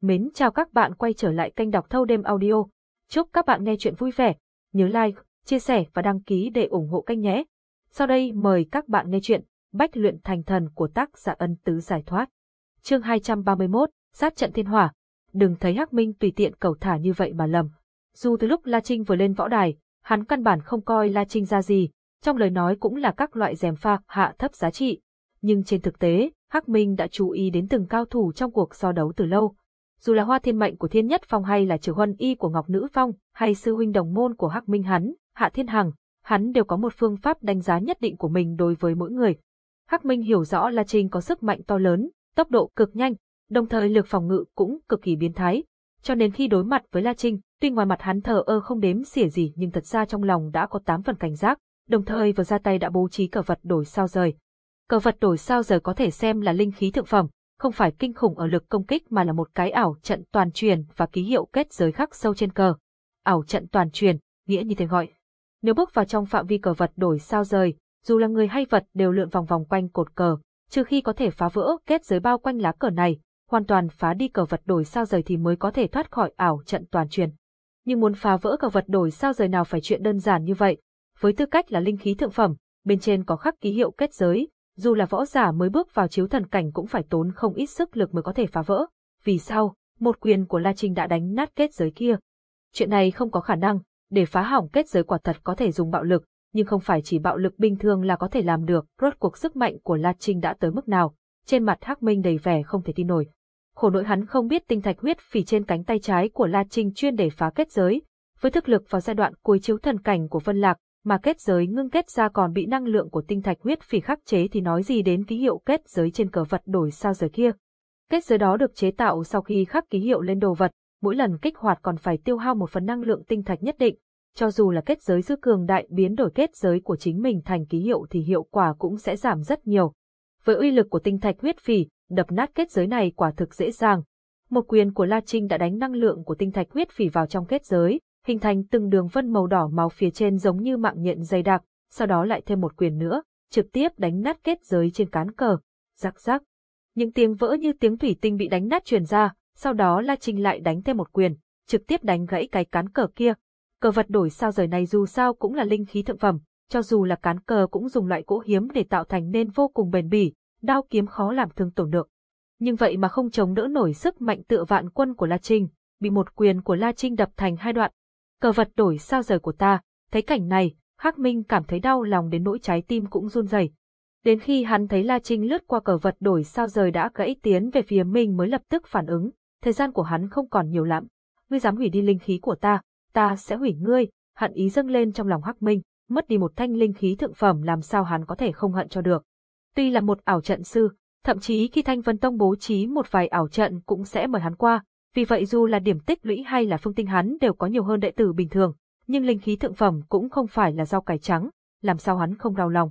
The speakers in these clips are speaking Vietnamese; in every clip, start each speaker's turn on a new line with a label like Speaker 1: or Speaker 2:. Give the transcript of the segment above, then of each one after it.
Speaker 1: Mến chào các bạn quay trở lại kênh đọc thâu đêm audio. Chúc các bạn nghe chuyện vui vẻ. Nhớ like, chia sẻ và đăng ký để ủng hộ kênh nhé. Sau đây mời các bạn nghe chuyện Bách luyện thành thần của tác giả ân tứ giải thoát. Chương 231, sát trận thiên hỏa. Đừng thấy Hắc Minh tùy tiện cầu thả như vậy mà lầm. Dù từ lúc La Trinh vừa lên võ đài, hắn căn bản không coi La Trinh ra gì, trong lời nói cũng là các loại dèm pha hạ thấp giá trị. Nhưng trên thực tế, Hắc Minh đã chú ý đến từng cao thủ trong cuộc so đấu từ lâu. Dù là hoa thiên mệnh của Thiên Nhất Phong hay là Trừ Huân Y của Ngọc Nữ Phong, hay sư huynh đồng môn của Hắc Minh hắn, Hạ Thiên Hằng, hắn đều có một phương pháp đánh giá nhất định của mình đối với mỗi người. Hắc Minh hiểu rõ La Trinh có sức mạnh to lớn, tốc độ cực nhanh, đồng thời lực phòng ngự cũng cực kỳ biến thái. Cho nên khi đối mặt với La Trinh, tuy ngoài mặt hắn thờ ơ không đếm xỉa gì nhưng thật ra trong lòng đã có tám phần cảnh giác, đồng thời vừa ra tay đã bố trí cờ vật đổi sao rời. Cờ vật đổi sao rời có thể xem là linh khí thượng phẩm, không phải kinh khủng ở lực công kích mà là một cái ảo trận toàn truyền và ký hiệu kết giới khắc sâu trên cờ. Ảo trận toàn truyền, nghĩa như thế gọi. Nếu bước vào trong phạm vi cờ vật đổi sao rời, dù là người hay vật đều lượn vòng vòng quanh cột cờ, trừ khi có thể phá vỡ kết giới bao quanh lá cờ này, hoàn toàn phá đi cờ vật đổi sao rời thì mới có thể thoát khỏi ảo trận toàn truyền. Nhưng muốn phá vỡ cờ vật đổi sao rời nào phải chuyện đơn giản như vậy. Với tư cách là linh khí thượng phẩm, bên trên có khắc ký hiệu kết giới, dù là võ giả mới bước vào chiếu thần cảnh cũng phải tốn không ít sức lực mới có thể phá vỡ. Vì sao? Một quyền của La Trinh đã đánh nát kết giới kia. Chuyện này không có khả năng, để phá hỏng kết giới quả thật có thể dùng bạo lực, nhưng không phải chỉ bạo lực bình thường là có thể làm được, rốt cuộc sức mạnh của La Trinh đã tới mức nào. Trên mặt Hắc Minh đầy vẻ không thể tin nổi. Khổ nỗi hắn không biết tinh thạch huyết phỉ trên cánh tay trái của La Trinh chuyên để phá kết giới. Với thực lực vào giai đoạn cuối chiếu thần cảnh của Vân Lạc, mà kết giới ngưng kết ra còn bị năng lượng của tinh thạch huyết phỉ khắc chế thì nói gì đến ký hiệu kết giới trên cờ vật đổi sao giới kia. Kết giới đó được chế tạo sau khi khắc ký hiệu lên đồ vật, mỗi lần kích hoạt còn phải tiêu hao một phần năng lượng tinh thạch nhất định. Cho dù là kết giới dư cường đại biến đổi kết giới của chính mình thành ký hiệu thì hiệu quả cũng sẽ giảm rất nhiều. Với uy lực của tinh thạch huyết phỉ, đập nát kết giới này quả thực dễ dàng. Một quyền của La Trinh đã đánh năng lượng của tinh thạch huyết phỉ vào trong kết giới, hình thành từng đường vân màu đỏ máu phía trên giống như mạng nhện dày đặc, sau đó lại thêm một quyền nữa, trực tiếp đánh nát kết giới trên cán cờ. Rắc rắc. Những tiếng vỡ như tiếng thủy tinh bị đánh nát truyền ra, sau đó La Trinh lại đánh thêm một quyền, trực tiếp đánh gãy cái cán cờ kia. Cờ vật đổi sao rời này dù sao cũng là linh khí thượng phẩm, cho dù là cán cờ cũng dùng loại gỗ hiếm để tạo thành nên vô cùng bền bỉ, đao kiếm khó làm thương tổn được. Nhưng vậy mà không chống đỡ nổi sức mạnh tựa vạn quân của La Trinh, bị một quyền của La Trinh đập thành hai đoạn, cờ vật đổi sao rời của ta, thấy cảnh này, Hắc Minh cảm thấy đau lòng đến nỗi trái tim cũng run rẩy. Đến khi hắn thấy La Trinh lướt qua cờ vật đổi sao rời đã gãy tiến về phía mình mới lập tức phản ứng, thời gian của hắn không còn nhiều lắm. Ngươi dám hủy đi linh khí của ta, ta sẽ hủy ngươi, hận ý dâng lên trong lòng Hắc Minh, mất đi một thanh linh khí thượng phẩm làm sao hắn có thể không hận cho được. Tuy là một ảo trận sư, thậm chí khi Thanh Vân Tông bố trí một vài ảo trận cũng sẽ mời hắn qua, vì vậy dù là điểm tích lũy hay là phương tinh hắn đều có nhiều hơn đệ tử bình thường, nhưng linh khí thượng phẩm cũng không phải là rau cải trắng, làm sao hắn không đau lòng.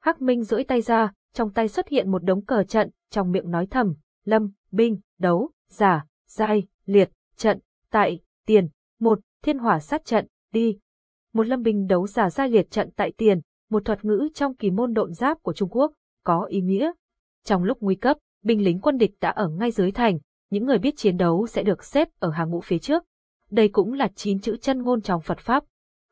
Speaker 1: Hắc Minh duỗi tay ra, trong tay xuất hiện một đống cờ trận, trong miệng nói thầm, lâm, binh, đấu, giả, giai, liệt, trận, tại, tiền, một, thiên hỏa sát trận, đi. Một lâm binh đấu giả giai liệt trận tại tiền, một thuật ngữ trong kỳ môn độn giáp của Trung Quốc, có ý nghĩa. Trong lúc nguy cấp, binh lính quân địch đã ở ngay dưới thành, những người biết chiến đấu sẽ được xếp ở hàng ngũ phía trước. Đây cũng là chín chữ chân ngôn trong Phật Pháp.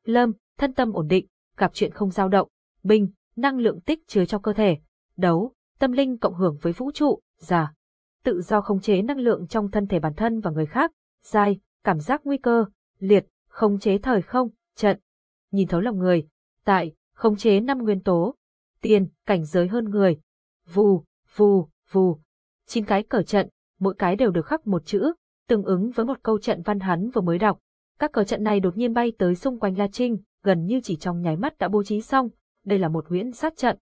Speaker 1: Lâm, thân tâm ổn định, gặp chuyện không dao động. Binh, năng lượng tích chứa trong cơ thể. Đấu, tâm linh cộng hưởng với vũ trụ. Giả, tự do khống chế năng lượng trong thân thể bản thân và người khác. Dài, cảm giác nguy cơ. Liệt, khống chế thời không, trận. Nhìn thấu lòng người. Tại, khống chế năm nguyên tố. Tiền, cảnh giới hơn người. Vù, vù, vù. Chín cái cờ trận, mỗi cái đều được khắc một chữ, tương ứng với một câu trận văn hắn vừa mới đọc. Các cờ trận này đột nhiên bay tới xung quanh La Trinh, gần như chỉ trong nháy mắt đã bố trí xong, đây là một huyễn sát trận.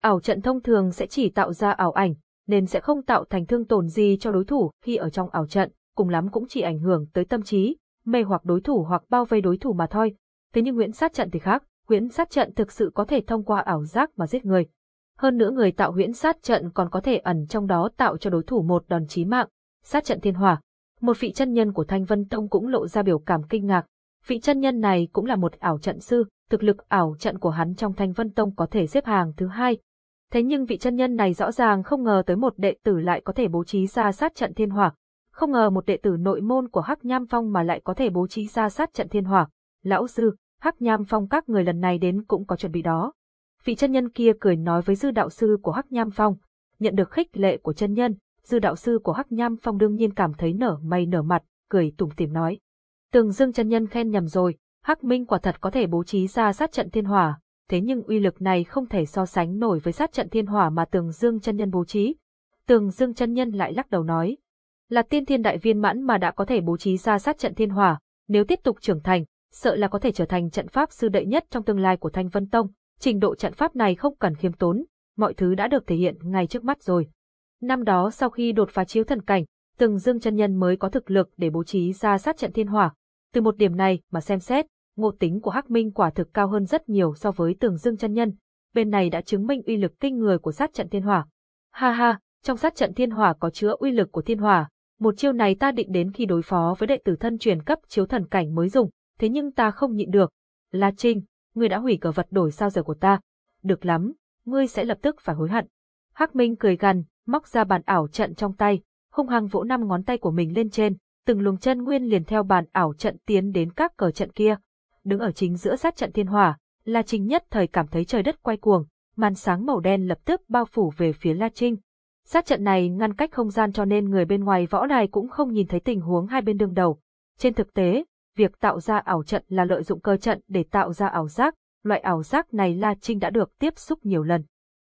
Speaker 1: Ảo trận thông thường sẽ chỉ tạo ra ảo ảnh, nên sẽ không tạo thành thương tổn gì cho đối thủ khi ở trong ảo trận, cùng lắm cũng chỉ ảnh hưởng tới tâm trí, mê hoặc đối thủ hoặc bao vây đối thủ mà thôi. Thế nhưng huyễn sát trận thì khác, huyễn sát trận thực sự có thể thông qua ảo giác mà giết người. Hơn nữa người tạo huyễn sát trận còn có thể ẩn trong đó tạo cho đối thủ một đòn chí mạng, sát trận thiên hỏa. Một vị chân nhân của Thanh Vân Tông cũng lộ ra biểu cảm kinh ngạc. Vị chân nhân này cũng là một ảo trận sư, thực lực ảo trận của hắn trong Thanh Vân Tông có thể xếp hàng thứ hai. Thế nhưng vị chân nhân này rõ ràng không ngờ tới một đệ tử lại có thể bố trí ra sát trận thiên hỏa. Không ngờ một đệ tử nội môn của Hắc Nham Phong mà lại có thể bố trí ra sát trận thiên hỏa. Lão sư, Hắc Nham Phong các người lần này đến cũng có chuẩn bị đó. Vị chân nhân kia cười nói với dư đạo sư của Hắc Nham Phong. Nhận được khích lệ của chân nhân, dư đạo sư của Hắc Nham Phong đương nhiên cảm thấy nở mày nở mặt, cười tủm tỉm nói. Tường Dương chân nhân khen nhầm rồi, Hắc Minh quả thật có thể bố trí ra sát trận thiên hỏa, thế nhưng uy lực này không thể so sánh nổi với sát trận thiên hỏa mà Tường Dương chân nhân bố trí. Tường Dương chân nhân lại lắc đầu nói, là tiên thiên đại viên mãn mà đã có thể bố trí ra sát trận thiên hỏa, nếu tiếp tục trưởng thành, sợ là có thể trở thành trận pháp sư đệ nhất trong tương lai của Thanh Vân Tông. Trình độ trận pháp này không cần khiêm tốn, mọi thứ đã được thể hiện ngay trước mắt rồi. Năm đó sau khi đột phá chiếu thần cảnh, Tường Dương chân nhân mới có thực lực để bố trí ra sát trận thiên hỏa. Từ một điểm này mà xem xét, ngộ tính của Hắc Minh quả thực cao hơn rất nhiều so với Tường Dương chân nhân. Bên này đã chứng minh uy lực kinh người của sát trận thiên hỏa. Ha ha, trong sát trận thiên hỏa có chứa uy lực của thiên hỏa, một chiêu này ta định đến khi đối phó với đệ tử thân truyền cấp chiếu thần cảnh mới dùng, thế nhưng ta không nhịn được. La Trinh, ngươi đã hủy cờ vật đổi sao giờ của ta. Được lắm, ngươi sẽ lập tức phải hối hận. Hắc Minh cười gằn, móc ra bàn ảo trận trong tay, hung hăng vỗ năm ngón tay của mình lên trên, từng luồng chân nguyên liền theo bàn ảo trận tiến đến các cờ trận kia. Đứng ở chính giữa sát trận thiên hỏa, La Trinh nhất thời cảm thấy trời đất quay cuồng, màn sáng màu đen lập tức bao phủ về phía La Trinh. Sát trận này ngăn cách không gian cho nên người bên ngoài võ đài cũng không nhìn thấy tình huống hai bên đương đầu. Trên thực tế, việc tạo ra ảo trận là lợi dụng cơ trận để tạo ra ảo giác, loại ảo giác này La Trinh đã được tiếp xúc nhiều lần.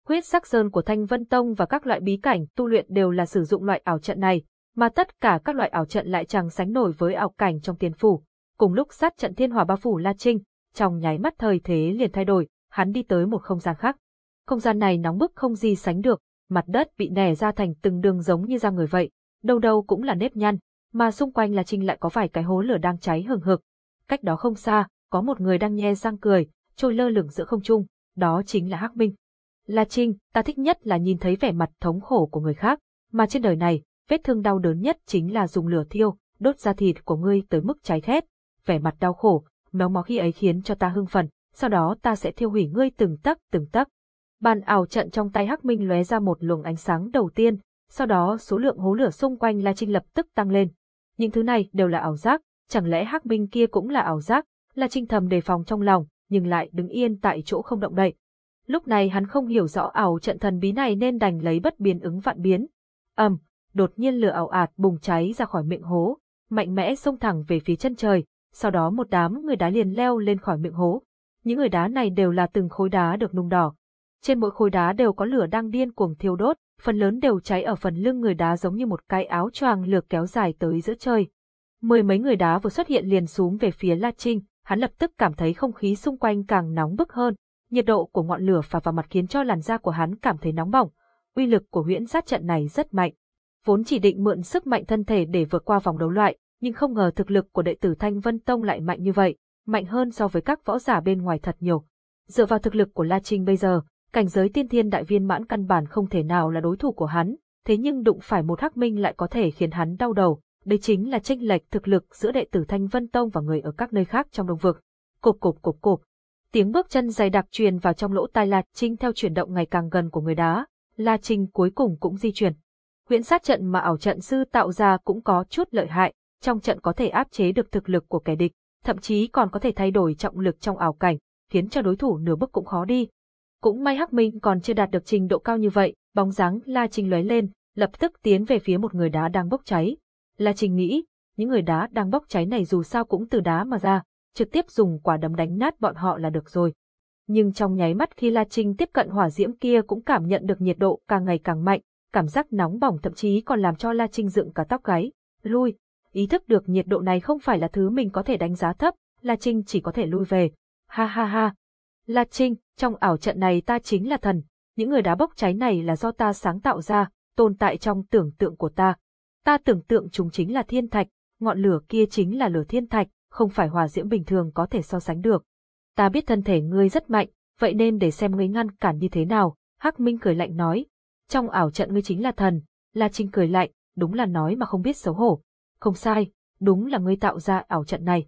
Speaker 1: Huyết sắc sơn của Thanh Vân Tông và các loại bí cảnh tu luyện đều là sử dụng loại ảo trận này, mà tất cả các loại ảo trận lại chẳng sánh nổi với ảo cảnh trong tiền phủ. Cùng lúc sát trận thiên hòa ba phủ La Trinh, trong nháy mắt thời thế liền thay đổi, hắn đi tới một không gian khác. Không gian này nóng bức không gì sánh được, mặt đất bị nẻ ra thành từng đường giống như da người vậy, đâu đâu cũng là nếp nhăn, mà xung quanh là Trinh lại có vài cái hố lửa đang cháy hừng hực. Cách đó không xa, có một người đang nhe răng cười, trôi lơ lửng giữa không trung, đó chính là Hắc Minh. La Trinh, ta thích nhất là nhìn thấy vẻ mặt thống khổ của người khác, mà trên đời này, vết thương đau đớn nhất chính là dùng lửa thiêu, đốt da thịt của ngươi tới mức cháy khét. Vẻ mặt đau khổ, méo mó khi ấy khiến cho ta hưng phấn, sau đó ta sẽ thiêu hủy ngươi từng tấc từng tấc. Bàn ảo trận trong tay Hắc Minh lóe ra một luồng ánh sáng đầu tiên, sau đó số lượng hố lửa xung quanh La Trinh lập tức tăng lên. Những thứ này đều là ảo giác, chẳng lẽ Hắc Minh kia cũng là ảo giác? là Trinh thầm đề phòng trong lòng, nhưng lại đứng yên tại chỗ không động đậy. Lúc này hắn không hiểu rõ ảo trận thần bí này nên đành lấy bất biến ứng vạn biến. ầm, đột nhiên lửa ảo ạt bùng cháy ra khỏi miệng hố, mạnh mẽ xông thẳng về phía chân trời, sau đó một đám người đá liền leo lên khỏi miệng hố. Những người đá này đều là từng khối đá được nung đỏ. Trên mỗi khối đá đều có lửa đang điên cuồng thiêu đốt, phần lớn đều cháy ở phần lưng người đá giống như một cái áo choàng lược kéo dài tới giữa trời. Mười mấy người đá vừa xuất hiện liền xuống về phía La Trinh, hắn lập tức cảm thấy không khí xung quanh càng nóng bức hơn, nhiệt độ của ngọn lửa phả vào mặt khiến cho làn da của hắn cảm thấy nóng bỏng. Uy lực của huyễn sát trận này rất mạnh. Vốn chỉ định mượn sức mạnh thân thể để vượt qua vòng đấu loại, nhưng không ngờ thực lực của đệ tử Thanh Vân Tông lại mạnh như vậy, mạnh hơn so với các võ giả bên ngoài thật nhiều. Dựa vào thực lực của La Trinh bây giờ, cảnh giới tiên thiên đại viên mãn căn bản không thể nào là đối thủ của hắn, thế nhưng đụng phải một hắc minh lại có thể khiến hắn đau đầu, đây chính là tranh lệch thực lực giữa đệ tử Thanh Vân Tông và người ở các nơi khác trong đồng vực. Cộp cộp cộp cộp. Tiếng bước chân dày đặc truyền vào trong lỗ tai La Trinh theo chuyển động ngày càng gần của người đá, La Trinh cuối cùng cũng di chuyển. Huyễn sát trận mà ảo trận sư tạo ra cũng có chút lợi hại, trong trận có thể áp chế được thực lực của kẻ địch, thậm chí còn có thể thay đổi trọng lực trong ảo cảnh, khiến cho đối thủ nửa bước cũng khó đi. Cũng may Hắc Minh còn chưa đạt được trình độ cao như vậy, bóng dáng La Trinh lóe lên, lập tức tiến về phía một người đá đang bốc cháy. La Trinh nghĩ, những người đá đang bốc cháy này dù sao cũng từ đá mà ra, trực tiếp dùng quả đấm đánh nát bọn họ là được rồi. Nhưng trong nháy mắt khi La Trinh tiếp cận hỏa diễm kia cũng cảm nhận được nhiệt độ càng ngày càng mạnh, cảm giác nóng bỏng thậm chí còn làm cho La Trinh dựng cả tóc gáy. Lui, ý thức được nhiệt độ này không phải là thứ mình có thể đánh giá thấp, La Trinh chỉ có thể lui về. Ha ha ha. La Trinh, trong ảo trận này ta chính là thần, những người đá bốc cháy này là do ta sáng tạo ra, tồn tại trong tưởng tượng của ta. Ta tưởng tượng chúng chính là thiên thạch, ngọn lửa kia chính là lửa thiên thạch, không phải hòa diễm bình thường có thể so sánh được. Ta biết thân thể ngươi rất mạnh, vậy nên để xem ngươi ngăn cản như thế nào, Hắc Minh cười lạnh nói. Trong ảo trận ngươi chính là thần, La Trinh cười lạnh, đúng là nói mà không biết xấu hổ. Không sai, đúng là ngươi tạo ra ảo trận này.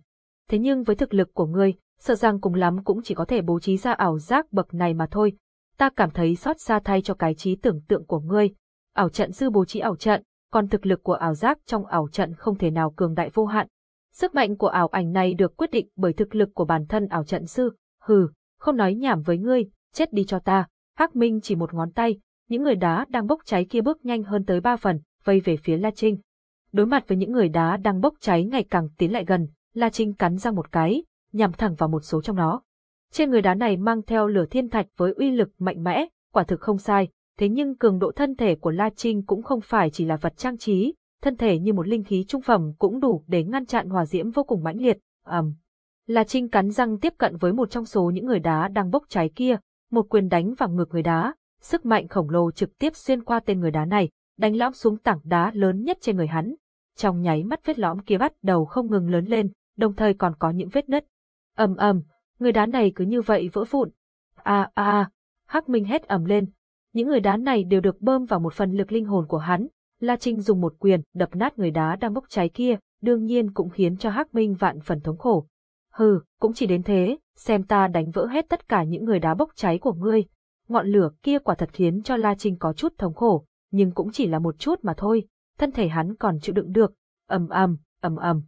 Speaker 1: Thế nhưng với thực lực của ngươi, sợ rằng cùng lắm cũng chỉ có thể bố trí ra ảo giác bậc này mà thôi. Ta cảm thấy xót xa thay cho cái trí tưởng tượng của ngươi. Ảo trận sư bố trí ảo trận, còn thực lực của ảo giác trong ảo trận không thể nào cường đại vô hạn. Sức mạnh của ảo ảnh này được quyết định bởi thực lực của bản thân ảo trận sư. Hừ, không nói nhảm với ngươi, chết đi cho ta. Hắc Minh chỉ một ngón tay, những người đá đang bốc cháy kia bước nhanh hơn tới ba phần, vây về phía La Trinh. Đối mặt với những người đá đang bốc cháy ngày càng tiến lại gần, La Trinh cắn ra một cái, nhằm thẳng vào một số trong nó. Trên người đá này mang theo lửa thiên thạch với uy lực mạnh mẽ, quả thực không sai, thế nhưng cường độ thân thể của La Trinh cũng không phải chỉ là vật trang trí, thân thể như một linh khí trung phẩm cũng đủ để ngăn chặn hỏa diễm vô cùng mãnh liệt. ầm, um. La Trinh cắn răng tiếp cận với một trong số những người đá đang bốc cháy kia, một quyền đánh vào ngực người đá, sức mạnh khổng lồ trực tiếp xuyên qua tên người đá này, đánh lõm xuống tảng đá lớn nhất trên người hắn. Trong nháy mắt vết lõm kia bắt đầu không ngừng lớn lên, đồng thời còn có những vết nứt ầm ầm, người đá này cứ như vậy vỡ vụn. A a a, Hắc Minh hét ầm lên. Những người đá này đều được bơm vào một phần lực linh hồn của hắn. La Trinh dùng một quyền đập nát người đá đang bốc cháy kia, đương nhiên cũng khiến cho Hắc Minh vạn phần thống khổ. Hừ, cũng chỉ đến thế, xem ta đánh vỡ hết tất cả những người đá bốc cháy của ngươi. Ngọn lửa kia quả thật khiến cho La Trinh có chút thống khổ, nhưng cũng chỉ là một chút mà thôi, thân thể hắn còn chịu đựng được. ầm ầm, ầm ầm.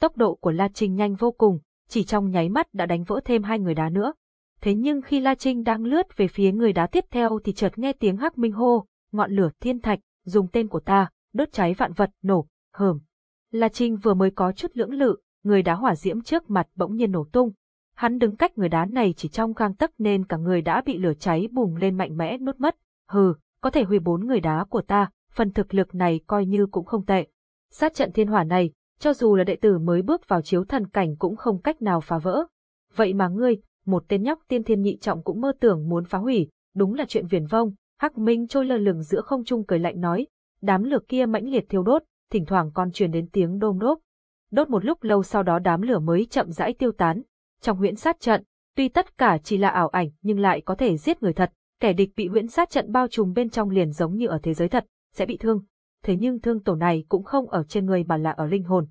Speaker 1: Tốc độ của La Trinh nhanh vô cùng, chỉ trong nháy mắt đã đánh vỡ thêm hai người đá nữa. Thế nhưng khi La Trinh đang lướt về phía người đá tiếp theo thì chợt nghe tiếng Hắc Minh hô, ngọn lửa thiên thạch, dùng tên của ta, đốt cháy vạn vật, nổ, hờm. La Trinh vừa mới có chút lưỡng lự, người đá hỏa diễm trước mặt bỗng nhiên nổ tung. Hắn đứng cách người đá này chỉ trong gang tấc nên cả người đã bị lửa cháy bùng lên mạnh mẽ nuốt mất. Hừ, có thể hủy bốn người đá của ta, phần thực lực này coi như cũng không tệ. Sát trận thiên hỏa này, cho dù là đệ tử mới bước vào chiếu thần cảnh cũng không cách nào phá vỡ. Vậy mà ngươi, một tên nhóc tiên thiên nhị trọng cũng mơ tưởng muốn phá hủy, đúng là chuyện viển vông. Hắc Minh trôi lơ lửng giữa không trung cười lạnh nói, đám lửa kia mãnh liệt thiêu đốt, thỉnh thoảng còn truyền đến tiếng đôm đốp. Đốt một lúc lâu sau đó đám lửa mới chậm rãi tiêu tán. Trong huyễn sát trận, tuy tất cả chỉ là ảo ảnh nhưng lại có thể giết người thật, kẻ địch bị huyễn sát trận bao trùm bên trong liền giống như ở thế giới thật, sẽ bị thương. Thế nhưng thương tổn này cũng không ở trên người mà là ở linh hồn.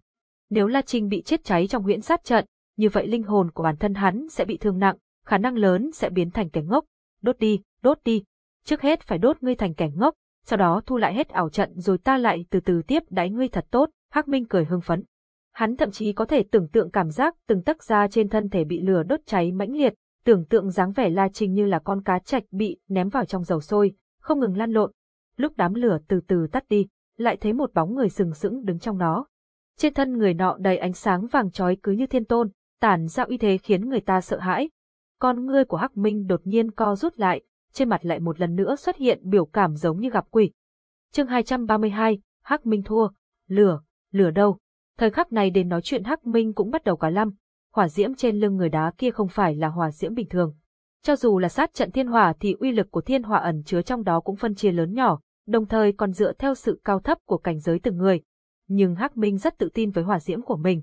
Speaker 1: Nếu La Trinh bị chết cháy trong huyễn sát trận, như vậy linh hồn của bản thân hắn sẽ bị thương nặng, khả năng lớn sẽ biến thành kẻ ngốc. Đốt đi, đốt đi. Trước hết phải đốt ngươi thành kẻ ngốc, sau đó thu lại hết ảo trận rồi ta lại từ từ tiếp đáy ngươi thật tốt, Hắc Minh cười hưng phấn. Hắn thậm chí có thể tưởng tượng cảm giác từng tấc da trên thân thể bị lửa đốt cháy mãnh liệt, tưởng tượng dáng vẻ La Trinh như là con cá trạch bị ném vào trong dầu sôi, không ngừng lăn lộn. Lúc đám lửa từ từ tắt đi, lại thấy một bóng người sừng sững đứng trong đó. Trên thân người nọ đầy ánh sáng vàng chói cứ như thiên tôn, tản ra uy thế khiến người ta sợ hãi. Con ngươi của Hắc Minh đột nhiên co rút lại, trên mặt lại một lần nữa xuất hiện biểu cảm giống như gặp quỷ. Chương 232, Hắc Minh thua, lửa, lửa đâu? Thời khắc này đến nói chuyện Hắc Minh cũng bắt đầu cả lăm, hỏa diễm trên lưng người đá kia không phải là hỏa diễm bình thường. Cho dù là sát trận thiên hỏa thì uy lực của thiên hỏa ẩn chứa trong đó cũng phân chia lớn nhỏ, đồng thời còn dựa theo sự cao thấp của cảnh giới từng người. Nhưng Hắc Minh rất tự tin với hỏa diễm của mình.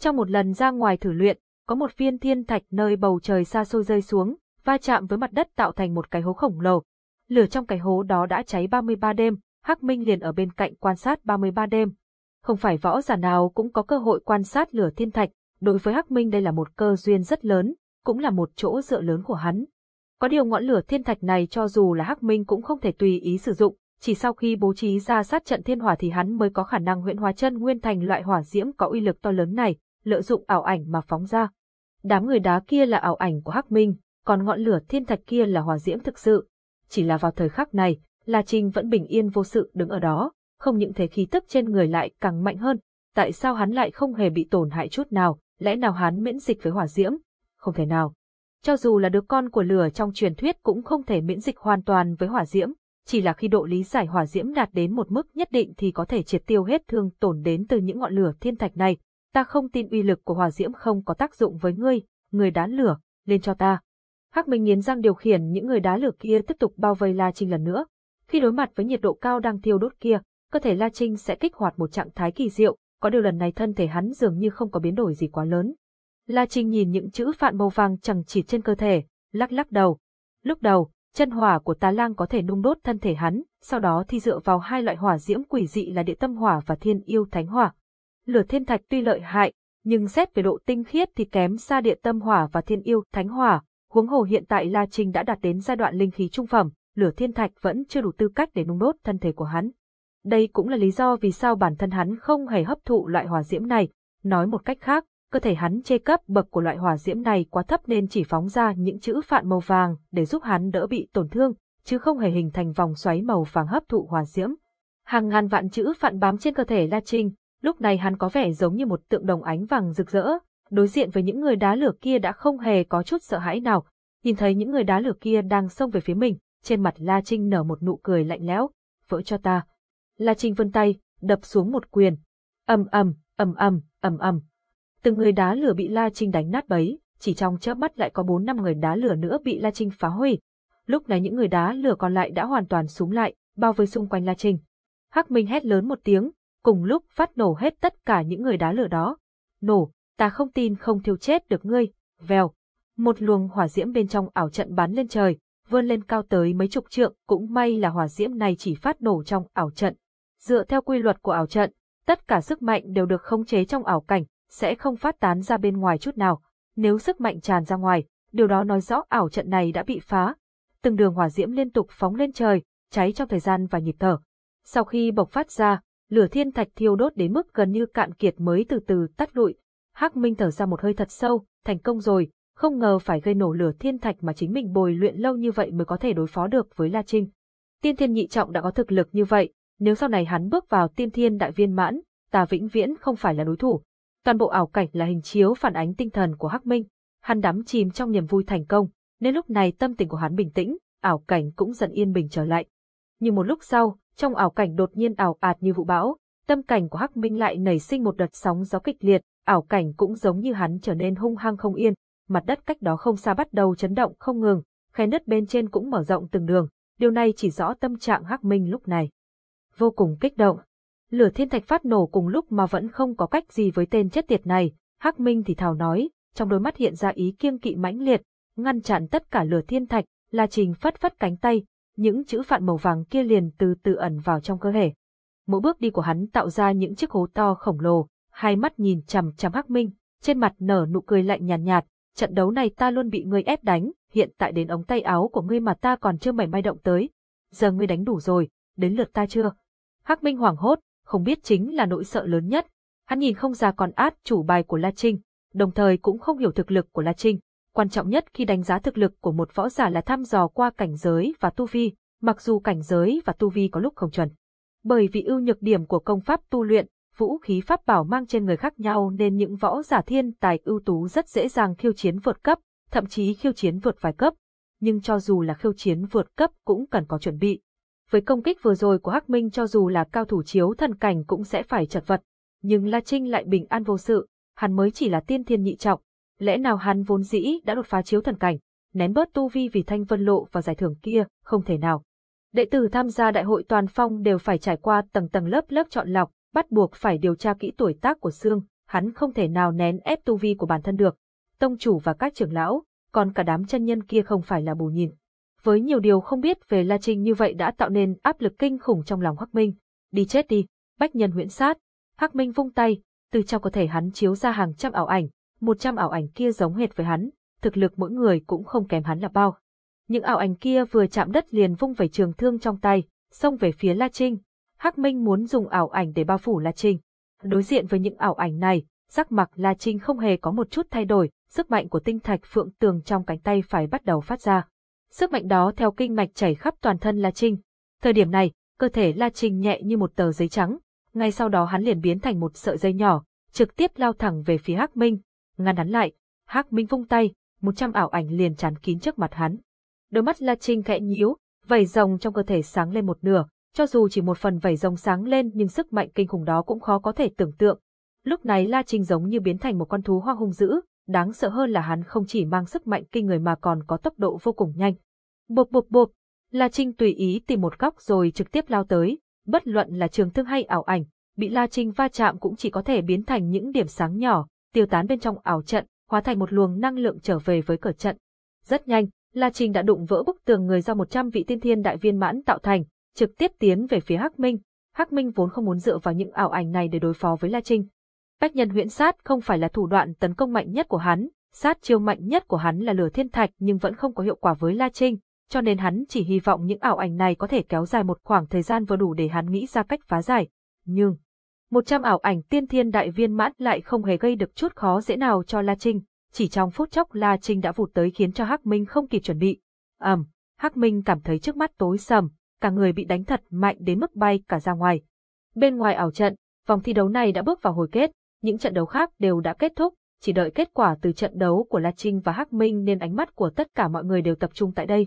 Speaker 1: Trong một lần ra ngoài thử luyện, có một viên thiên thạch nơi bầu trời xa xôi rơi xuống, va chạm với mặt đất tạo thành một cái hố khổng lồ. Lửa trong cái hố đó đã cháy 33 đêm, Hắc Minh liền ở bên cạnh quan sát 33 đêm. Không phải võ giả nào cũng có cơ hội quan sát lửa thiên thạch, đối với Hắc Minh đây là một cơ duyên rất lớn, cũng là một chỗ dựa lớn của hắn. Có điều ngọn lửa thiên thạch này cho dù là Hắc Minh cũng không thể tùy ý sử dụng, chỉ sau khi bố trí ra sát trận thiên hỏa thì hắn mới có khả năng huyễn hóa chân nguyên thành loại hỏa diễm có uy lực to lớn này, lợi dụng ảo ảnh mà phóng ra. Đám người đá kia là ảo ảnh của Hắc Minh, còn ngọn lửa thiên thạch kia là hỏa diễm thực sự. Chỉ là vào thời khắc này, La Trinh vẫn bình yên vô sự đứng ở đó, không những thế khí tức trên người lại càng mạnh hơn. Tại sao hắn lại không hề bị tổn hại chút nào, lẽ nào hắn miễn dịch với hỏa diễm? Không thể nào. Cho dù là đứa con của lửa trong truyền thuyết cũng không thể miễn dịch hoàn toàn với hỏa diễm, chỉ là khi độ lý giải hỏa diễm đạt đến một mức nhất định thì có thể triệt tiêu hết thương tổn đến từ những ngọn lửa thiên thạch này. Ta không tin uy lực của hỏa diễm không có tác dụng với ngươi, người đá lửa, lên cho ta. Hắc Minh nghiến răng điều khiển những người đá lửa kia tiếp tục bao vây La Trinh lần nữa. Khi đối mặt với nhiệt độ cao đang thiêu đốt kia, cơ thể La Trinh sẽ kích hoạt một trạng thái kỳ diệu, có điều lần này thân thể hắn dường như không có biến đổi gì quá lớn. La Trinh nhìn những chữ phạn màu vàng chẳng chỉ trên cơ thể, lắc lắc đầu. Lúc đầu, chân hỏa của tà lang có thể nung đốt thân thể hắn, sau đó thì dựa vào hai loại hỏa diễm quỷ dị là địa tâm hỏa và thiên yêu thánh hỏa. Lửa thiên thạch tuy lợi hại, nhưng xét về độ tinh khiết thì kém xa địa tâm hỏa và thiên yêu thánh hỏa, huống hồ hiện tại La Trinh đã đạt đến giai đoạn linh khí trung phẩm, lửa thiên thạch vẫn chưa đủ tư cách để nung đốt thân thể của hắn. Đây cũng là lý do vì sao bản thân hắn không hề hấp thụ loại hỏa diễm này. Nói một cách khác, cơ thể hắn chê cấp bậc của loại hỏa diễm này quá thấp nên chỉ phóng ra những chữ phạn màu vàng để giúp hắn đỡ bị tổn thương, chứ không hề hình thành vòng xoáy màu vàng hấp thụ hỏa diễm. Hàng ngàn vạn chữ phạn bám trên cơ thể La Trinh, lúc này hắn có vẻ giống như một tượng đồng ánh vàng rực rỡ, đối diện với những người đá lửa kia đã không hề có chút sợ hãi nào, nhìn thấy những người đá lửa kia đang xông về phía mình, trên mặt La Trinh nở một nụ cười lạnh lẽo, vỡ cho ta. La Trinh vươn tay, đập xuống một quyền. ầm ầm, ầm ầm, ầm ầm. Từng người đá lửa bị La Trinh đánh nát bấy, chỉ trong chớp mắt lại có bốn năm người đá lửa nữa bị La Trinh phá hủy. Lúc này những người đá lửa còn lại đã hoàn toàn súng lại, bao vây xung quanh La Trinh. Hắc Minh hét lớn một tiếng, cùng lúc phát nổ hết tất cả những người đá lửa đó. Nổ, ta không tin không thiêu chết được ngươi, vèo. Một luồng hỏa diễm bên trong ảo trận bắn lên trời, vươn lên cao tới mấy chục trượng, cũng may là hỏa diễm này chỉ phát nổ trong ảo trận. Dựa theo quy luật của ảo trận, tất cả sức mạnh đều được khống chế trong ảo cảnh, sẽ không phát tán ra bên ngoài chút nào. Nếu sức mạnh tràn ra ngoài, điều đó nói rõ ảo trận này đã bị phá. Từng đường hỏa diễm liên tục phóng lên trời, cháy trong thời gian và nhịp thở. Sau khi bộc phát ra, lửa thiên thạch thiêu đốt đến mức gần như cạn kiệt mới từ từ tắt lụi. Hắc Minh thở ra một hơi thật sâu, thành công rồi, không ngờ phải gây nổ lửa thiên thạch mà chính mình bồi luyện lâu như vậy mới có thể đối phó được với La Trinh. Tiên thiên nhị trọng đã có thực lực như vậy, nếu sau này hắn bước vào tiên thiên đại viên mãn, ta vĩnh viễn không phải là đối thủ. Toàn bộ ảo cảnh là hình chiếu phản ánh tinh thần của Hắc Minh, hắn đắm chìm trong niềm vui thành công, nên lúc này tâm tình của hắn bình tĩnh, ảo cảnh cũng dần yên bình trở lại. Nhưng một lúc sau, trong ảo cảnh đột nhiên ảo ạt như vụ bão, tâm cảnh của Hắc Minh lại nảy sinh một đợt sóng gió kịch liệt, ảo cảnh cũng giống như hắn trở nên hung hăng không yên, mặt đất cách đó không xa bắt đầu chấn động không ngừng, khe nứt bên trên cũng mở rộng từng đường, điều này chỉ rõ tâm trạng Hắc Minh lúc này. Vô cùng kích động. Lửa thiên thạch phát nổ cùng lúc mà vẫn không có cách gì với tên chết tiệt này, Hắc Minh thì thào nói, trong đôi mắt hiện ra ý kiêng kỵ mãnh liệt, ngăn chặn tất cả lửa thiên thạch, La trình phất phất cánh tay, những chữ phạn màu vàng kia liền từ từ ẩn vào trong cơ thể. Mỗi bước đi của hắn tạo ra những chiếc hố to khổng lồ, hai mắt nhìn chằm chằm Hắc Minh, trên mặt nở nụ cười lạnh nhàn nhạt, nhạt, trận đấu này ta luôn bị ngươi ép đánh, hiện tại đến ống tay áo của ngươi mà ta còn chưa mảy may động tới. Giờ ngươi đánh đủ rồi, đến lượt ta chưa? Hắc Minh hoảng hốt, không biết chính là nỗi sợ lớn nhất. Hắn nhìn không ra còn át chủ bài của La Trinh, đồng thời cũng không hiểu thực lực của La Trinh. Quan trọng nhất khi đánh giá thực lực của một võ giả là thăm dò qua cảnh giới và tu vi, mặc dù cảnh giới và tu vi có lúc không chuẩn. Bởi vì ưu nhược điểm của công pháp tu luyện, vũ khí pháp bảo mang trên người khác nhau nên những võ giả thiên tài ưu tú rất dễ dàng khiêu chiến vượt cấp, thậm chí khiêu chiến vượt vài cấp. Nhưng cho dù là khiêu chiến vượt cấp cũng cần có chuẩn bị. Với công kích vừa rồi của Hắc Minh cho dù là cao thủ chiếu thần cảnh cũng sẽ phải chật vật. Nhưng La Trinh lại bình an vô sự, hắn mới chỉ là tiên thiên nhị trọng. Lẽ nào hắn vốn dĩ đã đột phá chiếu thần cảnh, nén bớt tu vi vì thanh vân lộ và giải thưởng kia, không thể nào. Đệ tử tham gia đại hội toàn phong đều phải trải qua tầng tầng lớp lớp chọn lọc, bắt buộc phải điều tra kỹ tuổi tác của xương, hắn không thể nào nén ép tu vi của bản thân được. Tông chủ và các trưởng lão, còn cả đám chân nhân kia không phải là bù nhìn. Với nhiều điều không biết về La Trinh như vậy đã tạo nên áp lực kinh khủng trong lòng Hắc Minh. Đi chết đi, bách nhân huyễn sát. Hắc Minh vung tay, từ trong cơ thể hắn chiếu ra hàng trăm ảo ảnh, một trăm ảo ảnh kia giống hệt với hắn, thực lực mỗi người cũng không kém hắn là bao. Những ảo ảnh kia vừa chạm đất liền vung về trường thương trong tay, xông về phía La Trinh, Hắc Minh muốn dùng ảo ảnh để bao phủ La Trinh. Đối diện với những ảo ảnh này, sắc mặt La Trinh không hề có một chút thay đổi, sức mạnh của tinh thạch phượng tường trong cánh tay phải bắt đầu phát ra. Sức mạnh đó theo kinh mạch chảy khắp toàn thân La Trinh. Thời điểm này, cơ thể La Trinh nhẹ như một tờ giấy trắng, ngay sau đó hắn liền biến thành một sợi dây nhỏ, trực tiếp lao thẳng về phía Hắc Minh, ngăn hắn lại. Hắc Minh vung tay, một trăm ảo ảnh liền chắn kín trước mặt hắn. Đôi mắt La Trinh khẽ nhíu, vảy rồng trong cơ thể sáng lên một nửa, cho dù chỉ một phần vảy rồng sáng lên nhưng sức mạnh kinh khủng đó cũng khó có thể tưởng tượng. Lúc này La Trinh giống như biến thành một con thú hoa hung dữ, đáng sợ hơn là hắn không chỉ mang sức mạnh kinh người mà còn có tốc độ vô cùng nhanh. Bộp bộp bộp, La Trinh tùy ý tìm một góc rồi trực tiếp lao tới, bất luận là trường thương hay ảo ảnh, bị La Trinh va chạm cũng chỉ có thể biến thành những điểm sáng nhỏ, tiêu tán bên trong ảo trận, hóa thành một luồng năng lượng trở về với cửa trận. Rất nhanh, La Trinh đã đụng vỡ bức tường người do 100 vị tiên thiên đại viên mãn tạo thành, trực tiếp tiến về phía Hắc Minh. Hắc Minh vốn không muốn dựa vào những ảo ảnh này để đối phó với La Trinh. Bách nhân huyễn sát không phải là thủ đoạn tấn công mạnh nhất của hắn, sát chiêu mạnh nhất của hắn là lửa thiên thạch nhưng vẫn không có hiệu quả với La Trinh, cho nên hắn chỉ hy vọng những ảo ảnh này có thể kéo dài một khoảng thời gian vừa đủ để hắn nghĩ ra cách phá giải. Nhưng, một trăm ảo ảnh tiên thiên đại viên mãn lại không hề gây được chút khó dễ nào cho La Trinh, chỉ trong phút chốc La Trinh đã vụt tới khiến cho Hắc Minh không kịp chuẩn bị. ầm, um, Hắc Minh cảm thấy trước mắt tối sầm, cả người bị đánh thật mạnh đến mức bay cả ra ngoài. Bên ngoài ảo trận, vòng thi đấu này đã bước vào hồi kết, những trận đấu khác đều đã kết thúc, chỉ đợi kết quả từ trận đấu của La Trinh và Hắc Minh nên ánh mắt của tất cả mọi người đều tập trung tại đây.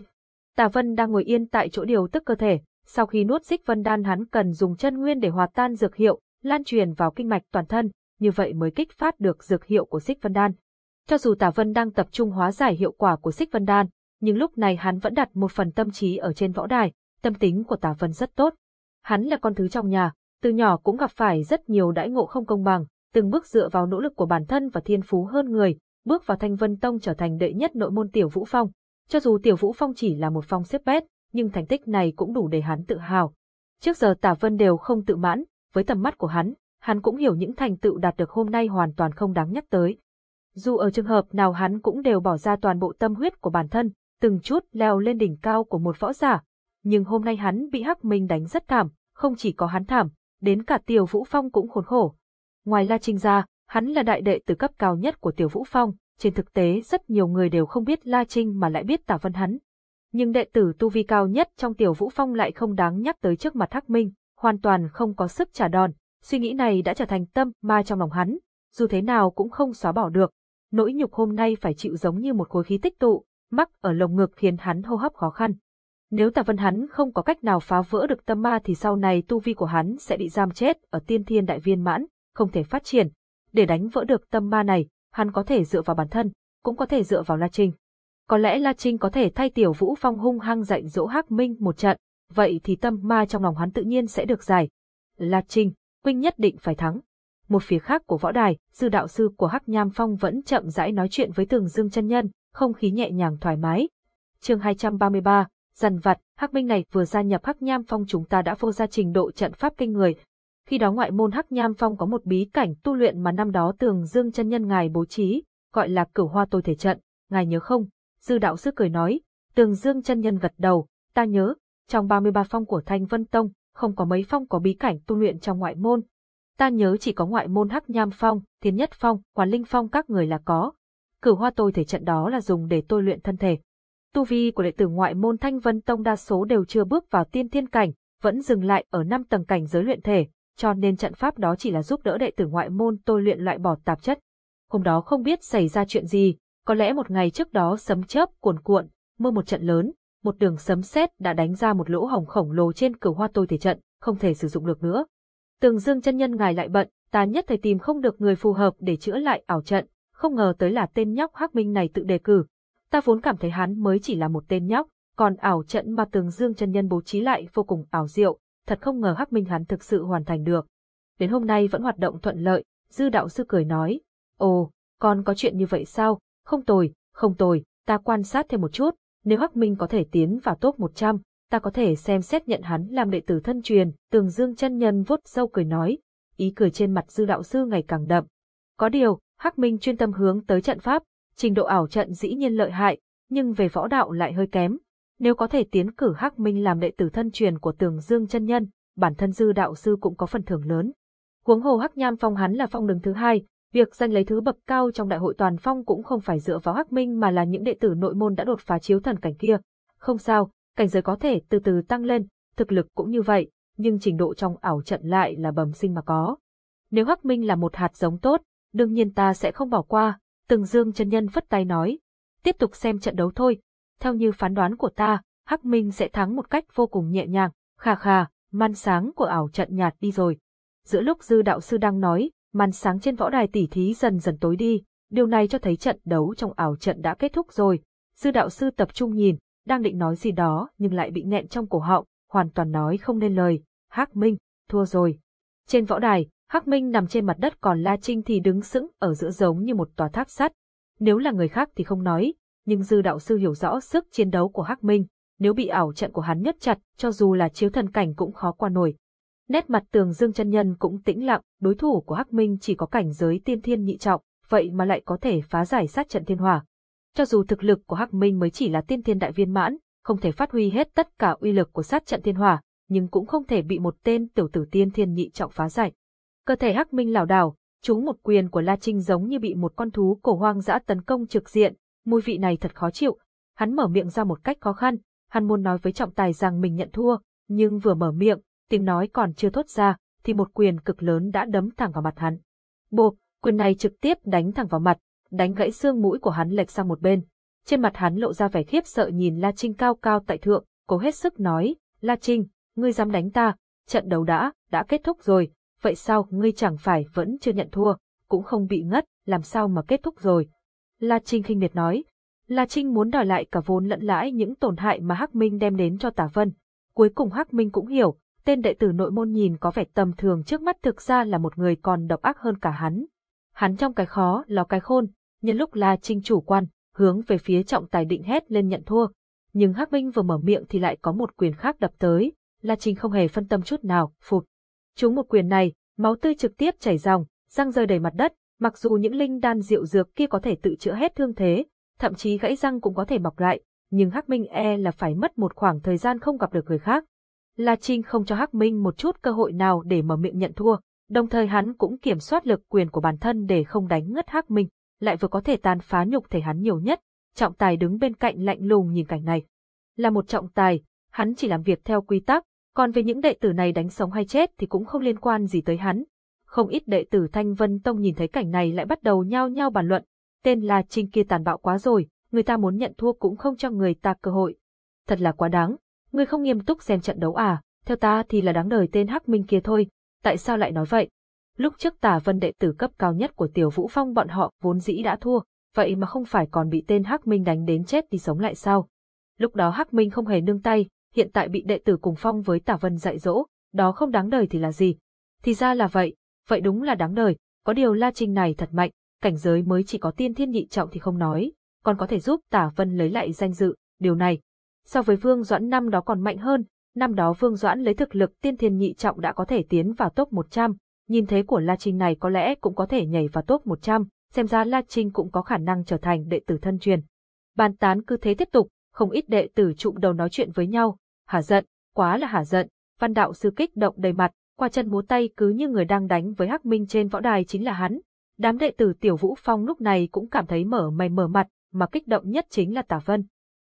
Speaker 1: Tả Vân đang ngồi yên tại chỗ điều tức cơ thể, sau khi nuốt xích vân đan hắn cần dùng chân nguyên để hòa tan dược hiệu, lan truyền vào kinh mạch toàn thân, như vậy mới kích phát được dược hiệu của xích vân đan. Cho dù Tả Vân đang tập trung hóa giải hiệu quả của xích vân đan, nhưng lúc này hắn vẫn đặt một phần tâm trí ở trên võ đài, tâm tính của Tả Vân rất tốt. Hắn là con thứ trong nhà, từ nhỏ cũng gặp phải rất nhiều đãi ngộ không công bằng, từng bước dựa vào nỗ lực của bản thân và thiên phú hơn người, bước vào Thanh Vân Tông trở thành đệ nhất nội môn Tiểu Vũ Phong. Cho dù Tiểu Vũ Phong chỉ là một phong xếp bét, nhưng thành tích này cũng đủ để hắn tự hào. Trước giờ Tả Vân đều không tự mãn, với tầm mắt của hắn, hắn cũng hiểu những thành tựu đạt được hôm nay hoàn toàn không đáng nhắc tới. Dù ở trường hợp nào hắn cũng đều bỏ ra toàn bộ tâm huyết của bản thân, từng chút leo lên đỉnh cao của một võ giả. Nhưng hôm nay hắn bị Hắc Minh đánh rất thảm, không chỉ có hắn thảm, đến cả Tiểu Vũ Phong cũng khốn khổ. Ngoài La Trinh ra, hắn là đại đệ tử cấp cao nhất của Tiểu Vũ Phong, trên thực tế rất nhiều người đều không biết La Trinh mà lại biết Tả Vân hắn. Nhưng đệ tử tu vi cao nhất trong Tiểu Vũ Phong lại không đáng nhắc tới trước mặt Hắc Minh, hoàn toàn không có sức trả đòn, suy nghĩ này đã trở thành tâm ma trong lòng hắn, dù thế nào cũng không xóa bỏ được. Nỗi nhục hôm nay phải chịu giống như một khối khí tích tụ, mắc ở lồng ngực khiến hắn hô hấp khó khăn. Nếu Tả Vân hắn không có cách nào phá vỡ được tâm ma thì sau này tu vi của hắn sẽ bị giam chết ở tiên thiên đại viên mãn, không thể phát triển. Để đánh vỡ được tâm ma này, hắn có thể dựa vào bản thân, cũng có thể dựa vào La Trinh. Có lẽ La Trinh có thể thay Tiểu Vũ Phong hung hăng dạy dỗ Hắc Minh một trận, vậy thì tâm ma trong lòng hắn tự nhiên sẽ được giải. La Trinh, huynh nhất định phải thắng. Một phía khác của võ đài, sư đạo sư của Hắc Nham Phong vẫn chậm rãi nói chuyện với Tường Dương chân nhân, không khí nhẹ nhàng thoải mái. Chương 233, dần vặt, Hắc Minh này vừa gia nhập Hắc Nham Phong chúng ta đã vô ra trình độ trận pháp kinh người. Khi đó ngoại môn Hắc Nham Phong có một bí cảnh tu luyện mà năm đó Tường Dương chân nhân ngài bố trí, gọi là Cửu Hoa Tôi thể trận, ngài nhớ không? Dư đạo sư cười nói, Tường Dương chân nhân gật đầu, ta nhớ, trong 33 phong của Thanh Vân Tông, không có mấy phong có bí cảnh tu luyện trong ngoại môn. Ta nhớ chỉ có ngoại môn Hắc Nham Phong, Thiên Nhất Phong, Quán Linh Phong các người là có. Cửu Hoa tôi thể trận đó là dùng để tôi luyện thân thể. Tu vi của đệ tử ngoại môn Thanh Vân Tông đa số đều chưa bước vào tiên thiên cảnh, vẫn dừng lại ở năm tầng cảnh giới luyện thể, cho nên trận pháp đó chỉ là giúp đỡ đệ tử ngoại môn tôi luyện loại bỏ tạp chất. Hôm đó không biết xảy ra chuyện gì, có lẽ một ngày trước đó sấm chớp cuồn cuộn, mưa một trận lớn, một đường sấm sét đã đánh ra một lỗ hồng khổng lồ trên cửu hoa tôi thể trận, không thể sử dụng được nữa. Tường Dương chân nhân ngài lại bận, ta nhất thời tìm không được người phù hợp để chữa lại ảo trận, không ngờ tới là tên nhóc Hắc Minh này tự đề cử. Ta vốn cảm thấy hắn mới chỉ là một tên nhóc, còn ảo trận mà Tường Dương chân nhân bố trí lại vô cùng ảo diệu, thật không ngờ Hắc Minh hắn thực sự hoàn thành được. Đến hôm nay vẫn hoạt động thuận lợi, Dư đạo sư cười nói, "Ồ, còn có chuyện như vậy sao? Không tồi, không tồi, ta quan sát thêm một chút, nếu Hắc Minh có thể tiến vào top 100, ta có thể xem xét nhận hắn làm đệ tử thân truyền, tường dương chân nhân vuốt sâu cười nói, ý cười trên mặt dư đạo sư ngày càng đậm. Có điều, Hắc Minh chuyên tâm hướng tới trận pháp, trình độ ảo trận dĩ nhiên lợi hại, nhưng về võ đạo lại hơi kém. Nếu có thể tiến cử Hắc Minh làm đệ tử thân truyền của tường dương chân nhân, bản thân dư đạo sư cũng có phần thưởng lớn. Huống hồ Hắc Nham Phong hắn là phong đứng thứ hai, Việc giành lấy thứ bậc cao trong đại hội toàn phong cũng không phải dựa vào Hắc Minh mà là những đệ tử nội môn đã đột phá chiếu thần cảnh kia. Không sao, cảnh giới có thể từ từ tăng lên, thực lực cũng như vậy, nhưng trình độ trong ảo trận lại là bẩm sinh mà có. Nếu Hắc Minh là một hạt giống tốt, đương nhiên ta sẽ không bỏ qua, từng dương chân nhân phất tay nói. Tiếp tục xem trận đấu thôi. Theo như phán đoán của ta, Hắc Minh sẽ thắng một cách vô cùng nhẹ nhàng, khà khà, man sáng của ảo trận nhạt đi rồi. Giữa lúc dư đạo sư đang nói, màn sáng trên võ đài tỉ thí dần dần tối đi, điều này cho thấy trận đấu trong ảo trận đã kết thúc rồi. Sư đạo sư tập trung nhìn, đang định nói gì đó nhưng lại bị nghẹn trong cổ họng, hoàn toàn nói không nên lời. Hắc Minh, thua rồi. Trên võ đài, Hắc Minh nằm trên mặt đất còn La Trinh thì đứng sững ở giữa giống như một tòa tháp sắt. Nếu là người khác thì không nói, nhưng dư đạo sư hiểu rõ sức chiến đấu của Hắc Minh, nếu bị ảo trận của hắn nhất chặt, cho dù là chiếu thần cảnh cũng khó qua nổi. Nét mặt tường dương chân nhân cũng tĩnh lặng, đối thủ của Hắc Minh chỉ có cảnh giới tiên thiên nhị trọng, vậy mà lại có thể phá giải sát trận thiên hỏa. Cho dù thực lực của Hắc Minh mới chỉ là tiên thiên đại viên mãn, không thể phát huy hết tất cả uy lực của sát trận thiên hỏa, nhưng cũng không thể bị một tên tiểu tử tiên thiên nhị trọng phá giải. Cơ thể Hắc Minh lảo đảo, chúng một quyền của La Trinh giống như bị một con thú cổ hoang dã tấn công trực diện, mùi vị này thật khó chịu. Hắn mở miệng ra một cách khó khăn, hắn muốn nói với trọng tài rằng mình nhận thua, nhưng vừa mở miệng, tiếng nói còn chưa thốt ra, thì một quyền cực lớn đã đấm thẳng vào mặt hắn. Bộp, quyền này trực tiếp đánh thẳng vào mặt, đánh gãy xương mũi của hắn lệch sang một bên. Trên mặt hắn lộ ra vẻ khiếp sợ nhìn La Trinh cao cao tại thượng, cố hết sức nói, La Trinh, ngươi dám đánh ta, trận đấu đã, đã kết thúc rồi, vậy sao ngươi chẳng phải vẫn chưa nhận thua, cũng không bị ngất, làm sao mà kết thúc rồi. La Trinh khinh miệt nói, La Trinh muốn đòi lại cả vốn lẫn lãi những tổn hại mà Hắc Minh đem đến cho Tả Vân. Cuối cùng Hắc Minh cũng hiểu, tên đệ tử nội môn nhìn có vẻ tầm thường trước mắt thực ra là một người còn độc ác hơn cả hắn. Hắn trong cái khó ló cái khôn, nhân lúc La Trinh chủ quan, hướng về phía trọng tài định hét lên nhận thua. Nhưng Hắc Minh vừa mở miệng thì lại có một quyền khác đập tới, La Trinh không hề phân tâm chút nào, phụt. Chúng một quyền này, máu tươi trực tiếp chảy ròng, răng rơi đầy mặt đất, mặc dù những linh đan diệu dược kia có thể tự chữa hết thương thế, thậm chí gãy răng cũng có thể mọc lại, nhưng Hắc Minh e là phải mất một khoảng thời gian không gặp được người khác. La Trinh không cho Hắc Minh một chút cơ hội nào để mở miệng nhận thua, đồng thời hắn cũng kiểm soát lực quyền của bản thân để không đánh ngất Hắc Minh, lại vừa có thể tàn phá nhục thể hắn nhiều nhất. Trọng tài đứng bên cạnh lạnh lùng nhìn cảnh này. Là một trọng tài, hắn chỉ làm việc theo quy tắc, còn về những đệ tử này đánh sống hay chết thì cũng không liên quan gì tới hắn. Không ít đệ tử Thanh Vân Tông nhìn thấy cảnh này lại bắt đầu nhao nhao bàn luận, tên La Trinh kia tàn bạo quá rồi, người ta muốn nhận thua cũng không cho người ta cơ hội. Thật là quá đáng, người không nghiêm túc xem trận đấu à, theo ta thì là đáng đời tên Hắc Minh kia thôi, tại sao lại nói vậy? Lúc trước tả vân đệ tử cấp cao nhất của Tiểu Vũ Phong bọn họ vốn dĩ đã thua, vậy mà không phải còn bị tên Hắc Minh đánh đến chết đi sống lại sao? Lúc đó Hắc Minh không hề nương tay, hiện tại bị đệ tử cùng phong với tả vân dạy dỗ, đó không đáng đời thì là gì? Thì ra là vậy, vậy đúng là đáng đời, có điều La Trinh này thật mạnh, cảnh giới mới chỉ có tiên thiên nhị trọng thì không nói, còn có thể giúp tả vân lấy lại danh dự, điều này. So với Vương Doãn năm đó còn mạnh hơn, năm đó Vương Doãn lấy thực lực tiên thiên nhị trọng đã có thể tiến vào top 100, nhìn thế của La Trinh này có lẽ cũng có thể nhảy vào top 100, xem ra La Trinh cũng có khả năng trở thành đệ tử thân truyền. Bàn tán cứ thế tiếp tục, không ít đệ tử trụm đầu nói chuyện với nhau, hả giận, quá là hả giận, văn đạo sư kích động đầy mặt, qua chân múa tay cứ như người đang đánh với Hắc Minh trên võ đài chính là hắn. Đám đệ tử Tiểu Vũ Phong lúc này cũng cảm thấy mở mày mở mặt, mà kích động nhất chính là Tả Vân.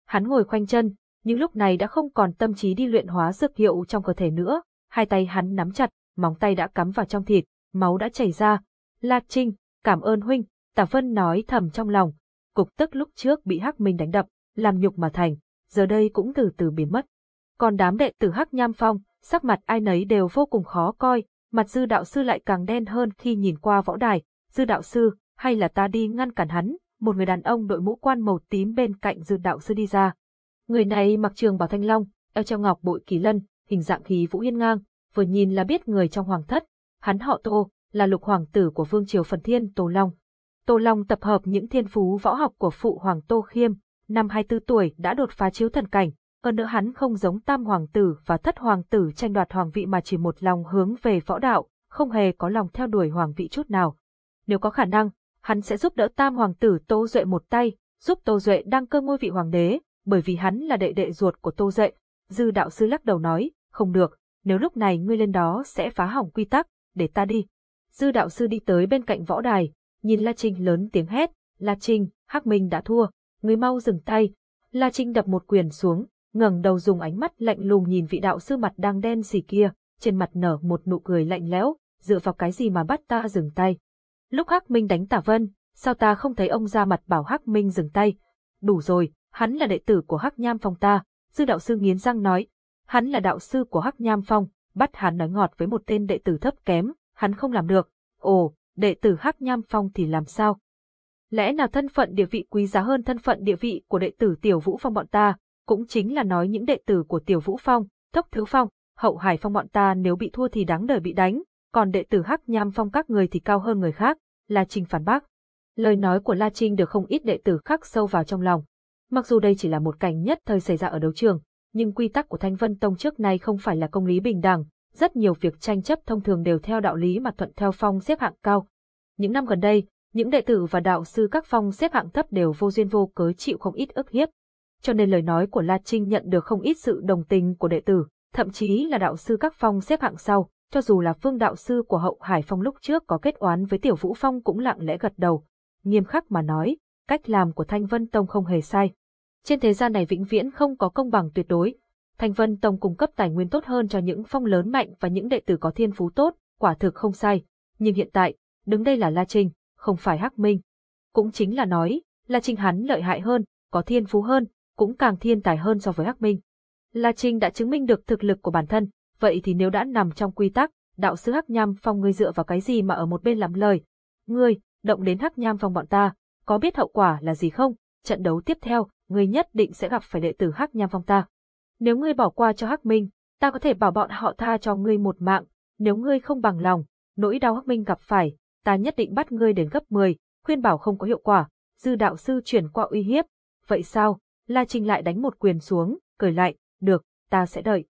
Speaker 1: Hắn ngồi khoanh chân, nhưng lúc này đã không còn tâm trí đi luyện hóa dược hiệu trong cơ thể nữa, hai tay hắn nắm chặt, móng tay đã cắm vào trong thịt, máu đã chảy ra. La Trinh, cảm ơn huynh, Tả Vân nói thầm trong lòng. Cục tức lúc trước bị Hắc Minh đánh đập, làm nhục mà thành, giờ đây cũng từ từ biến mất. Còn đám đệ tử Hắc Nham Phong, sắc mặt ai nấy đều vô cùng khó coi, mặt dư đạo sư lại càng đen hơn khi nhìn qua võ đài. Dư đạo sư, hay là ta đi ngăn cản hắn, một người đàn ông đội mũ quan màu tím bên cạnh dư đạo sư đi ra. Người này mặc trường bào thanh long, eo treo ngọc bội kỳ lân, hình dạng khí vũ hiên ngang, vừa nhìn là biết người trong hoàng thất. Hắn họ Tô, là lục hoàng tử của vương triều phần thiên Tô Long. Tô Long tập hợp những thiên phú võ học của phụ hoàng Tô Khiêm, năm 24 tuổi đã đột phá chiếu thần cảnh, hơn nữa hắn không giống tam hoàng tử và thất hoàng tử tranh đoạt hoàng vị mà chỉ một lòng hướng về võ đạo, không hề có lòng theo đuổi hoàng vị chút nào. Nếu có khả năng, hắn sẽ giúp đỡ tam hoàng tử Tô Duệ một tay, giúp Tô Duệ đăng cơ ngôi vị hoàng đế, bởi vì hắn là đệ đệ ruột của Tô Duệ. Dư đạo sư lắc đầu nói, không được, nếu lúc này ngươi lên đó sẽ phá hỏng quy tắc, để ta đi. Dư đạo sư đi tới bên cạnh võ đài, nhìn La Trinh lớn tiếng hét, La Trinh, Hắc Minh đã thua, ngươi mau dừng tay. La Trinh đập một quyền xuống, ngẩng đầu dùng ánh mắt lạnh lùng nhìn vị đạo sư mặt đang đen xì kia, trên mặt nở một nụ cười lạnh lẽo, dựa vào cái gì mà bắt ta dừng tay. Lúc Hắc Minh đánh Tả Vân, sao ta không thấy ông ra mặt bảo Hắc Minh dừng tay? Đủ rồi, hắn là đệ tử của Hắc Nham Phong ta, sư đạo sư nghiến răng nói. Hắn là đạo sư của Hắc Nham Phong, bắt hắn nói ngọt với một tên đệ tử thấp kém, hắn không làm được. Ồ, đệ tử Hắc Nham Phong thì làm sao? Lẽ nào thân phận địa vị quý giá hơn thân phận địa vị của đệ tử Tiểu Vũ Phong bọn ta, cũng chính là nói những đệ tử của Tiểu Vũ Phong, Thốc Thứ Phong, Hậu Hải Phong bọn ta nếu bị thua thì đáng đời bị đánh, còn đệ tử Hắc Nham Phong các người thì cao hơn người khác, La Trinh phản bác. Lời nói của La Trinh được không ít đệ tử khắc sâu vào trong lòng. Mặc dù đây chỉ là một cảnh nhất thời xảy ra ở đấu trường, nhưng quy tắc của Thanh Vân Tông trước nay không phải là công lý bình đẳng, rất nhiều việc tranh chấp thông thường đều theo đạo lý mà thuận theo phong xếp hạng cao. Những năm gần đây, những đệ tử và đạo sư các phong xếp hạng thấp đều vô duyên vô cớ chịu không ít ức hiếp cho nên lời nói của La Trinh nhận được không ít sự đồng tình của đệ tử, thậm chí là đạo sư các phong xếp hạng sau, cho dù là phương đạo sư của hậu Hải Phong lúc trước có kết oán với Tiểu Vũ Phong cũng lặng lẽ gật đầu, nghiêm khắc mà nói, cách làm của Thanh Vân Tông không hề sai. Trên thế gian này vĩnh viễn không có công bằng tuyệt đối. Thanh Vân Tông cung cấp tài nguyên tốt hơn cho những phong lớn mạnh và những đệ tử có thiên phú tốt, quả thực không sai. Nhưng hiện tại, đứng đây là La Trinh, không phải Hắc Minh. Cũng chính là nói, La Trinh hắn lợi hại hơn, có thiên phú hơn, cũng càng thiên tài hơn so với Hắc Minh. La Trinh đã chứng minh được thực lực của bản thân, vậy thì nếu đã nằm trong quy tắc, đạo sư Hắc Nham Phong ngươi dựa vào cái gì mà ở một bên làm lời? Ngươi, động đến Hắc Nham Phong bọn ta, có biết hậu quả là gì không? Trận đấu tiếp theo, ngươi nhất định sẽ gặp phải đệ tử Hắc Nham Phong ta. Nếu ngươi bỏ qua cho Hắc Minh, ta có thể bảo bọn họ tha cho ngươi một mạng, nếu ngươi không bằng lòng, nỗi đau Hắc Minh gặp phải, ta nhất định bắt ngươi đến gấp 10, khuyên bảo không có hiệu quả, dư đạo sư chuyển qua uy hiếp. Vậy sao? La Trinh lại đánh một quyền xuống, cười lại, được, ta sẽ đợi.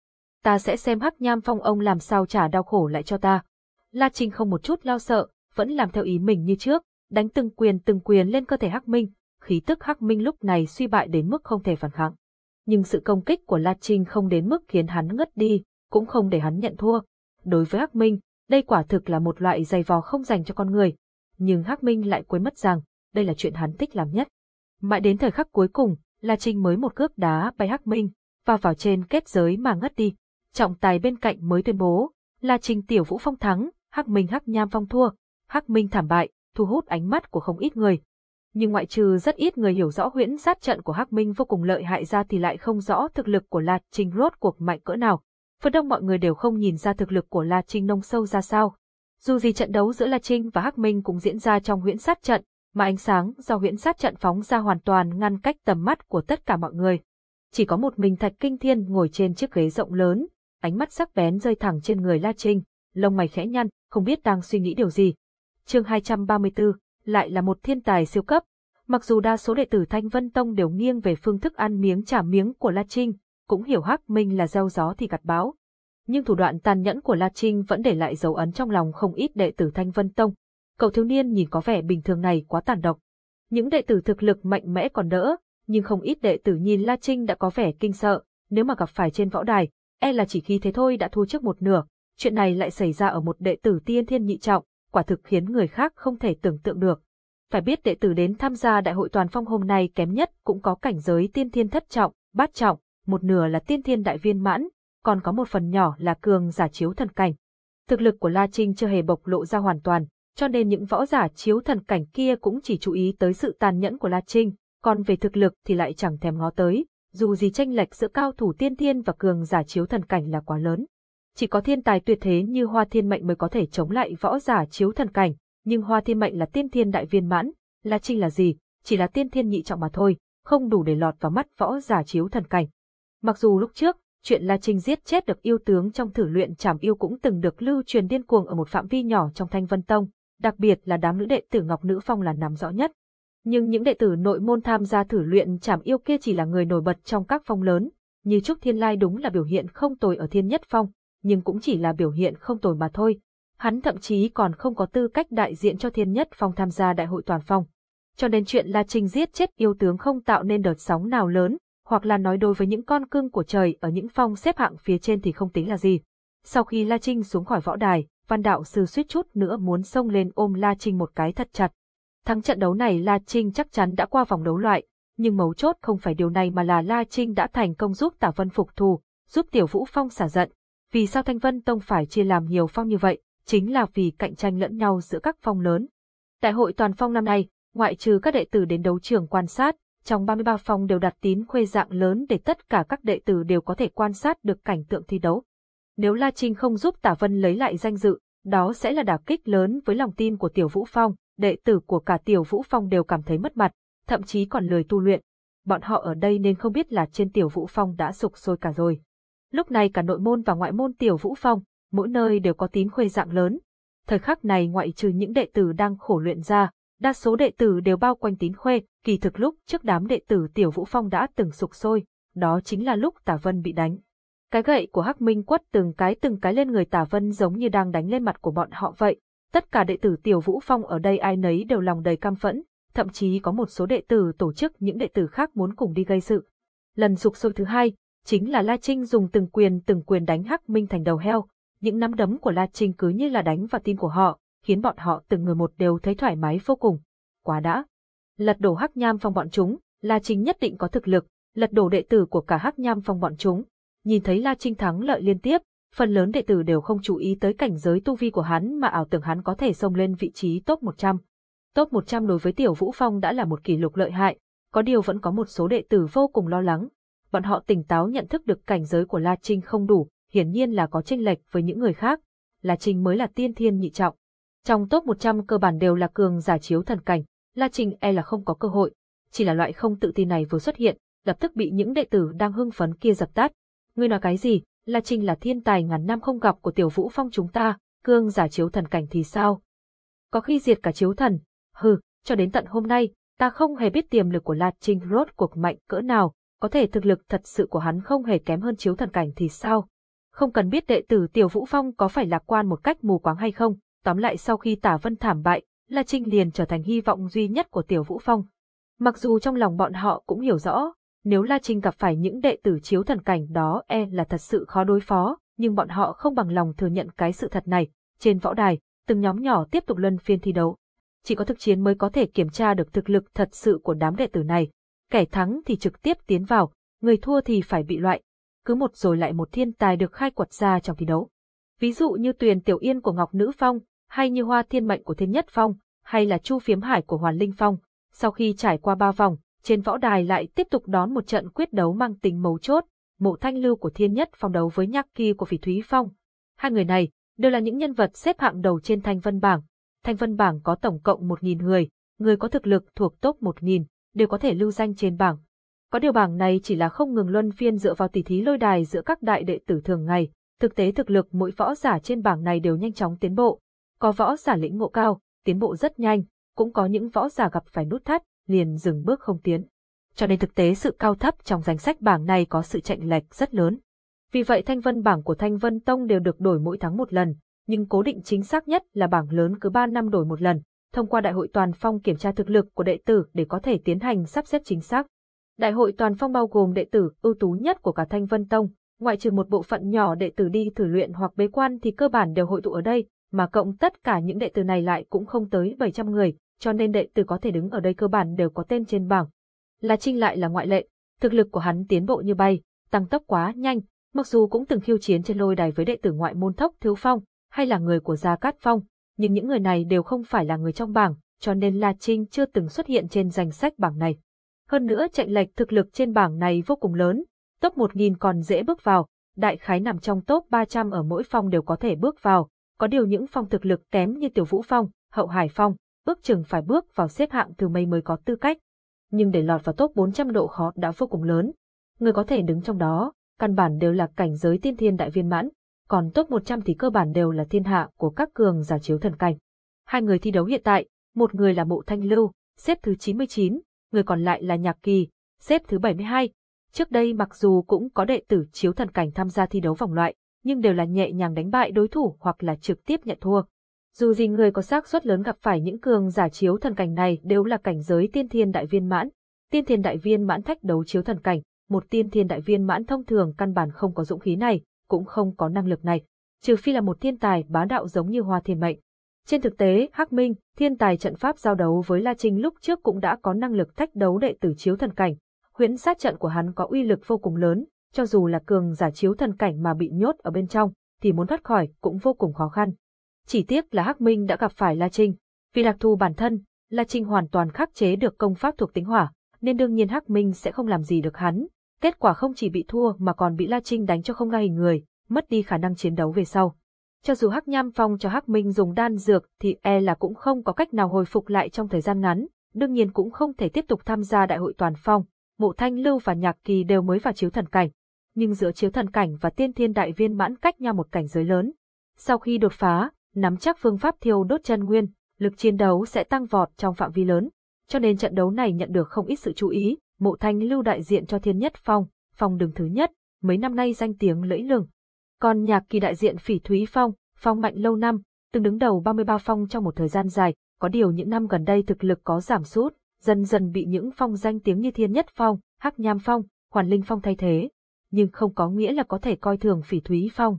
Speaker 1: Ta sẽ xem Hắc Nham Phong ông làm sao trả đau khổ lại cho ta. La Trinh không một chút lo sợ, vẫn làm theo ý mình như trước, đánh từng quyền từng quyền lên cơ thể Hắc Minh, khí tức Hắc Minh lúc này suy bại đến mức không thể phản kháng. Nhưng sự công kích của La Trinh không đến mức khiến hắn ngất đi, cũng không để hắn nhận thua. Đối với Hắc Minh, đây quả thực là một loại giày vò không dành cho con người. Nhưng Hắc Minh lại quên mất rằng, đây là chuyện hắn thích làm nhất. Mãi đến thời khắc cuối cùng, La Trinh mới một cước đá bay Hắc Minh, và vào trên kết giới mà ngất đi. Trọng tài bên cạnh mới tuyên bố, La Trinh tiểu vũ phong thắng, Hắc Minh Hắc Nham phong thua, Hắc Minh thảm bại, thu hút ánh mắt của không ít người. Nhưng ngoại trừ rất ít người hiểu rõ huyễn sát trận của Hắc Minh vô cùng lợi hại ra thì lại không rõ thực lực của La Trinh rốt cuộc mạnh cỡ nào. Phần đông mọi người đều không nhìn ra thực lực của La Trinh nông sâu ra sao. Dù gì trận đấu giữa La Trinh và Hắc Minh cũng diễn ra trong huyễn sát trận, mà ánh sáng do huyễn sát trận phóng ra hoàn toàn ngăn cách tầm mắt của tất cả mọi người. Chỉ có một mình Thạch Kinh Thiên ngồi trên chiếc ghế rộng lớn, ánh mắt sắc bén rơi thẳng trên người La Trinh, lông mày khẽ nhăn, không biết đang suy nghĩ điều gì. Chương 234, lại là một thiên tài siêu cấp. Mặc dù đa số đệ tử Thanh Vân Tông đều nghiêng về phương thức ăn miếng trả miếng của La Trinh, cũng hiểu Hắc Minh là gieo gió thì gặt bão. Nhưng thủ đoạn tàn nhẫn của La Trinh vẫn để lại dấu ấn trong lòng không ít đệ tử Thanh Vân Tông. Cậu thiếu niên nhìn có vẻ bình thường này quá tàn độc. Những đệ tử thực lực mạnh mẽ còn đỡ, nhưng không ít đệ tử nhìn La Trinh đã có vẻ kinh sợ, nếu mà gặp phải trên võ đài, e là chỉ khi thế thôi đã thua trước một nửa. Chuyện này lại xảy ra ở một đệ tử tiên thiên nhị trọng, quả thực khiến người khác không thể tưởng tượng được. Phải biết đệ tử đến tham gia đại hội toàn phong hôm nay kém nhất cũng có cảnh giới tiên thiên thất trọng, bát trọng, một nửa là tiên thiên đại viên mãn, còn có một phần nhỏ là cường giả chiếu thần cảnh. Thực lực của La Trinh chưa hề bộc lộ ra hoàn toàn, cho nên những võ giả chiếu thần cảnh kia cũng chỉ chú ý tới sự tàn nhẫn của La Trinh, còn về thực lực thì lại chẳng thèm ngó tới, dù gì tranh lệch giữa cao thủ tiên thiên và cường giả chiếu thần cảnh là quá lớn. Chỉ có thiên tài tuyệt thế như Hoa Thiên Mệnh mới có thể chống lại võ giả chiếu thần cảnh, nhưng Hoa Thiên Mệnh là tiên thiên đại viên mãn, La Trinh là gì, chỉ là tiên thiên nhị trọng mà thôi, không đủ để lọt vào mắt võ giả chiếu thần cảnh. Mặc dù lúc trước, chuyện La Trinh giết chết được yêu tướng trong thử luyện trảm yêu cũng từng được lưu truyền điên cuồng ở một phạm vi nhỏ trong Thanh Vân Tông, đặc biệt là đám nữ đệ tử Ngọc Nữ Phong là nắm rõ nhất. Nhưng những đệ tử nội môn tham gia thử luyện chảm yêu kia chỉ là người nổi bật trong các phong lớn, như Trúc Thiên Lai đúng là biểu hiện không tồi ở Thiên Nhất Phong, nhưng cũng chỉ là biểu hiện không tồi mà thôi. Hắn thậm chí còn không có tư cách đại diện cho Thiên Nhất Phong tham gia đại hội toàn phong. Cho nên chuyện La Trinh giết chết yêu tướng không tạo nên đợt sóng nào lớn, hoặc là nói đối với những con cưng của trời ở những phong xếp hạng phía trên thì không tính là gì. Sau khi La Trinh xuống khỏi võ đài, văn đạo sư suýt chút nữa muốn xông lên ôm La Trinh một cái thật chặt. Thắng trận đấu này La Trinh chắc chắn đã qua vòng đấu loại, nhưng mấu chốt không phải điều này mà là La Trinh đã thành công giúp Tả Vân phục thù, giúp Tiểu Vũ Phong xả giận. Vì sao Thanh Vân Tông phải chia làm nhiều phong như vậy? Chính là vì cạnh tranh lẫn nhau giữa các phong lớn. Đại hội toàn phong năm nay, ngoại trừ các đệ tử đến đấu trường quan sát, trong 33 phong đều đặt tín khuê dạng lớn để tất cả các đệ tử đều có thể quan sát được cảnh tượng thi đấu. Nếu La Trinh không giúp Tả Vân lấy lại danh dự, đó sẽ là đả kích lớn với lòng tin của Tiểu Vũ Phong, đệ tử của cả Tiểu Vũ Phong đều cảm thấy mất mặt, thậm chí còn lười tu luyện. Bọn họ ở đây nên không biết là trên Tiểu Vũ Phong đã sục sôi cả rồi. Lúc này cả nội môn và ngoại môn Tiểu Vũ Phong, mỗi nơi đều có tín khuê dạng lớn. Thời khắc này ngoại trừ những đệ tử đang khổ luyện ra, đa số đệ tử đều bao quanh tín khuê, kỳ thực lúc trước đám đệ tử Tiểu Vũ Phong đã từng sục sôi, đó chính là lúc Tả Vân bị đánh. Cái gậy của Hắc Minh quất từng cái từng cái lên người Tả Vân giống như đang đánh lên mặt của bọn họ vậy. Tất cả đệ tử Tiểu Vũ Phong ở đây ai nấy đều lòng đầy cam phẫn, thậm chí có một số đệ tử tổ chức những đệ tử khác muốn cùng đi gây sự. Lần dục sôi thứ hai, chính là La Trinh dùng từng quyền từng quyền đánh Hắc Minh thành đầu heo. Những nắm đấm của La Trinh cứ như là đánh vào tim của họ, khiến bọn họ từng người một đều thấy thoải mái vô cùng. Quá đã. Lật đổ Hắc Nham Phong bọn chúng, La Trinh nhất định có thực lực, lật đổ đệ tử của cả Hắc Nham Phong bọn chúng. Nhìn thấy La Trinh thắng lợi liên tiếp, phần lớn đệ tử đều không chú ý tới cảnh giới tu vi của hắn mà ảo tưởng hắn có thể xông lên vị trí top 100. Top 100 đối với Tiểu Vũ Phong đã là một kỷ lục lợi hại, có điều vẫn có một số đệ tử vô cùng lo lắng. Bọn họ tỉnh táo nhận thức được cảnh giới của La Trinh không đủ, hiển nhiên là có chênh lệch với những người khác. La Trinh mới là tiên thiên nhị trọng. Trong top 100 cơ bản đều là cường giả chiếu thần cảnh, La Trinh e là không có cơ hội. Chỉ là loại không tự tin này vừa xuất hiện, lập tức bị những đệ tử đang hưng phấn kia dập tắt. Ngươi nói cái gì? La Trinh là thiên tài ngàn năm không gặp của Tiểu Vũ Phong chúng ta, cương giả chiếu thần cảnh thì sao? Có khi diệt cả chiếu thần. Hừ, cho đến tận hôm nay, ta không hề biết tiềm lực của La Trinh rốt cuộc mạnh cỡ nào, có thể thực lực thật sự của hắn không hề kém hơn chiếu thần cảnh thì sao? Không cần biết đệ tử Tiểu Vũ Phong có phải lạc quan một cách mù quáng hay không, tóm lại sau khi Tả Vân thảm bại, La Trinh liền trở thành hy vọng duy nhất của Tiểu Vũ Phong. Mặc dù trong lòng bọn họ cũng hiểu rõ, nếu La Trinh gặp phải những đệ tử chiếu thần cảnh đó e là thật sự khó đối phó, nhưng bọn họ không bằng lòng thừa nhận cái sự thật này. Trên võ đài, từng nhóm nhỏ tiếp tục luân phiên thi đấu. Chỉ có thực chiến mới có thể kiểm tra được thực lực thật sự của đám đệ tử này. Kẻ thắng thì trực tiếp tiến vào, người thua thì phải bị loại. Cứ một rồi lại một thiên tài được khai quật ra trong thi đấu. Ví dụ như Tuyền Tiểu Yên của Ngọc Nữ Phong, hay như Hoa Thiên Mệnh của Thiên Nhất Phong, hay là Chu Phiếm Hải của Hoàn Linh Phong. Sau khi trải qua ba vòng, trên võ đài lại tiếp tục đón một trận quyết đấu mang tính mấu chốt, mộ thanh lưu của thiên nhất phong đấu với nhạc kỳ của phỉ thúy phong. Hai người này đều là những nhân vật xếp hạng đầu trên thanh vân bảng. Thanh vân bảng có tổng cộng 1.000 người, người có thực lực thuộc top 1.000, đều có thể lưu danh trên bảng. Có điều bảng này chỉ là không ngừng luân phiên dựa vào tỷ thí lôi đài giữa các đại đệ tử thường ngày, thực tế thực lực mỗi võ giả trên bảng này đều nhanh chóng tiến bộ. Có võ giả lĩnh ngộ cao, tiến bộ rất nhanh, cũng có những võ giả gặp phải nút thắt, liền dừng bước không tiến. Cho nên thực tế sự cao thấp trong danh sách bảng này có sự chênh lệch rất lớn. Vì vậy thanh vân bảng của Thanh Vân Tông đều được đổi mỗi tháng một lần, nhưng cố định chính xác nhất là bảng lớn cứ 3 năm đổi một lần, thông qua đại hội toàn phong kiểm tra thực lực của đệ tử để có thể tiến hành sắp xếp chính xác. Đại hội toàn phong bao gồm đệ tử ưu tú nhất của cả Thanh Vân Tông, ngoại trừ một bộ phận nhỏ đệ tử đi thử luyện hoặc bế quan thì cơ bản đều hội tụ ở đây, mà cộng tất cả những đệ tử này lại cũng không tới 700 người, cho nên đệ tử có thể đứng ở đây cơ bản đều có tên trên bảng. La Trinh lại là ngoại lệ, thực lực của hắn tiến bộ như bay, tăng tốc quá nhanh, mặc dù cũng từng khiêu chiến trên lôi đài với đệ tử ngoại môn thốc thiếu phong, hay là người của Gia Cát Phong, nhưng những người này đều không phải là người trong bảng, cho nên La Trinh chưa từng xuất hiện trên danh sách bảng này. Hơn nữa chạy lệch thực lực trên bảng này vô cùng lớn, top 1000 còn dễ bước vào, đại khái nằm trong top 300 ở mỗi phong đều có thể bước vào, có điều những phong thực lực kém như Tiểu Vũ Phong, Hậu Hải Phong, ước chừng phải bước vào xếp hạng từ mây mới có tư cách. Nhưng để lọt vào top 400 độ khó đã vô cùng lớn. Người có thể đứng trong đó, căn bản đều là cảnh giới tiên thiên đại viên mãn, còn top 100 thì cơ bản đều là thiên hạ của các cường giả chiếu thần cảnh. Hai người thi đấu hiện tại, một người là Mộ Thanh Lưu, xếp thứ 99, người còn lại là Nhạc Kỳ, xếp thứ 72. Trước đây mặc dù cũng có đệ tử chiếu thần cảnh tham gia thi đấu vòng loại, nhưng đều là nhẹ nhàng đánh bại đối thủ hoặc là trực tiếp nhận thua. Dù gì người có xác suất lớn gặp phải những cường giả chiếu thần cảnh này đều là cảnh giới tiên thiên đại viên mãn. Tiên thiên đại viên mãn thách đấu chiếu thần cảnh, một tiên thiên đại viên mãn thông thường căn bản không có dũng khí này, cũng không có năng lực này, trừ phi là một thiên tài bá đạo giống như Hoa Thiên Mệnh. Trên thực tế, Hắc Minh, thiên tài trận pháp giao đấu với La Trinh lúc trước cũng đã có năng lực thách đấu đệ tử chiếu thần cảnh. Huyễn sát trận của hắn có uy lực vô cùng lớn, cho dù là cường giả chiếu thần cảnh mà bị nhốt ở bên trong, thì muốn thoát khỏi cũng vô cùng khó khăn. Chỉ tiếc là Hắc Minh đã gặp phải La Trinh. Vì đặc thù bản thân, La Trinh hoàn toàn khắc chế được công pháp thuộc tính hỏa, nên đương nhiên Hắc Minh sẽ không làm gì được hắn. Kết quả không chỉ bị thua mà còn bị La Trinh đánh cho không ra hình người, mất đi khả năng chiến đấu về sau. Cho dù Hắc Nham Phong cho Hắc Minh dùng đan dược thì e là cũng không có cách nào hồi phục lại trong thời gian ngắn, đương nhiên cũng không thể tiếp tục tham gia đại hội toàn phong. Mộ Thanh Lưu và Nhạc Kỳ đều mới vào chiếu thần cảnh, nhưng giữa chiếu thần cảnh và tiên thiên đại viên mãn cách nhau một cảnh giới lớn. Sau khi đột phá, nắm chắc phương pháp thiêu đốt chân nguyên, lực chiến đấu sẽ tăng vọt trong phạm vi lớn. Cho nên trận đấu này nhận được không ít sự chú ý, mộ thanh lưu đại diện cho thiên nhất phong, phong đường thứ nhất, mấy năm nay danh tiếng lẫy lừng. Còn nhạc kỳ đại diện phỉ thúy phong, phong mạnh lâu năm, từng đứng đầu 33 phong trong một thời gian dài, có điều những năm gần đây thực lực có giảm sút, dần dần bị những phong danh tiếng như thiên nhất phong, hắc nham phong, Hoàn Linh Phong thay thế, nhưng không có nghĩa là có thể coi thường Phỉ Thúy Phong.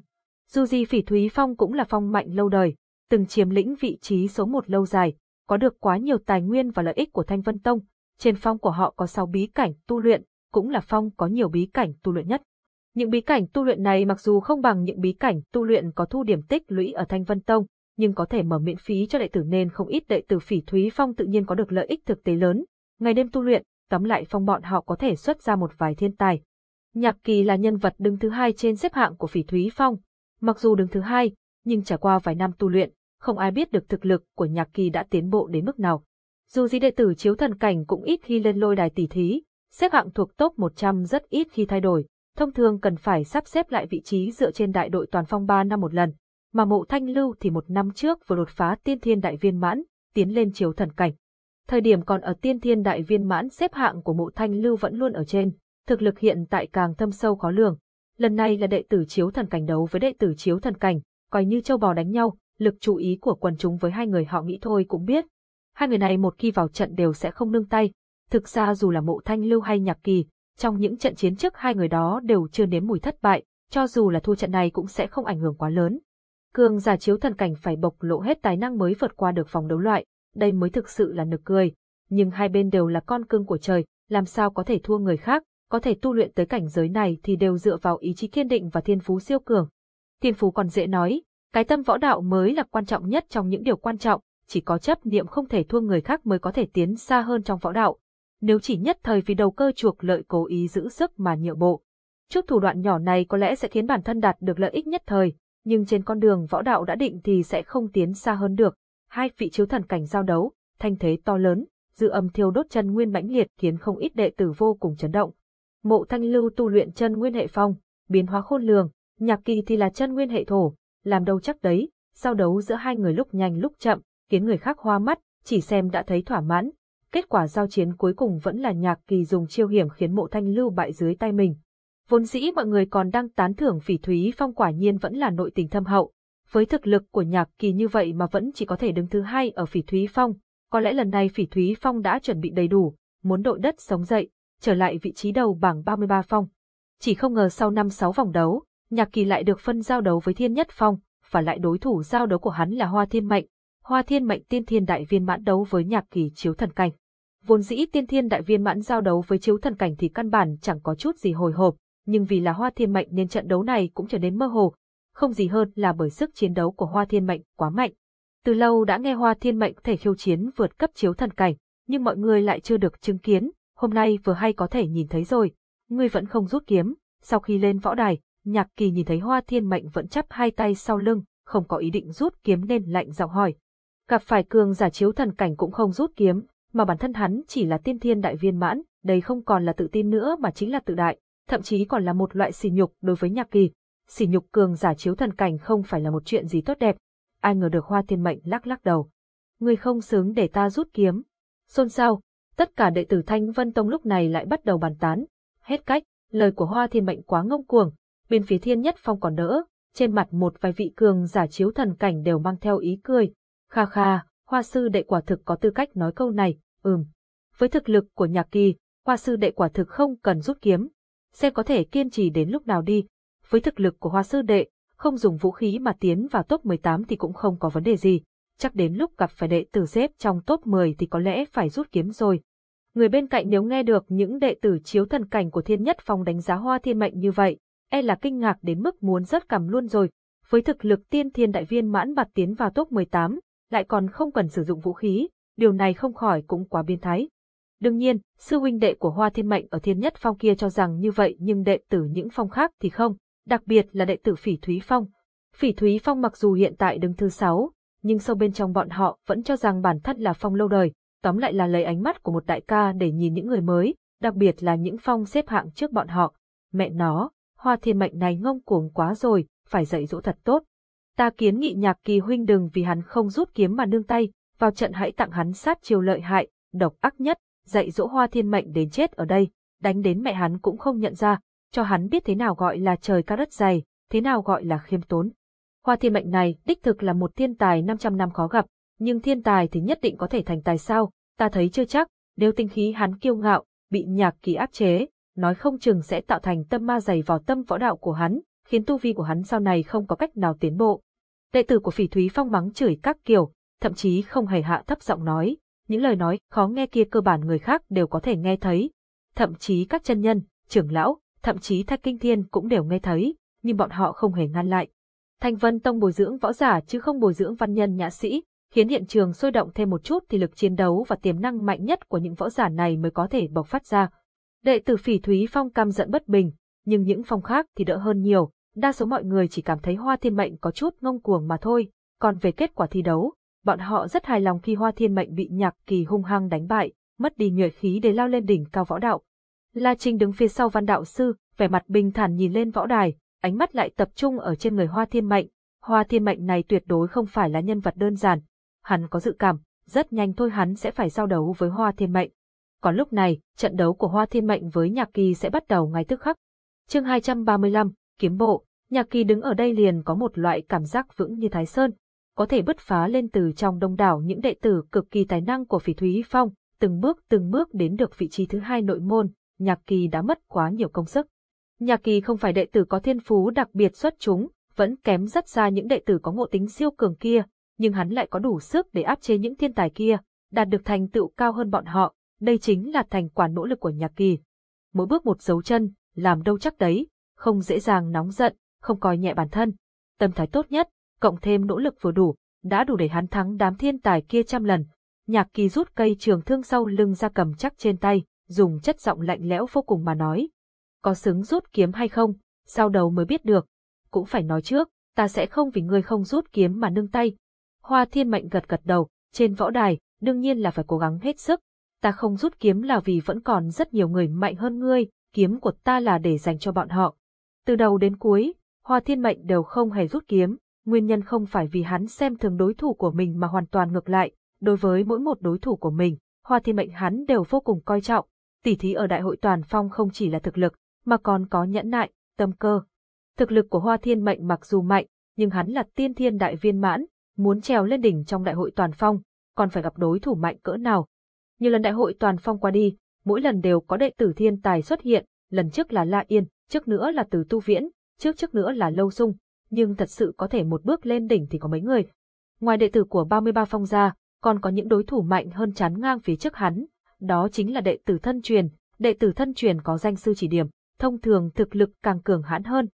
Speaker 1: Dù gì Phỉ Thúy Phong cũng là phong mạnh lâu đời, từng chiếm lĩnh vị trí số một lâu dài, có được quá nhiều tài nguyên và lợi ích của Thanh Vân Tông. Trên phong của họ có 6 bí cảnh tu luyện, cũng là phong có nhiều bí cảnh tu luyện nhất. Những bí cảnh tu luyện này mặc dù không bằng những bí cảnh tu luyện có thu điểm tích lũy ở Thanh Vân Tông, nhưng có thể mở miễn phí cho đệ tử nên không ít đệ tử Phỉ Thúy Phong tự nhiên có được lợi ích thực tế lớn. Ngày đêm tu luyện, tóm lại phong bọn họ có thể xuất ra một vài thiên tài. Nhạc Kỳ là nhân vật đứng thứ hai trên xếp hạng của Phỉ Thúy Phong. Mặc dù đứng thứ hai, nhưng trải qua vài năm tu luyện, không ai biết được thực lực của Nhạc Kỳ đã tiến bộ đến mức nào. Dù gì đệ tử chiếu thần cảnh cũng ít khi lên lôi đài tỷ thí, xếp hạng thuộc top 100 rất ít khi thay đổi, thông thường cần phải sắp xếp lại vị trí dựa trên đại đội toàn phong 3 năm một lần, mà mộ thanh lưu thì một năm trước vừa đột phá tiên thiên đại viên mãn, tiến lên chiếu thần cảnh. Thời điểm còn ở tiên thiên đại viên mãn xếp hạng của mộ thanh lưu vẫn luôn ở trên, thực lực hiện tại càng thâm sâu khó lường. Lần này là đệ tử chiếu thần cảnh đấu với đệ tử chiếu thần cảnh, coi như châu bò đánh nhau, lực chú ý của quần chúng với hai người họ nghĩ thôi cũng biết. Hai người này một khi vào trận đều sẽ không nương tay. Thực ra dù là mộ thanh lưu hay nhạc kỳ, trong những trận chiến trước hai người đó đều chưa nếm mùi thất bại, cho dù là thua trận này cũng sẽ không ảnh hưởng quá lớn. Cường giả chiếu thần cảnh phải bộc lộ hết tài năng mới vượt qua được vòng đấu loại, đây mới thực sự là nực cười. Nhưng hai bên đều là con cưng của trời, làm sao có thể thua người khác, có thể tu luyện tới cảnh giới này thì đều dựa vào ý chí kiên định và thiên phú siêu cường. Thiên phú còn dễ nói, cái tâm võ đạo mới là quan trọng nhất trong những điều quan trọng, chỉ có chấp niệm không thể thua người khác mới có thể tiến xa hơn trong võ đạo. Nếu chỉ nhất thời vì đầu cơ chuộc lợi cố ý giữ sức mà nhượng bộ. Chút thủ đoạn nhỏ này có lẽ sẽ khiến bản thân đạt được lợi ích nhất thời, nhưng trên con đường võ đạo đã định thì sẽ không tiến xa hơn được. Hai vị chiếu thần cảnh giao đấu, thanh thế to lớn, dư âm thiêu đốt chân nguyên mãnh liệt khiến không ít đệ tử vô cùng chấn động. Mộ Thanh Lưu tu luyện chân nguyên hệ phong, biến hóa khôn lường, Nhạc Kỳ thì là chân nguyên hệ thổ, làm đâu chắc đấy, giao đấu giữa hai người lúc nhanh lúc chậm, khiến người khác hoa mắt, chỉ xem đã thấy thỏa mãn. Kết quả giao chiến cuối cùng vẫn là Nhạc Kỳ dùng chiêu hiểm khiến Mộ Thanh Lưu bại dưới tay mình. Vốn dĩ mọi người còn đang tán thưởng Phỉ Thúy Phong quả nhiên vẫn là nội tình thâm hậu. Với thực lực của Nhạc Kỳ như vậy mà vẫn chỉ có thể đứng thứ hai ở Phỉ Thúy Phong, có lẽ lần này Phỉ Thúy Phong đã chuẩn bị đầy đủ, muốn đội đất sống dậy, trở lại vị trí đầu bảng 33 phong. Chỉ không ngờ sau 5-6 vòng đấu, Nhạc Kỳ lại được phân giao đấu với Thiên Nhất Phong, và lại đối thủ giao đấu của hắn là Hoa Thiên Mệnh. Hoa Thiên Mệnh tiên thiên đại viên mãn đấu với Nhạc Kỳ chiếu thần cảnh. Vốn dĩ tiên thiên đại viên mãn giao đấu với chiếu thần cảnh thì căn bản chẳng có chút gì hồi hộp, nhưng vì là Hoa Thiên Mệnh nên trận đấu này cũng trở nên mơ hồ, không gì hơn là bởi sức chiến đấu của Hoa Thiên Mệnh quá mạnh. Từ lâu đã nghe Hoa Thiên Mệnh thể khiêu chiến vượt cấp chiếu thần cảnh, nhưng mọi người lại chưa được chứng kiến, hôm nay vừa hay có thể nhìn thấy rồi. Ngươi vẫn không rút kiếm, sau khi lên võ đài, Nhạc Kỳ nhìn thấy Hoa Thiên Mệnh vẫn chắp hai tay sau lưng, không có ý định rút kiếm nên lạnh giọng hỏi. Gặp phải cường giả chiếu thần cảnh cũng không rút kiếm, mà bản thân hắn chỉ là tiên thiên đại viên mãn, đây không còn là tự tin nữa mà chính là tự đại, thậm chí còn là một loại sỉ nhục đối với Nhạc Kỳ. Sỉ nhục cường giả chiếu thần cảnh không phải là một chuyện gì tốt đẹp. Ai ngờ được Hoa Thiên Mệnh lắc lắc đầu. Ngươi không xứng để ta rút kiếm. Xôn xao, Tất cả đệ tử Thanh Vân Tông lúc này lại bắt đầu bàn tán. Hết cách, lời của Hoa Thiên Mệnh quá ngông cuồng, bên phía Thiên Nhất Phong còn đỡ, trên mặt một vài vị cường giả chiếu thần cảnh đều mang theo ý cười. Kha kha, Hoa sư đệ quả thực có tư cách nói câu này, ừm. Với thực lực của Nhạc Kỳ, Hoa sư đệ quả thực không cần rút kiếm, xem có thể kiên trì đến lúc nào đi. Với thực lực của Hoa sư đệ, không dùng vũ khí mà tiến vào top 18 thì cũng không có vấn đề gì chắc đến lúc gặp phải đệ tử xếp trong top 10 thì có lẽ phải rút kiếm rồi. Người bên cạnh nếu nghe được những đệ tử chiếu thần cảnh của thiên nhất phong đánh giá hoa thiên mệnh như vậy, e là kinh ngạc đến mức muốn rớt cằm luôn rồi. Với thực lực tiên thiên đại viên mãn bạt tiến vào top 18, lại còn không cần sử dụng vũ khí, điều này không khỏi cũng quá biên thái. Đương nhiên, sư huynh đệ của Hoa Thiên Mệnh ở Thiên Nhất Phong kia cho rằng như vậy nhưng đệ tử những phong khác thì không, đặc biệt là đệ tử Phỉ Thúy Phong. Phỉ Thúy Phong mặc dù hiện tại đứng thứ 6, nhưng sâu bên trong bọn họ vẫn cho rằng bản thân là phong lâu đời, tóm lại là lấy ánh mắt của một đại ca để nhìn những người mới, đặc biệt là những phong xếp hạng trước bọn họ. Mẹ nó, hoa thiên mệnh này ngông cuồng quá rồi, phải dạy dỗ thật tốt. Ta kiến nghị nhạc kỳ huynh đừng vì hắn không rút kiếm mà nương tay, vào trận hãy tặng hắn sát chiều lợi hại, độc ác nhất, dạy dỗ hoa thiên mệnh đến chết ở đây, đánh đến mẹ hắn cũng không nhận ra, cho hắn biết thế nào gọi là trời ca đất dày, thế nào gọi là khiêm tốn. Hoa thiên mệnh này đích thực là một thiên tài 500 năm khó gặp, nhưng thiên tài thì nhất định có thể thành tài sao, ta thấy chưa chắc, nếu tinh khí hắn kiêu ngạo, bị nhạc kỳ áp chế, nói không chừng sẽ tạo thành tâm ma dày vào tâm võ đạo của hắn, khiến tu vi của hắn sau này không có cách nào tiến bộ. Đệ tử của Phỉ Thúy Phong mắng chửi các kiểu, thậm chí không hề hạ thấp giọng nói, những lời nói khó nghe kia cơ bản người khác đều có thể nghe thấy. Thậm chí các chân nhân, trưởng lão, thậm chí Thạch Kinh Thiên cũng đều nghe thấy, nhưng bọn họ không hề ngăn lại. Thanh Vân Tông bồi dưỡng võ giả chứ không bồi dưỡng văn nhân nhã sĩ, khiến hiện trường sôi động thêm một chút thì lực chiến đấu và tiềm năng mạnh nhất của những võ giả này mới có thể bộc phát ra. Đệ tử Phỉ Thúy Phong cam giận bất bình, nhưng những phong khác thì đỡ hơn nhiều, đa số mọi người chỉ cảm thấy Hoa Thiên Mệnh có chút ngông cuồng mà thôi, còn về kết quả thi đấu, bọn họ rất hài lòng khi Hoa Thiên Mệnh bị Nhạc Kỳ hung hăng đánh bại, mất đi nhuệ khí để lao lên đỉnh cao võ đạo. La Trinh đứng phía sau văn đạo sư, vẻ mặt bình thản nhìn lên võ đài, ánh mắt lại tập trung ở trên người Hoa Thiên Mệnh. Hoa Thiên Mệnh này tuyệt đối không phải là nhân vật đơn giản, hắn có dự cảm, rất nhanh thôi hắn sẽ phải giao đấu với Hoa Thiên Mệnh. Còn lúc này, trận đấu của Hoa Thiên Mệnh với Nhạc Kỳ sẽ bắt đầu ngay tức khắc. Chương 235, Kiếm Bộ, Nhạc Kỳ đứng ở đây liền có một loại cảm giác vững như Thái Sơn, có thể bứt phá lên từ trong đông đảo những đệ tử cực kỳ tài năng của Phỉ Thúy Phong, từng bước từng bước đến được vị trí thứ hai nội môn, Nhạc Kỳ đã mất quá nhiều công sức. Nhạc Kỳ không phải đệ tử có thiên phú đặc biệt xuất chúng, vẫn kém rất xa những đệ tử có ngộ tính siêu cường kia, nhưng hắn lại có đủ sức để áp chế những thiên tài kia, đạt được thành tựu cao hơn bọn họ, đây chính là thành quả nỗ lực của Nhạc Kỳ. Mỗi bước một dấu chân, làm đâu chắc đấy, không dễ dàng nóng giận, không coi nhẹ bản thân. Tâm thái tốt nhất, cộng thêm nỗ lực vừa đủ, đã đủ để hắn thắng đám thiên tài kia trăm lần. Nhạc Kỳ rút cây trường thương sau lưng ra cầm chắc trên tay, dùng chất giọng lạnh lẽo vô cùng mà nói. Có xứng rút kiếm hay không, sau đầu mới biết được. Cũng phải nói trước, ta sẽ không vì ngươi không rút kiếm mà nương tay. Hoa thiên mệnh gật gật đầu, trên võ đài, đương nhiên là phải cố gắng hết sức. Ta không rút kiếm là vì vẫn còn rất nhiều người mạnh hơn ngươi, kiếm của ta là để dành cho bọn họ. Từ đầu đến cuối, Hoa thiên mệnh đều không hề rút kiếm, nguyên nhân không phải vì hắn xem thường đối thủ của mình mà hoàn toàn ngược lại, đối với mỗi một đối thủ của mình, Hoa thiên mệnh hắn đều vô cùng coi trọng, tỉ thí ở đại hội toàn phong không chỉ là thực lực, mà còn có nhẫn nại, tâm cơ. Thực lực của Hoa Thiên Mệnh mặc dù mạnh, nhưng hắn là tiên thiên đại viên mãn, muốn trèo lên đỉnh trong đại hội toàn phong, còn phải gặp đối thủ mạnh cỡ nào. Như lần đại hội toàn phong qua đi, mỗi lần đều có đệ tử thiên tài xuất hiện, lần trước là La Yên, trước nữa là Từ Tu Viễn, trước trước nữa là Lâu Dung, nhưng thật sự có thể một bước lên đỉnh thì có mấy người. Ngoài đệ tử của 33 phong ra, còn có những đối thủ mạnh hơn chắn ngang phía trước hắn, đó chính là đệ tử thân truyền, đệ tử thân truyền có danh sư chỉ điểm, thông thường thực lực càng cường hãn hơn.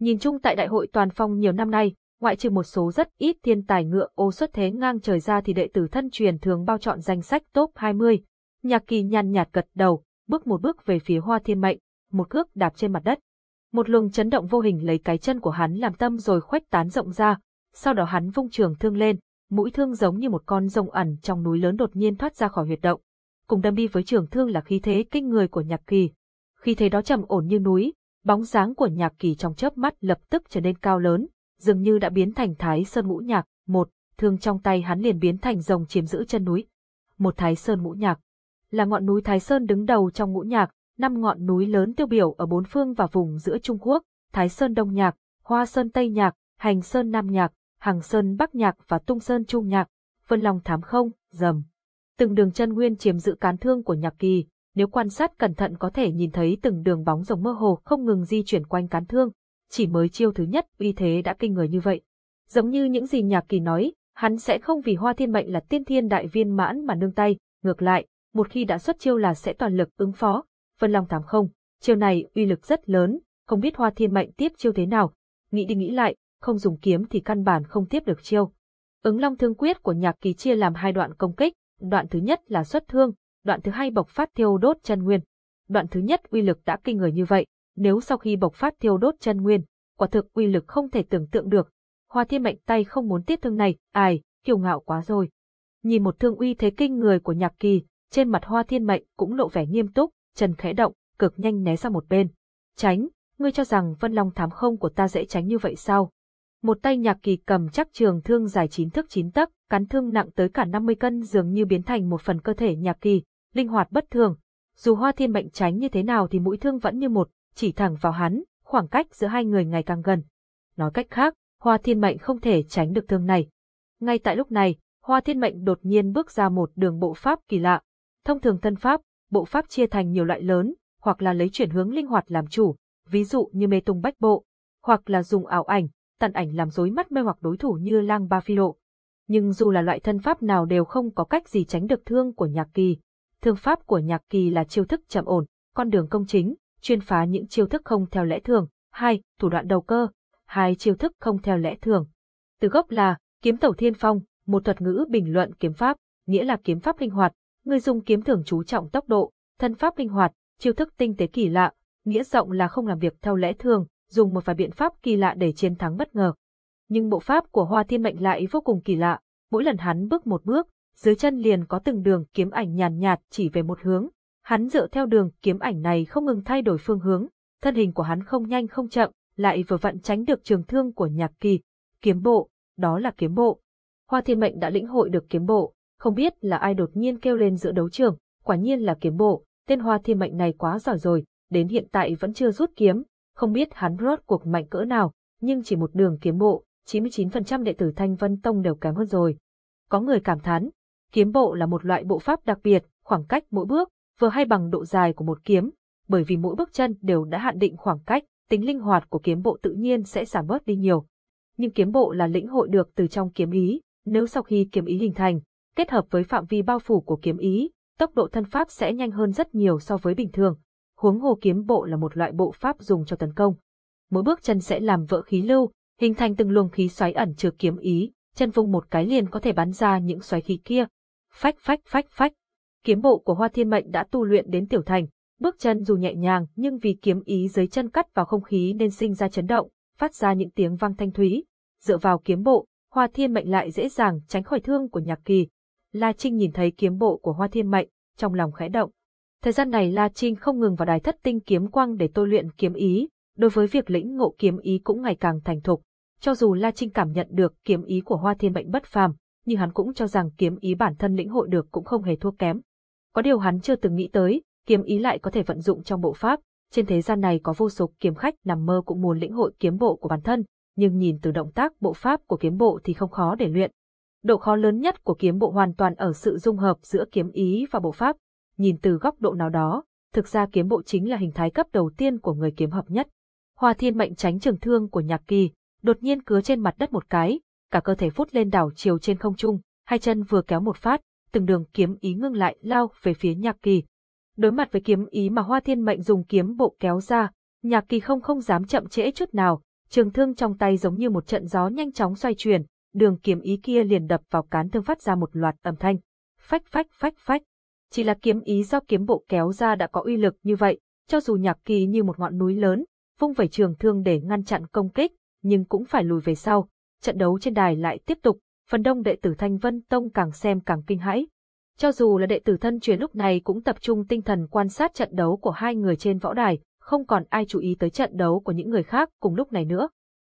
Speaker 1: Nhìn chung tại đại hội toàn phong nhiều năm nay, ngoại trừ một số rất ít thiên tài ngựa ô xuất thế ngang trời ra thì đệ tử thân truyền thường bao chọn danh sách top 20. Nhạc kỳ nhàn nhạt gật đầu, bước một bước về phía hoa thiên mệnh, một cước đạp trên mặt đất. Một luồng chấn động vô hình lấy cái chân của hắn làm tâm rồi khuếch tán rộng ra, sau đó hắn vung trường thương lên, mũi thương giống như một con rồng ẩn trong núi lớn đột nhiên thoát ra khỏi huyệt động cùng đâm đi với trường thương là khí thế kinh người của nhạc kỳ khi thế đó trầm ổn như núi, bóng dáng của nhạc kỳ trong chớp mắt lập tức trở nên cao lớn, dường như đã biến thành thái sơn ngũ nhạc, một, thương trong tay hắn liền biến thành rồng chiếm giữ chân núi. Một thái sơn ngũ nhạc, là ngọn núi Thái Sơn đứng đầu trong ngũ nhạc, năm ngọn núi lớn tiêu biểu ở bốn phương và vùng giữa Trung Quốc, Thái Sơn Đông Nhạc, Hoa Sơn Tây Nhạc, Hành Sơn Nam Nhạc, hàng Sơn Bắc Nhạc và Tung Sơn Trung Nhạc, Vân Long Thám Không, Dầm. Từng đường chân nguyên chiếm giữ cán thương của nhạc kỳ, nếu quan sát cẩn thận có thể nhìn thấy từng đường bóng rồng mơ hồ không ngừng di chuyển quanh cán thương, chỉ mới chiêu thứ nhất uy thế đã kinh người như vậy. Giống như những gì nhạc kỳ nói, hắn sẽ không vì hoa thiên mệnh là tiên thiên đại viên mãn mà nương tay, ngược lại, một khi đã xuất chiêu là sẽ toàn lực ứng phó. Vân Long thám không, chiêu này uy lực rất lớn, không biết hoa thiên mệnh tiếp chiêu thế nào. Nghĩ đi nghĩ lại, không dùng kiếm thì căn bản không tiếp được chiêu. Ứng Long thương quyết của nhạc kỳ chia làm hai đoạn công kích, đoạn thứ nhất là xuất thương, đoạn thứ hai bộc phát thiêu đốt chân nguyên. Đoạn thứ nhất uy lực đã kinh người như vậy, nếu sau khi bộc phát thiêu đốt chân nguyên, quả thực uy lực không thể tưởng tượng được. Hoa Thiên Mệnh tay không muốn tiếp thương này, ai, kiêu ngạo quá rồi. Nhìn một thương uy thế kinh người của Nhạc Kỳ, trên mặt Hoa Thiên Mệnh cũng lộ vẻ nghiêm túc, chân khẽ động, cực nhanh né sang một bên. Tránh, ngươi cho rằng Vân Long thám không của ta dễ tránh như vậy sao? Một tay Nhạc Kỳ cầm chắc trường thương dài chín thước chín tấc, cán thương nặng tới cả 50 cân dường như biến thành một phần cơ thể nhạc kỳ, linh hoạt bất thường. Dù hoa thiên mệnh tránh như thế nào thì mũi thương vẫn như một, chỉ thẳng vào hắn, khoảng cách giữa hai người ngày càng gần. Nói cách khác, hoa thiên mệnh không thể tránh được thương này. Ngay tại lúc này, hoa thiên mệnh đột nhiên bước ra một đường bộ pháp kỳ lạ. Thông thường thân pháp, bộ pháp chia thành nhiều loại lớn, hoặc là lấy chuyển hướng linh hoạt làm chủ, ví dụ như mê tung bách bộ, hoặc là dùng ảo ảnh, tàn ảnh làm rối mắt mê hoặc đối thủ như lang ba phi lộ. Nhưng dù là loại thân pháp nào đều không có cách gì tránh được thương của nhạc kỳ. Thương pháp của nhạc kỳ là chiêu thức chậm ổn, con đường công chính, chuyên phá những chiêu thức không theo lẽ thường. Hai, thủ đoạn đầu cơ. Hai chiêu thức không theo lẽ thường. Từ gốc là kiếm tẩu thiên phong, một thuật ngữ bình luận kiếm pháp, nghĩa là kiếm pháp linh hoạt. Người dùng kiếm thường chú trọng tốc độ, thân pháp linh hoạt, chiêu thức tinh tế kỳ lạ, nghĩa rộng là không làm việc theo lẽ thường, dùng một vài biện pháp kỳ lạ để chiến thắng bất ngờ. Nhưng bộ pháp của Hoa Thiên Mệnh lại vô cùng kỳ lạ, mỗi lần hắn bước một bước, dưới chân liền có từng đường kiếm ảnh nhàn nhạt chỉ về một hướng. Hắn dựa theo đường kiếm ảnh này không ngừng thay đổi phương hướng, thân hình của hắn không nhanh không chậm, lại vừa vặn tránh được trường thương của nhạc kỳ. Kiếm bộ, đó là kiếm bộ. Hoa Thiên Mệnh đã lĩnh hội được kiếm bộ, không biết là ai đột nhiên kêu lên giữa đấu trường, quả nhiên là kiếm bộ, tên Hoa Thiên Mệnh này quá giỏi rồi, đến hiện tại vẫn chưa rút kiếm, không biết hắn rốt cuộc mạnh cỡ nào, nhưng chỉ một đường kiếm bộ, 99% đệ tử Thanh Vân Tông đều kém hơn rồi. Có người cảm thán, kiếm bộ là một loại bộ pháp đặc biệt, khoảng cách mỗi bước, vừa hay bằng độ dài của một kiếm, bởi vì mỗi bước chân đều đã hạn định khoảng cách, tính linh hoạt của kiếm bộ tự nhiên sẽ giảm bớt đi nhiều. Nhưng kiếm bộ là lĩnh hội được từ trong kiếm ý, nếu sau khi kiếm ý hình thành, kết hợp với phạm vi bao phủ của kiếm ý, tốc độ thân pháp sẽ nhanh hơn rất nhiều so với bình thường. Huống hồ kiếm bộ là một loại bộ pháp dùng cho tấn công. Mỗi bước chân sẽ làm vỡ khí lưu, hình thành từng luồng khí xoáy ẩn chứa kiếm ý, chân vung một cái liền có thể bắn ra những xoáy khí kia. Phách phách phách phách. Kiếm bộ của Hoa Thiên Mệnh đã tu luyện đến tiểu thành, bước chân dù nhẹ nhàng nhưng vì kiếm ý dưới chân cắt vào không khí nên sinh ra chấn động, phát ra những tiếng vang thanh thúy. Dựa vào kiếm bộ, Hoa Thiên Mệnh lại dễ dàng tránh khỏi thương của Nhạc Kỳ. La Trinh nhìn thấy kiếm bộ của Hoa Thiên Mệnh, trong lòng khẽ động. Thời gian này La Trinh không ngừng vào đài thất tinh kiếm quang để tôi luyện kiếm ý, đối với việc lĩnh ngộ kiếm ý cũng ngày càng thành thục. Cho dù La Trinh cảm nhận được kiếm ý của Hoa Thiên Mệnh bất phàm, nhưng hắn cũng cho rằng kiếm ý bản thân lĩnh hội được cũng không hề thua kém. Có điều hắn chưa từng nghĩ tới, kiếm ý lại có thể vận dụng trong bộ pháp. Trên thế gian này có vô số kiếm khách nằm mơ cũng muốn lĩnh hội kiếm bộ của bản thân, nhưng nhìn từ động tác bộ pháp của kiếm bộ thì không khó để luyện. Độ khó lớn nhất của kiếm bộ hoàn toàn ở sự dung hợp giữa kiếm ý và bộ pháp. Nhìn từ góc độ nào đó, thực ra kiếm bộ chính là hình thái cấp đầu tiên của người kiếm hợp nhất. Hoa Thiên mệnh tránh trường thương của Nhạc Kỳ, đột nhiên cứa trên mặt đất một cái, cả cơ thể phút lên đảo chiều trên không trung, hai chân vừa kéo một phát, từng đường kiếm ý ngưng lại lao về phía Nhạc Kỳ. Đối mặt với kiếm ý mà Hoa Thiên mệnh dùng kiếm bộ kéo ra, Nhạc Kỳ không không dám chậm trễ chút nào, trường thương trong tay giống như một trận gió nhanh chóng xoay chuyển, đường kiếm ý kia liền đập vào cán thương phát ra một loạt âm thanh. Phách phách phách phách. Chỉ là kiếm ý do kiếm bộ kéo ra đã có uy lực như vậy, cho dù nhạc kỳ như một ngọn núi lớn, vung vẩy trường thương để ngăn chặn công kích, nhưng cũng phải lùi về sau. Trận đấu trên đài lại tiếp tục, phần đông đệ tử Thanh Vân Tông càng xem càng kinh hãi. Cho dù là đệ tử thân truyền lúc này cũng tập trung tinh thần quan sát trận đấu của hai người trên võ đài, không còn ai chú ý tới trận đấu của những người khác cùng lúc này nữa.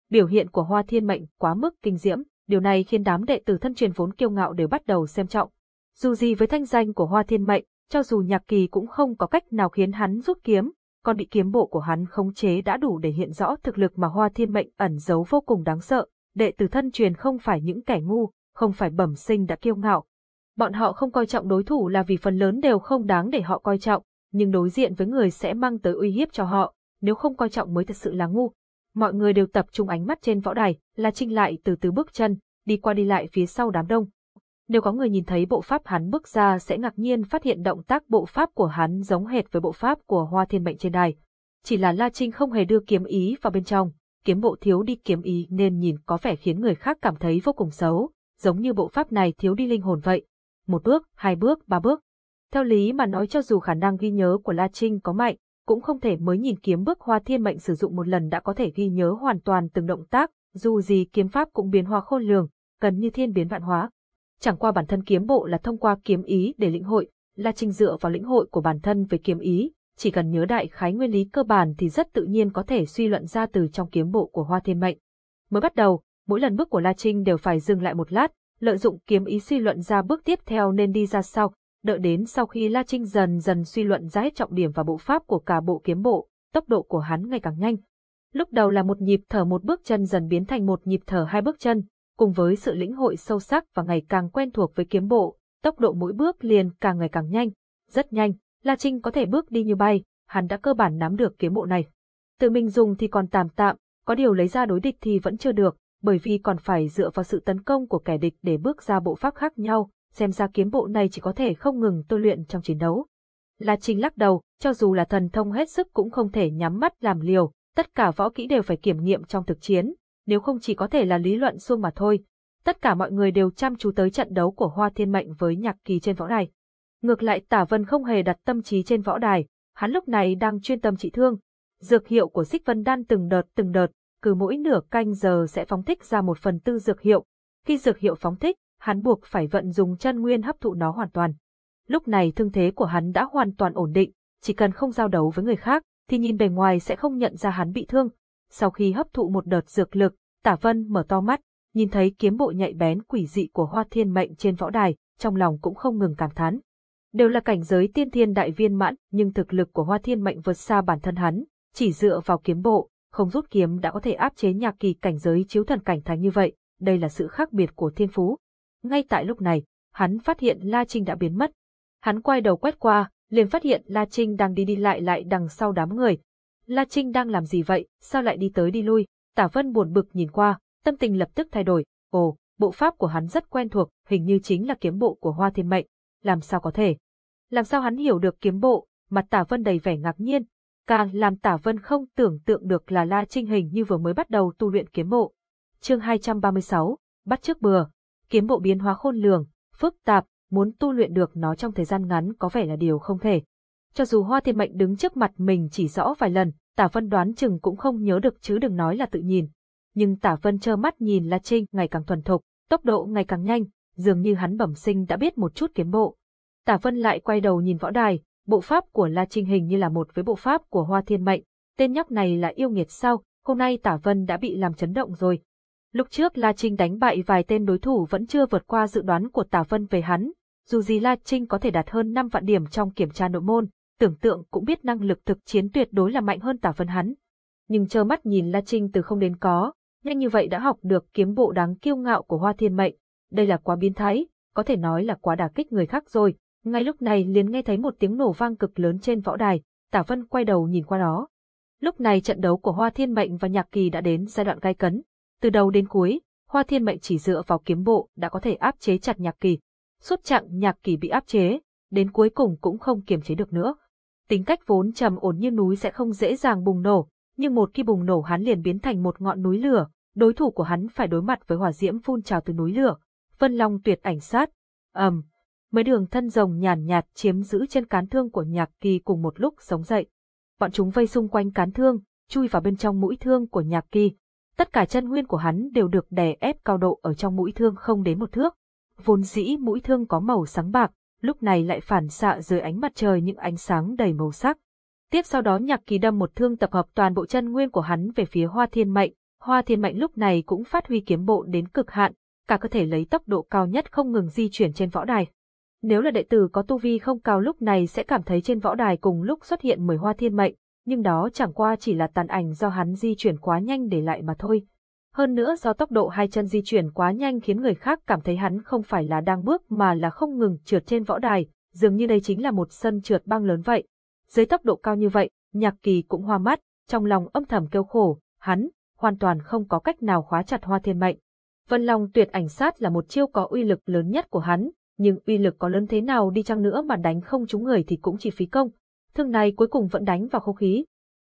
Speaker 1: Biểu hiện của Hoa Thiên Mệnh quá mức kinh diễm, điều này khiến đám đệ tử thân truyền vốn kiêu ngạo đều bắt đầu xem trọng. Dù gì với thanh danh của Hoa Thiên Mệnh, cho dù Nhạc Kỳ cũng không có cách nào khiến hắn rút kiếm, còn bị kiếm bộ của hắn khống chế đã đủ để hiện rõ thực lực mà Hoa Thiên Mệnh ẩn giấu vô cùng đáng sợ. Đệ tử thân truyền không phải những kẻ ngu, không phải bẩm sinh đã kiêu ngạo. Bọn họ không coi trọng đối thủ là vì phần lớn đều không đáng để họ coi trọng, nhưng đối diện với người sẽ mang tới uy hiếp cho họ, nếu không coi trọng mới thật sự là ngu. Mọi người đều tập trung ánh mắt trên võ đài, là Trinh lại từ từ bước chân, đi qua đi lại phía sau đám đông. Nếu có người nhìn thấy bộ pháp hắn bước ra sẽ ngạc nhiên phát hiện động tác bộ pháp của hắn giống hệt với bộ pháp của Hoa Thiên Mệnh trên đài. Chỉ là La Trinh không hề đưa kiếm ý vào bên trong, kiếm bộ thiếu đi kiếm ý nên nhìn có vẻ khiến người khác cảm thấy vô cùng xấu, giống như bộ pháp này thiếu đi linh hồn vậy. Một bước, hai bước, ba bước. Theo lý mà nói cho dù khả năng ghi nhớ của La Trinh có mạnh, cũng không thể mới nhìn kiếm bước hoa thiên mệnh sử dụng một lần đã có thể ghi nhớ hoàn toàn từng động tác, dù gì kiếm pháp cũng biến hóa khôn lường, gần như thiên biến vạn hóa. Chẳng qua bản thân kiếm bộ là thông qua kiếm ý để lĩnh hội, La Trinh dựa vào lĩnh hội của bản thân về kiếm ý, chỉ cần nhớ đại khái nguyên lý cơ bản thì rất tự nhiên có thể suy luận ra từ trong kiếm bộ của Hoa Thiên Mệnh. Mới bắt đầu, mỗi lần bước của La Trinh đều phải dừng lại một lát, lợi dụng kiếm ý suy luận ra bước tiếp theo nên đi ra sau, đợi đến sau khi La Trinh dần dần suy luận ra hết trọng điểm và bộ pháp của cả bộ kiếm bộ, tốc độ của hắn ngày càng nhanh. Lúc đầu là một nhịp thở một bước chân dần biến thành một nhịp thở hai bước chân, cùng với sự lĩnh hội sâu sắc và ngày càng quen thuộc với kiếm bộ, tốc độ mỗi bước liền càng ngày càng nhanh, rất nhanh, La Trinh có thể bước đi như bay, hắn đã cơ bản nắm được kiếm bộ này. Tự mình dùng thì còn tạm tạm, có điều lấy ra đối địch thì vẫn chưa được, bởi vì còn phải dựa vào sự tấn công của kẻ địch để bước ra bộ pháp khác nhau, xem ra kiếm bộ này chỉ có thể không ngừng tôi luyện trong chiến đấu. La Trinh lắc đầu, cho dù là thần thông hết sức cũng không thể nhắm mắt làm liều, tất cả võ kỹ đều phải kiểm nghiệm trong thực chiến, nếu không chỉ có thể là lý luận suông mà thôi. Tất cả mọi người đều chăm chú tới trận đấu của Hoa Thiên Mệnh với Nhạc Kỳ trên võ đài. Ngược lại Tả Vân không hề đặt tâm trí trên võ đài, hắn lúc này đang chuyên tâm trị thương. Dược hiệu của Xích Vân Đan từng đợt từng đợt, cứ mỗi nửa canh giờ sẽ phóng thích ra một phần tư dược hiệu. Khi dược hiệu phóng thích, hắn buộc phải vận dùng chân nguyên hấp thụ nó hoàn toàn. Lúc này thương thế của hắn đã hoàn toàn ổn định, chỉ cần không giao đấu với người khác, thì nhìn bề ngoài sẽ không nhận ra hắn bị thương. Sau khi hấp thụ một đợt dược lực, Tả Vân mở to mắt, nhìn thấy kiếm bộ nhạy bén quỷ dị của Hoa Thiên Mệnh trên võ đài, trong lòng cũng không ngừng cảm thán. Đều là cảnh giới tiên thiên đại viên mãn, nhưng thực lực của Hoa Thiên Mệnh vượt xa bản thân hắn, chỉ dựa vào kiếm bộ, không rút kiếm đã có thể áp chế nhạc kỳ cảnh giới chiếu thần cảnh thành như vậy, đây là sự khác biệt của thiên phú. Ngay tại lúc này, hắn phát hiện La Trinh đã biến mất. Hắn quay đầu quét qua, liền phát hiện La Trinh đang đi đi lại lại đằng sau đám người. La Trinh đang làm gì vậy, sao lại đi tới đi lui? Tả Vân buồn bực nhìn qua, tâm tình lập tức thay đổi. Ồ, bộ pháp của hắn rất quen thuộc, hình như chính là kiếm bộ của Hoa Thiên Mệnh. Làm sao có thể? Làm sao hắn hiểu được kiếm bộ? Mặt Tả Vân đầy vẻ ngạc nhiên. Càng làm Tả Vân không tưởng tượng được là La Trinh hình như vừa mới bắt đầu tu luyện kiếm bộ. Chương 236, bắt trước bừa. Kiếm bộ biến hóa khôn lường, phức tạp, muốn tu luyện được nó trong thời gian ngắn có vẻ là điều không thể. Cho dù Hoa Thiên Mệnh đứng trước mặt mình chỉ rõ vài lần, Tả Vân đoán chừng cũng không nhớ được chứ đừng nói là tự nhìn. Nhưng Tả Vân trơ mắt nhìn La Trinh ngày càng thuần thục, tốc độ ngày càng nhanh, dường như hắn bẩm sinh đã biết một chút kiếm bộ. Tả Vân lại quay đầu nhìn võ đài, bộ pháp của La Trinh hình như là một với bộ pháp của Hoa Thiên Mệnh. Tên nhóc này là yêu nghiệt sao, hôm nay Tả Vân đã bị làm chấn động rồi. Lúc trước La Trinh đánh bại vài tên đối thủ vẫn chưa vượt qua dự đoán của Tả Vân về hắn, dù gì La Trinh có thể đạt hơn 5 vạn điểm trong kiểm tra nội môn, tưởng tượng cũng biết năng lực thực chiến tuyệt đối là mạnh hơn Tả Vân hắn. Nhưng trơ mắt nhìn La Trinh từ không đến có, nhanh như vậy đã học được kiếm bộ đáng kiêu ngạo của Hoa Thiên Mệnh, đây là quá biến thái, có thể nói là quá đả kích người khác rồi. Ngay lúc này liền nghe thấy một tiếng nổ vang cực lớn trên võ đài, Tả Vân quay đầu nhìn qua đó. Lúc này trận đấu của Hoa Thiên Mệnh và Nhạc Kỳ đã đến giai đoạn gai cấn. Từ đầu đến cuối, Hoa Thiên Mệnh chỉ dựa vào kiếm bộ đã có thể áp chế chặt Nhạc Kỳ. Suốt chặng Nhạc Kỳ bị áp chế, đến cuối cùng cũng không kiềm chế được nữa. Tính cách vốn trầm ổn như núi sẽ không dễ dàng bùng nổ, nhưng một khi bùng nổ hắn liền biến thành một ngọn núi lửa, đối thủ của hắn phải đối mặt với hỏa diễm phun trào từ núi lửa. Vân Long tuyệt ảnh sát. ầm, um, mấy đường thân rồng nhàn nhạt chiếm giữ trên cán thương của Nhạc Kỳ cùng một lúc sống dậy. Bọn chúng vây xung quanh cán thương, chui vào bên trong mũi thương của Nhạc Kỳ. Tất cả chân nguyên của hắn đều được đè ép cao độ ở trong mũi thương không đến một thước. Vốn dĩ mũi thương có màu sáng bạc, lúc này lại phản xạ dưới ánh mặt trời những ánh sáng đầy màu sắc. Tiếp sau đó Nhạc Kỳ đâm một thương tập hợp toàn bộ chân nguyên của hắn về phía Hoa Thiên Mệnh, Hoa Thiên Mệnh lúc này cũng phát huy kiếm bộ đến cực hạn, cả cơ thể lấy tốc độ cao nhất không ngừng di chuyển trên võ đài. Nếu là đệ tử có tu vi không cao lúc này sẽ cảm thấy trên võ đài cùng lúc xuất hiện mười hoa thiên mệnh, nhưng đó chẳng qua chỉ là tàn ảnh do hắn di chuyển quá nhanh để lại mà thôi. Hơn nữa do tốc độ hai chân di chuyển quá nhanh khiến người khác cảm thấy hắn không phải là đang bước mà là không ngừng trượt trên võ đài, dường như đây chính là một sân trượt băng lớn vậy. Dưới tốc độ cao như vậy, nhạc kỳ cũng hoa mắt, trong lòng âm thầm kêu khổ, hắn, hoàn toàn không có cách nào khóa chặt hoa thiên mệnh. Vân Long tuyệt ảnh sát là một chiêu có uy lực lớn nhất của hắn, nhưng uy lực có lớn thế nào đi chăng nữa mà đánh không trúng người thì cũng chỉ phí công. Thương này cuối cùng vẫn đánh vào không khí.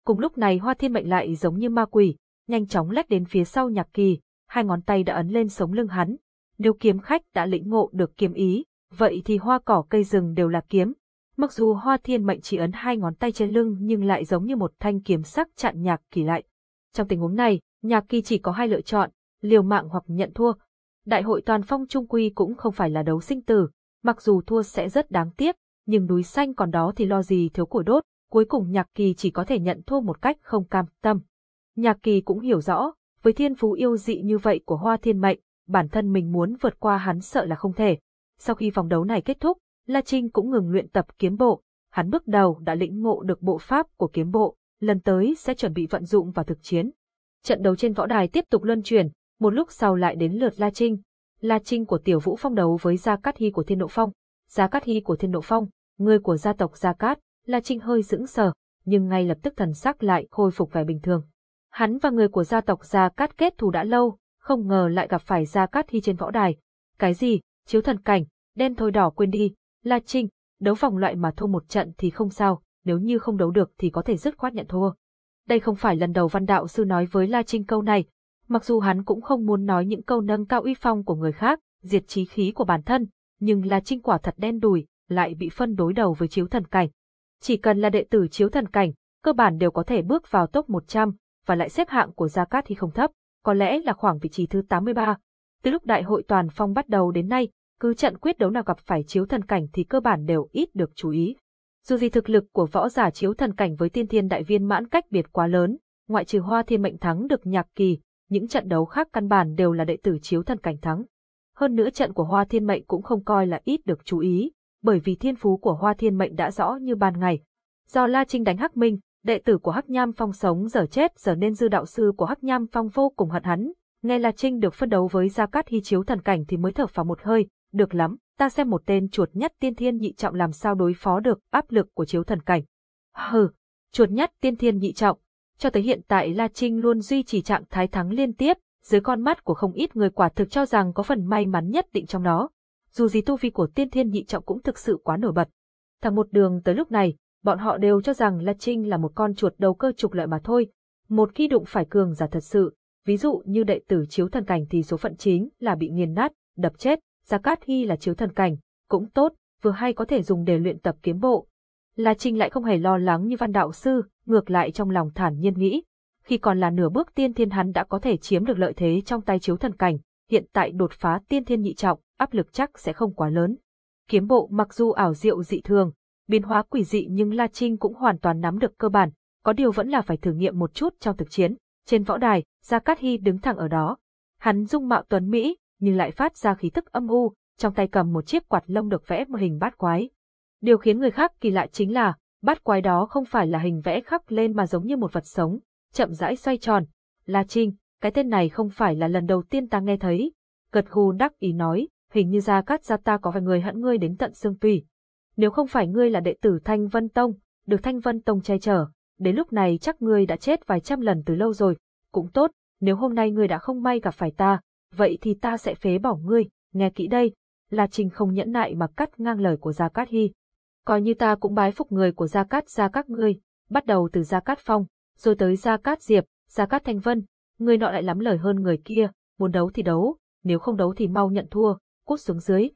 Speaker 1: Cùng lúc này hoa thiên mệnh lại giống như ma quỷ, nhanh chóng lách đến phía sau nhạc kỳ, hai ngón tay đã ấn lên sống lưng hắn. Nếu kiếm khách đã lĩnh ngộ được kiếm ý, vậy thì hoa cỏ cây rừng đều là kiếm. Mặc dù hoa thiên mệnh chỉ ấn hai ngón tay trên lưng nhưng lại giống như một thanh kiếm sắc chặn nhạc kỳ lại. Trong tình huống này, nhạc kỳ chỉ có hai lựa chọn, liều mạng hoặc nhận thua. Đại hội toàn phong trung quy cũng không phải là đấu sinh tử, mặc dù thua sẽ rất đáng tiếc, nhưng núi xanh còn đó thì lo gì thiếu củi đốt, cuối cùng nhạc kỳ chỉ có thể nhận thua một cách không cam tâm. Nhạc kỳ cũng hiểu rõ, với thiên phú yêu dị như vậy của hoa thiên mệnh, bản thân mình muốn vượt qua hắn sợ là không thể. Sau khi vòng đấu này kết thúc, La Trinh cũng ngừng luyện tập kiếm bộ, hắn bước đầu đã lĩnh ngộ được bộ pháp của kiếm bộ, lần tới sẽ chuẩn bị vận dụng vào thực chiến. Trận đấu trên võ đài tiếp tục luân chuyển, một lúc sau lại đến lượt La Trinh. La Trinh của Tiểu Vũ Phong đấu với Gia Cát Hy của Thiên Độ Phong. Gia Cát Hy của Thiên Độ Phong, người của gia tộc Gia Cát, La Trinh hơi sững sờ, nhưng ngay lập tức thần sắc lại khôi phục vẻ bình thường. Hắn và người của gia tộc Gia Cát kết thù đã lâu, không ngờ lại gặp phải Gia Cát Hy trên võ đài. Cái gì, chiếu thần cảnh, đen thôi đỏ quên đi, La Trinh, đấu vòng loại mà thua một trận thì không sao, nếu như không đấu được thì có thể dứt khoát nhận thua. Đây không phải lần đầu văn đạo sư nói với La Trinh câu này, mặc dù hắn cũng không muốn nói những câu nâng cao uy phong của người khác, diệt trí khí của bản thân, nhưng La Trinh quả thật đen đùi, lại bị phân đối đầu với chiếu thần cảnh. Chỉ cần là đệ tử chiếu thần cảnh, cơ bản đều có thể bước vào top 100, và lại xếp hạng của Gia Cát thì không thấp, có lẽ là khoảng vị trí thứ 83. Từ lúc đại hội toàn phong bắt đầu đến nay, cứ trận quyết đấu nào gặp phải chiếu thần cảnh thì cơ bản đều ít được chú ý. Dù gì thực lực của võ giả chiếu thần cảnh với tiên thiên đại viên mãn cách biệt quá lớn, ngoại trừ hoa thiên mệnh thắng được nhạc kỳ, những trận đấu khác căn bản đều là đệ tử chiếu thần cảnh thắng. Hơn nữa trận của hoa thiên mệnh cũng không coi là ít được chú ý, bởi vì thiên phú của hoa thiên mệnh đã rõ như ban ngày. Do La Trinh đánh Hắc Minh, đệ tử của Hắc Nham Phong sống giờ chết giờ nên dư đạo sư của Hắc Nham Phong vô cùng hận hắn. Nghe La Trinh được phân đấu với Gia Cát Hy chiếu thần cảnh thì mới thở phào một hơi, được lắm, ta xem một tên chuột nhất tiên thiên nhị trọng làm sao đối phó được áp lực của chiếu thần cảnh. Hừ, chuột nhất tiên thiên nhị trọng. Cho tới hiện tại La Trinh luôn duy trì trạng thái thắng liên tiếp, dưới con mắt của không ít người quả thực cho rằng có phần may mắn nhất định trong đó. Dù gì tu vi của tiên thiên nhị trọng cũng thực sự quá nổi bật. Thẳng một đường tới lúc này, bọn họ đều cho rằng La Trinh là một con chuột đầu cơ trục lợi mà thôi. Một khi đụng phải cường giả thật sự, ví dụ như đệ tử chiếu thần cảnh thì số phận chính là bị nghiền nát, đập chết, Gia Cát Hy là chiếu thần cảnh, cũng tốt, vừa hay có thể dùng để luyện tập kiếm bộ. La Trinh lại không hề lo lắng như văn đạo sư, ngược lại trong lòng thản nhiên nghĩ. Khi còn là nửa bước tiên thiên hắn đã có thể chiếm được lợi thế trong tay chiếu thần cảnh, hiện tại đột phá tiên thiên nhị trọng, áp lực chắc sẽ không quá lớn. Kiếm bộ mặc dù ảo diệu dị thường, biến hóa quỷ dị nhưng La Trinh cũng hoàn toàn nắm được cơ bản, có điều vẫn là phải thử nghiệm một chút trong thực chiến. Trên võ đài, Gia Cát Hy đứng thẳng ở đó. Hắn dung mạo tuấn Mỹ, nhưng lại phát ra khí tức âm u, trong tay cầm một chiếc quạt lông được vẽ một hình bát quái. Điều khiến người khác kỳ lạ chính là, bát quái đó không phải là hình vẽ khắc lên mà giống như một vật sống, chậm rãi xoay tròn. La Trinh, cái tên này không phải là lần đầu tiên ta nghe thấy. Gật gù đắc ý nói, hình như ra cát gia ta có vài người hận ngươi đến tận xương tùy. Nếu không phải ngươi là đệ tử Thanh Vân Tông, được Thanh Vân Tông che chở, đến lúc này chắc ngươi đã chết vài trăm lần từ lâu rồi. Cũng tốt, nếu hôm nay ngươi đã không may gặp phải ta, vậy thì ta sẽ phế bỏ ngươi, nghe kỹ đây, La Trinh không nhẫn nại mà cắt ngang lời của Gia Cát Hy. Coi như ta cũng bái phục người của Gia Cát Gia các ngươi, bắt đầu từ Gia Cát Phong, rồi tới Gia Cát Diệp, Gia Cát Thanh Vân, người nọ lại lắm lời hơn người kia, muốn đấu thì đấu, nếu không đấu thì mau nhận thua, cút xuống dưới.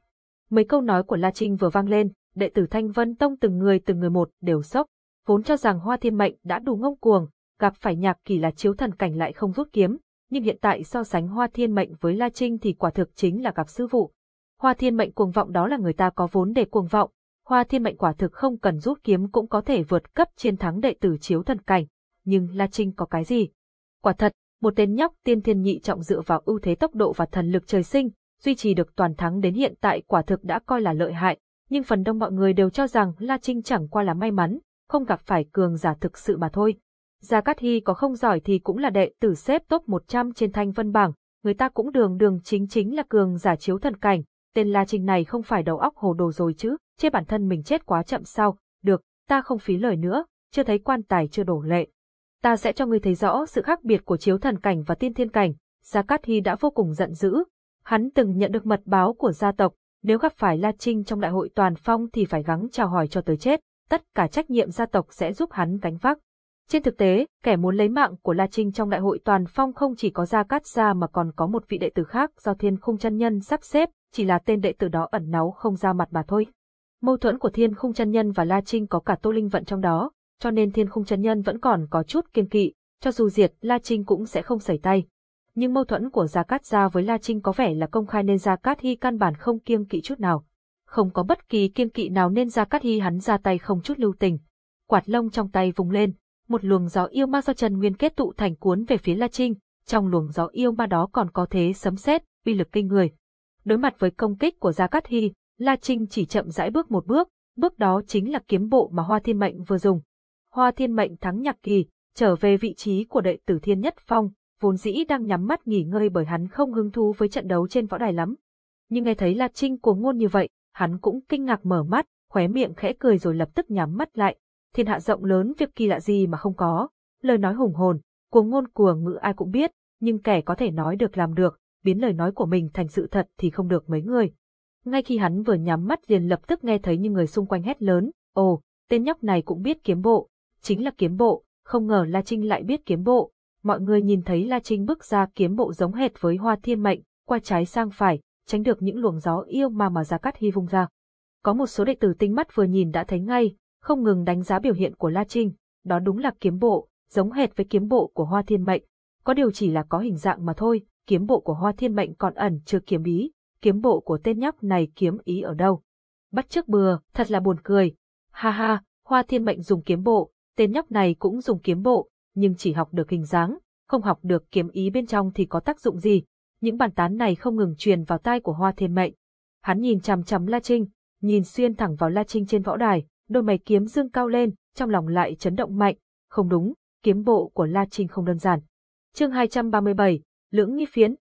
Speaker 1: Mấy câu nói của La Trinh vừa vang lên, đệ tử Thanh Vân Tông từng người từng người một đều sốc, vốn cho rằng Hoa Thiên Mệnh đã đủ ngông cuồng, gặp phải nhạc kỳ là chiếu thần cảnh lại không rút kiếm, nhưng hiện tại so sánh Hoa Thiên Mệnh với La Trinh thì quả thực chính là gặp sư phụ. Hoa Thiên Mệnh cuồng vọng đó là người ta có vốn để cuồng vọng, Hoa Thiên Mệnh quả thực không cần rút kiếm cũng có thể vượt cấp chiến thắng đệ tử chiếu thần cảnh, nhưng La Trinh có cái gì? Quả thật, một tên nhóc tiên thiên nhị trọng dựa vào ưu thế tốc độ và thần lực trời sinh, duy trì được toàn thắng đến hiện tại quả thực đã coi là lợi hại, nhưng phần đông mọi người đều cho rằng La Trinh chẳng qua là may mắn, không gặp phải cường giả thực sự mà thôi. Gia Cát Hy có không giỏi thì cũng là đệ tử xếp top 100 trên thanh vân bảng, người ta cũng đường đường chính chính là cường giả chiếu thần cảnh, tên La Trinh này không phải đầu óc hồ đồ rồi chứ, chê bản thân mình chết quá chậm sao, được, ta không phí lời nữa, chưa thấy quan tài chưa đổ lệ. Ta sẽ cho ngươi thấy rõ sự khác biệt của chiếu thần cảnh và tiên thiên cảnh, Gia Cát Hy đã vô cùng giận dữ. Hắn từng nhận được mật báo của gia tộc, nếu gặp phải La Trinh trong đại hội toàn phong thì phải gắng chào hỏi cho tới chết, tất cả trách nhiệm gia tộc sẽ giúp hắn gánh vác. Trên thực tế, kẻ muốn lấy mạng của La Trinh trong đại hội toàn phong không chỉ có Gia Cát Gia mà còn có một vị đệ tử khác do Thiên Khung chân nhân sắp xếp, chỉ là tên đệ tử đó ẩn náu không ra mặt mà thôi. Mâu thuẫn của Thiên Khung chân nhân và La Trinh có cả Tô Linh vận trong đó, cho nên Thiên Khung chân nhân vẫn còn có chút kiên kỵ, cho dù diệt La Trinh cũng sẽ không xảy tay. Nhưng mâu thuẫn của Gia Cát Gia với La Trinh có vẻ là công khai nên Gia Cát Hy căn bản không kiêng kỵ chút nào. Không có bất kỳ kiêng kỵ nào nên Gia Cát Hy hắn ra tay không chút lưu tình. Quạt lông trong tay vùng lên, một luồng gió yêu ma do Trần Nguyên kết tụ thành cuốn về phía La Trinh, trong luồng gió yêu ma đó còn có thế sấm sét, uy lực kinh người. Đối mặt với công kích của Gia Cát Hy, La Trinh chỉ chậm rãi bước một bước, bước đó chính là kiếm bộ mà Hoa Thiên Mệnh vừa dùng. Hoa Thiên Mệnh thắng nhạc kỳ, trở về vị trí của đệ tử Thiên Nhất Phong, vốn dĩ đang nhắm mắt nghỉ ngơi bởi hắn không hứng thú với trận đấu trên võ đài lắm. Nhưng nghe thấy La Trinh cuồng ngôn như vậy, hắn cũng kinh ngạc mở mắt, khóe miệng khẽ cười rồi lập tức nhắm mắt lại. thiên hạ rộng lớn việc kỳ lạ gì mà không có, lời nói hùng hồn, cuồng ngôn cuồng ngữ ai cũng biết, nhưng kẻ có thể nói được làm được, biến lời nói của mình thành sự thật thì không được mấy người. Ngay khi hắn vừa nhắm mắt liền lập tức nghe thấy những người xung quanh hét lớn, ồ, tên nhóc này cũng biết kiếm bộ, chính là kiếm bộ, không ngờ La Trinh lại biết kiếm bộ. Mọi người nhìn thấy La Trinh bước ra kiếm bộ giống hệt với hoa thiên mệnh, qua trái sang phải, tránh được những luồng gió yêu ma mà Gia Cát Hy vung ra. Có một số đệ tử tinh mắt vừa nhìn đã thấy ngay, không ngừng đánh giá biểu hiện của La Trinh, đó đúng là kiếm bộ, giống hệt với kiếm bộ của Hoa Thiên Mệnh. Có điều chỉ là có hình dạng mà thôi, kiếm bộ của Hoa Thiên Mệnh còn ẩn chưa kiếm bí kiếm bộ của tên nhóc này kiếm ý ở đâu? Bắt trước bừa, thật là buồn cười. Ha ha, Hoa Thiên Mệnh dùng kiếm bộ, tên nhóc này cũng dùng kiếm bộ, nhưng chỉ học được hình dáng, không học được kiếm ý bên trong thì có tác dụng gì. Những bàn tán này không ngừng truyền vào tai của Hoa Thiên Mệnh. Hắn nhìn chằm chằm La Trinh, nhìn xuyên thẳng vào La Trinh trên võ đài, đôi mày kiếm dương cao lên, trong lòng lại chấn động mạnh. Không đúng, kiếm bộ của La Trinh không đơn giản. Chương 237, Lưỡng nghi phiến.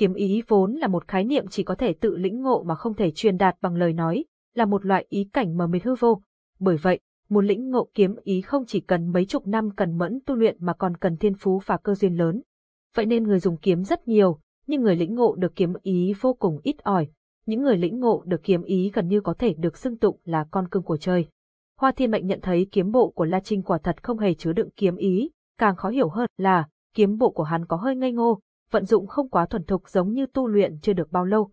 Speaker 1: Kiếm ý vốn là một khái niệm chỉ có thể tự lĩnh ngộ mà không thể truyền đạt bằng lời nói, là một loại ý cảnh mờ mịt hư vô. Bởi vậy, muốn lĩnh ngộ kiếm ý không chỉ cần mấy chục năm cần mẫn tu luyện mà còn cần thiên phú và cơ duyên lớn. Vậy nên người dùng kiếm rất nhiều, nhưng người lĩnh ngộ được kiếm ý vô cùng ít ỏi. Những người lĩnh ngộ được kiếm ý gần như có thể được xưng tụng là con cưng của trời. Hoa Thiên Mệnh nhận thấy kiếm bộ của La Trinh quả thật không hề chứa đựng kiếm ý, càng khó hiểu hơn là kiếm bộ của hắn có hơi ngây ngô, vận dụng không quá thuần thục giống như tu luyện chưa được bao lâu.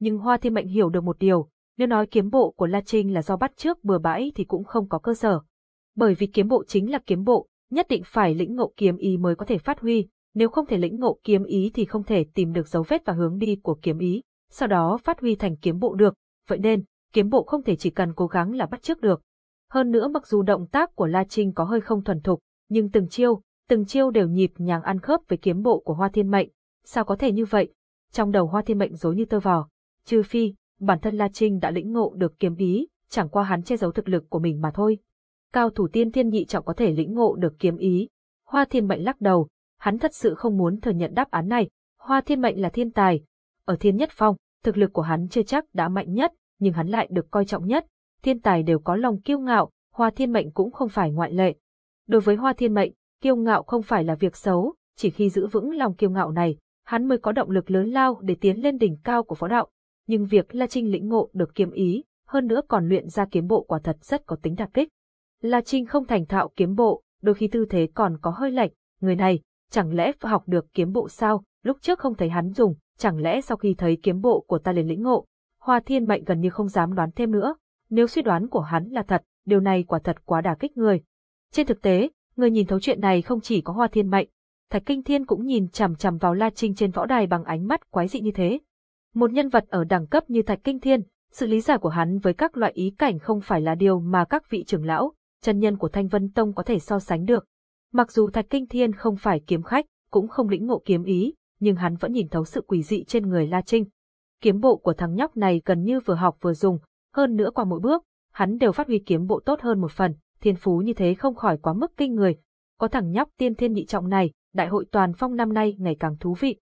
Speaker 1: Nhưng Hoa Thiên Mệnh hiểu được một điều, nếu nói kiếm bộ của La Trinh là do bắt trước bừa bãi thì cũng không có cơ sở. Bởi vì kiếm bộ chính là kiếm bộ, nhất định phải lĩnh ngộ kiếm ý mới có thể phát huy, nếu không thể lĩnh ngộ kiếm ý thì không thể tìm được dấu vết và hướng đi của kiếm ý, sau đó phát huy thành kiếm bộ được, vậy nên, kiếm bộ không thể chỉ cần cố gắng là bắt trước được. Hơn nữa mặc dù động tác của La Trinh có hơi không thuần thục, nhưng từng chiêu, từng chiêu đều nhịp nhàng ăn khớp với kiếm bộ của Hoa Thiên Mệnh. Sao có thể như vậy? Trong đầu Hoa Thiên Mệnh rối như tơ vò. Trừ phi, bản thân La Trinh đã lĩnh ngộ được kiếm ý, chẳng qua hắn che giấu thực lực của mình mà thôi. Cao thủ tiên thiên nhị trọng có thể lĩnh ngộ được kiếm ý. Hoa Thiên Mệnh lắc đầu, hắn thật sự không muốn thừa nhận đáp án này. Hoa Thiên Mệnh là thiên tài. Ở thiên nhất phong, thực lực của hắn chưa chắc đã mạnh nhất, nhưng hắn lại được coi trọng nhất, thiên tài đều có lòng kiêu ngạo, Hoa Thiên Mệnh cũng không phải ngoại lệ. Đối với Hoa Thiên Mệnh, kiêu ngạo không phải là việc xấu, chỉ khi giữ vững lòng kiêu ngạo này, hắn mới có động lực lớn lao để tiến lên đỉnh cao của võ đạo. Nhưng việc La Trinh lĩnh ngộ được kiếm ý, hơn nữa còn luyện ra kiếm bộ quả thật rất có tính đặc kích. La Trinh không thành thạo kiếm bộ, đôi khi tư thế còn có hơi lệch, người này, chẳng lẽ học được kiếm bộ sao, lúc trước không thấy hắn dùng, chẳng lẽ sau khi thấy kiếm bộ của ta liền lĩnh ngộ. Hoa Thiên Mệnh gần như không dám đoán thêm nữa, nếu suy đoán của hắn là thật, điều này quả thật quá đả kích người. Trên thực tế, người nhìn thấu chuyện này không chỉ có Hoa Thiên Mệnh, Thạch Kinh Thiên cũng nhìn chằm chằm vào La Trinh trên võ đài bằng ánh mắt quái dị như thế. Một nhân vật ở đẳng cấp như Thạch Kinh Thiên, sự lý giải của hắn với các loại ý cảnh không phải là điều mà các vị trưởng lão, chân nhân của Thanh Vân Tông có thể so sánh được. Mặc dù Thạch Kinh Thiên không phải kiếm khách, cũng không lĩnh ngộ kiếm ý, nhưng hắn vẫn nhìn thấu sự quỷ dị trên người La Trinh. Kiếm bộ của thằng nhóc này gần như vừa học vừa dùng, hơn nữa qua mỗi bước, hắn đều phát huy kiếm bộ tốt hơn một phần, thiên phú như thế không khỏi quá mức kinh người. Có thằng nhóc tiên thiên nhị trọng này, đại hội toàn phong năm nay ngày càng thú vị.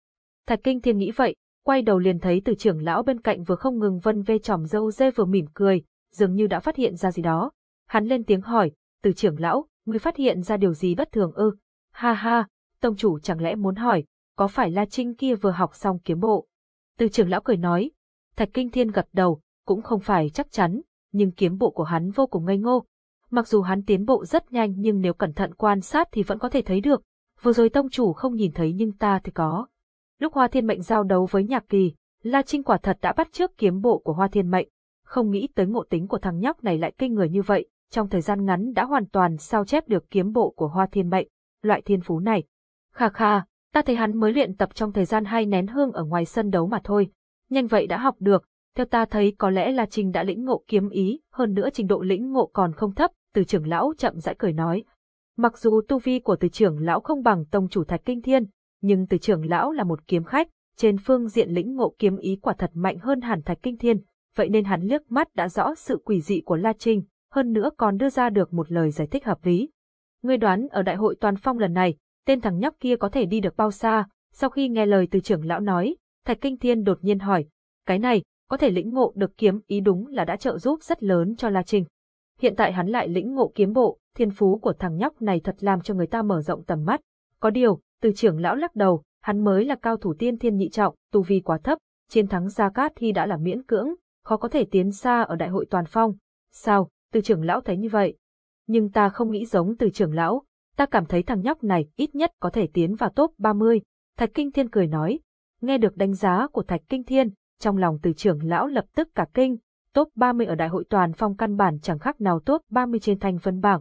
Speaker 1: Thạch kinh thiên nghĩ vậy, quay đầu liền thấy từ trưởng lão bên cạnh vừa không ngừng vân vê tròm dâu dê vừa mỉm cười, dường như đã phát hiện ra gì đó. Hắn lên tiếng hỏi, từ trưởng lão, ngươi phát hiện ra điều gì bất thường ư? Ha ha, tông chủ chẳng lẽ muốn hỏi, có phải La Trinh kia vừa học xong kiếm bộ? Từ trưởng lão cười nói, Thạch Kinh Thiên gật đầu, cũng không phải chắc chắn, nhưng kiếm bộ của hắn vô cùng ngây ngô. Mặc dù hắn tiến bộ rất nhanh nhưng nếu cẩn thận quan sát thì vẫn có thể thấy được. Vừa rồi tông chủ không nhìn thấy nhưng ta thì có. Lúc Hoa Thiên Mệnh giao đấu với Nhạc Kỳ, La Trinh quả thật đã bắt trước kiếm bộ của Hoa Thiên Mệnh. Không nghĩ tới ngộ tính của thằng nhóc này lại kinh người như vậy, trong thời gian ngắn đã hoàn toàn sao chép được kiếm bộ của Hoa Thiên Mệnh, loại thiên phú này. Kha kha, ta thấy hắn mới luyện tập trong thời gian hai nén hương ở ngoài sân đấu mà thôi. Nhanh vậy đã học được, theo ta thấy có lẽ là Trình đã lĩnh ngộ kiếm ý, hơn nữa trình độ lĩnh ngộ còn không thấp, từ trưởng lão chậm rãi cười nói. Mặc dù tu vi của từ trưởng lão không bằng tông chủ thạch kinh thiên, nhưng từ trưởng lão là một kiếm khách, trên phương diện lĩnh ngộ kiếm ý quả thật mạnh hơn hẳn thạch kinh thiên, vậy nên hắn liếc mắt đã rõ sự quỷ dị của La Trinh, hơn nữa còn đưa ra được một lời giải thích hợp lý. Ngươi đoán ở đại hội toàn phong lần này, tên thằng nhóc kia có thể đi được bao xa, sau khi nghe lời từ trưởng lão nói, Thạch Kinh Thiên đột nhiên hỏi, cái này, có thể lĩnh ngộ được kiếm ý đúng là đã trợ giúp rất lớn cho La Trinh. Hiện tại hắn lại lĩnh ngộ kiếm bộ, thiên phú của thằng nhóc này thật làm cho người ta mở rộng tầm mắt. Có điều, từ trưởng lão lắc đầu, hắn mới là cao thủ tiên thiên nhị trọng, tu vi quá thấp, chiến thắng Gia Cát Thi đã là miễn cưỡng, khó có thể tiến xa ở đại hội toàn phong. Sao, từ trưởng lão thấy như vậy? Nhưng ta không nghĩ giống từ trưởng lão, ta cảm thấy thằng nhóc này ít nhất có thể tiến vào top 30. Thạch Kinh Thiên cười nói, nghe được đánh giá của Thạch Kinh Thiên, trong lòng từ trưởng lão lập tức cả kinh, top 30 ở đại hội toàn phong căn bản chẳng khác nào top 30 trên thanh vân bảng.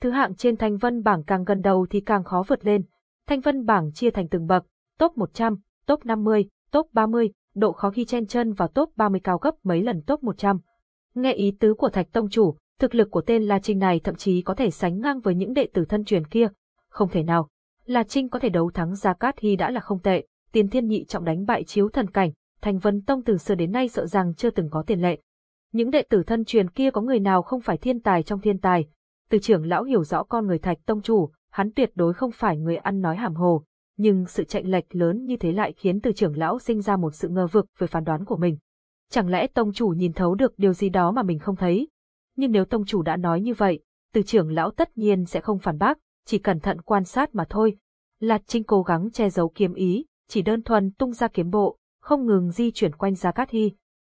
Speaker 1: Thứ hạng trên thanh vân bảng càng gần đầu thì càng khó vượt lên. Thanh vân bảng chia thành từng bậc, top 100, top 50, top 30, độ khó khi chen chân vào top 30 cao gấp mấy lần top 100. Nghe ý tứ của Thạch Tông Chủ, thực lực của tên La Trinh này thậm chí có thể sánh ngang với những đệ tử thân truyền kia. Không thể nào. La Trinh có thể đấu thắng Gia Cát Hy đã là không tệ, tiền thiên nhị trọng đánh bại chiếu thần cảnh, thành vân tông từ xưa đến nay sợ rằng chưa từng có tiền lệ. Những đệ tử thân truyền kia có người nào không phải thiên tài trong thiên tài. Từ trưởng lão hiểu rõ con người Thạch Tông Chủ, hắn tuyệt đối không phải người ăn nói hàm hồ, nhưng sự chạy lệch lớn như thế lại khiến từ trưởng lão sinh ra một sự ngờ vực về phán đoán của mình. Chẳng lẽ tông chủ nhìn thấu được điều gì đó mà mình không thấy? Nhưng nếu tông chủ đã nói như vậy, từ trưởng lão tất nhiên sẽ không phản bác, chỉ cẩn thận quan sát mà thôi. Lạt Trinh cố gắng che giấu kiếm ý, chỉ đơn thuần tung ra kiếm bộ, không ngừng di chuyển quanh Gia Cát Hy.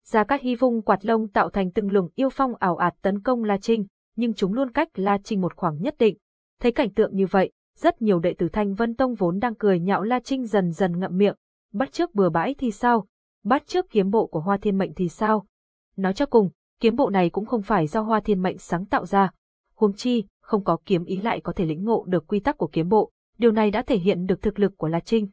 Speaker 1: Gia Cát Hy vung quạt lông tạo thành từng luồng yêu phong ảo ạt tấn công La Trinh, nhưng chúng luôn cách La Trinh một khoảng nhất định. Thấy cảnh tượng như vậy, rất nhiều đệ tử Thanh Vân Tông vốn đang cười nhạo La Trinh dần dần ngậm miệng, bắt trước bừa bãi thì sao, bắt trước kiếm bộ của Hoa Thiên Mệnh thì sao. Nói cho cùng, kiếm bộ này cũng không phải do Hoa Thiên Mệnh sáng tạo ra. Huống chi, không có kiếm ý lại có thể lĩnh ngộ được quy tắc của kiếm bộ, điều này đã thể hiện được thực lực của La Trinh.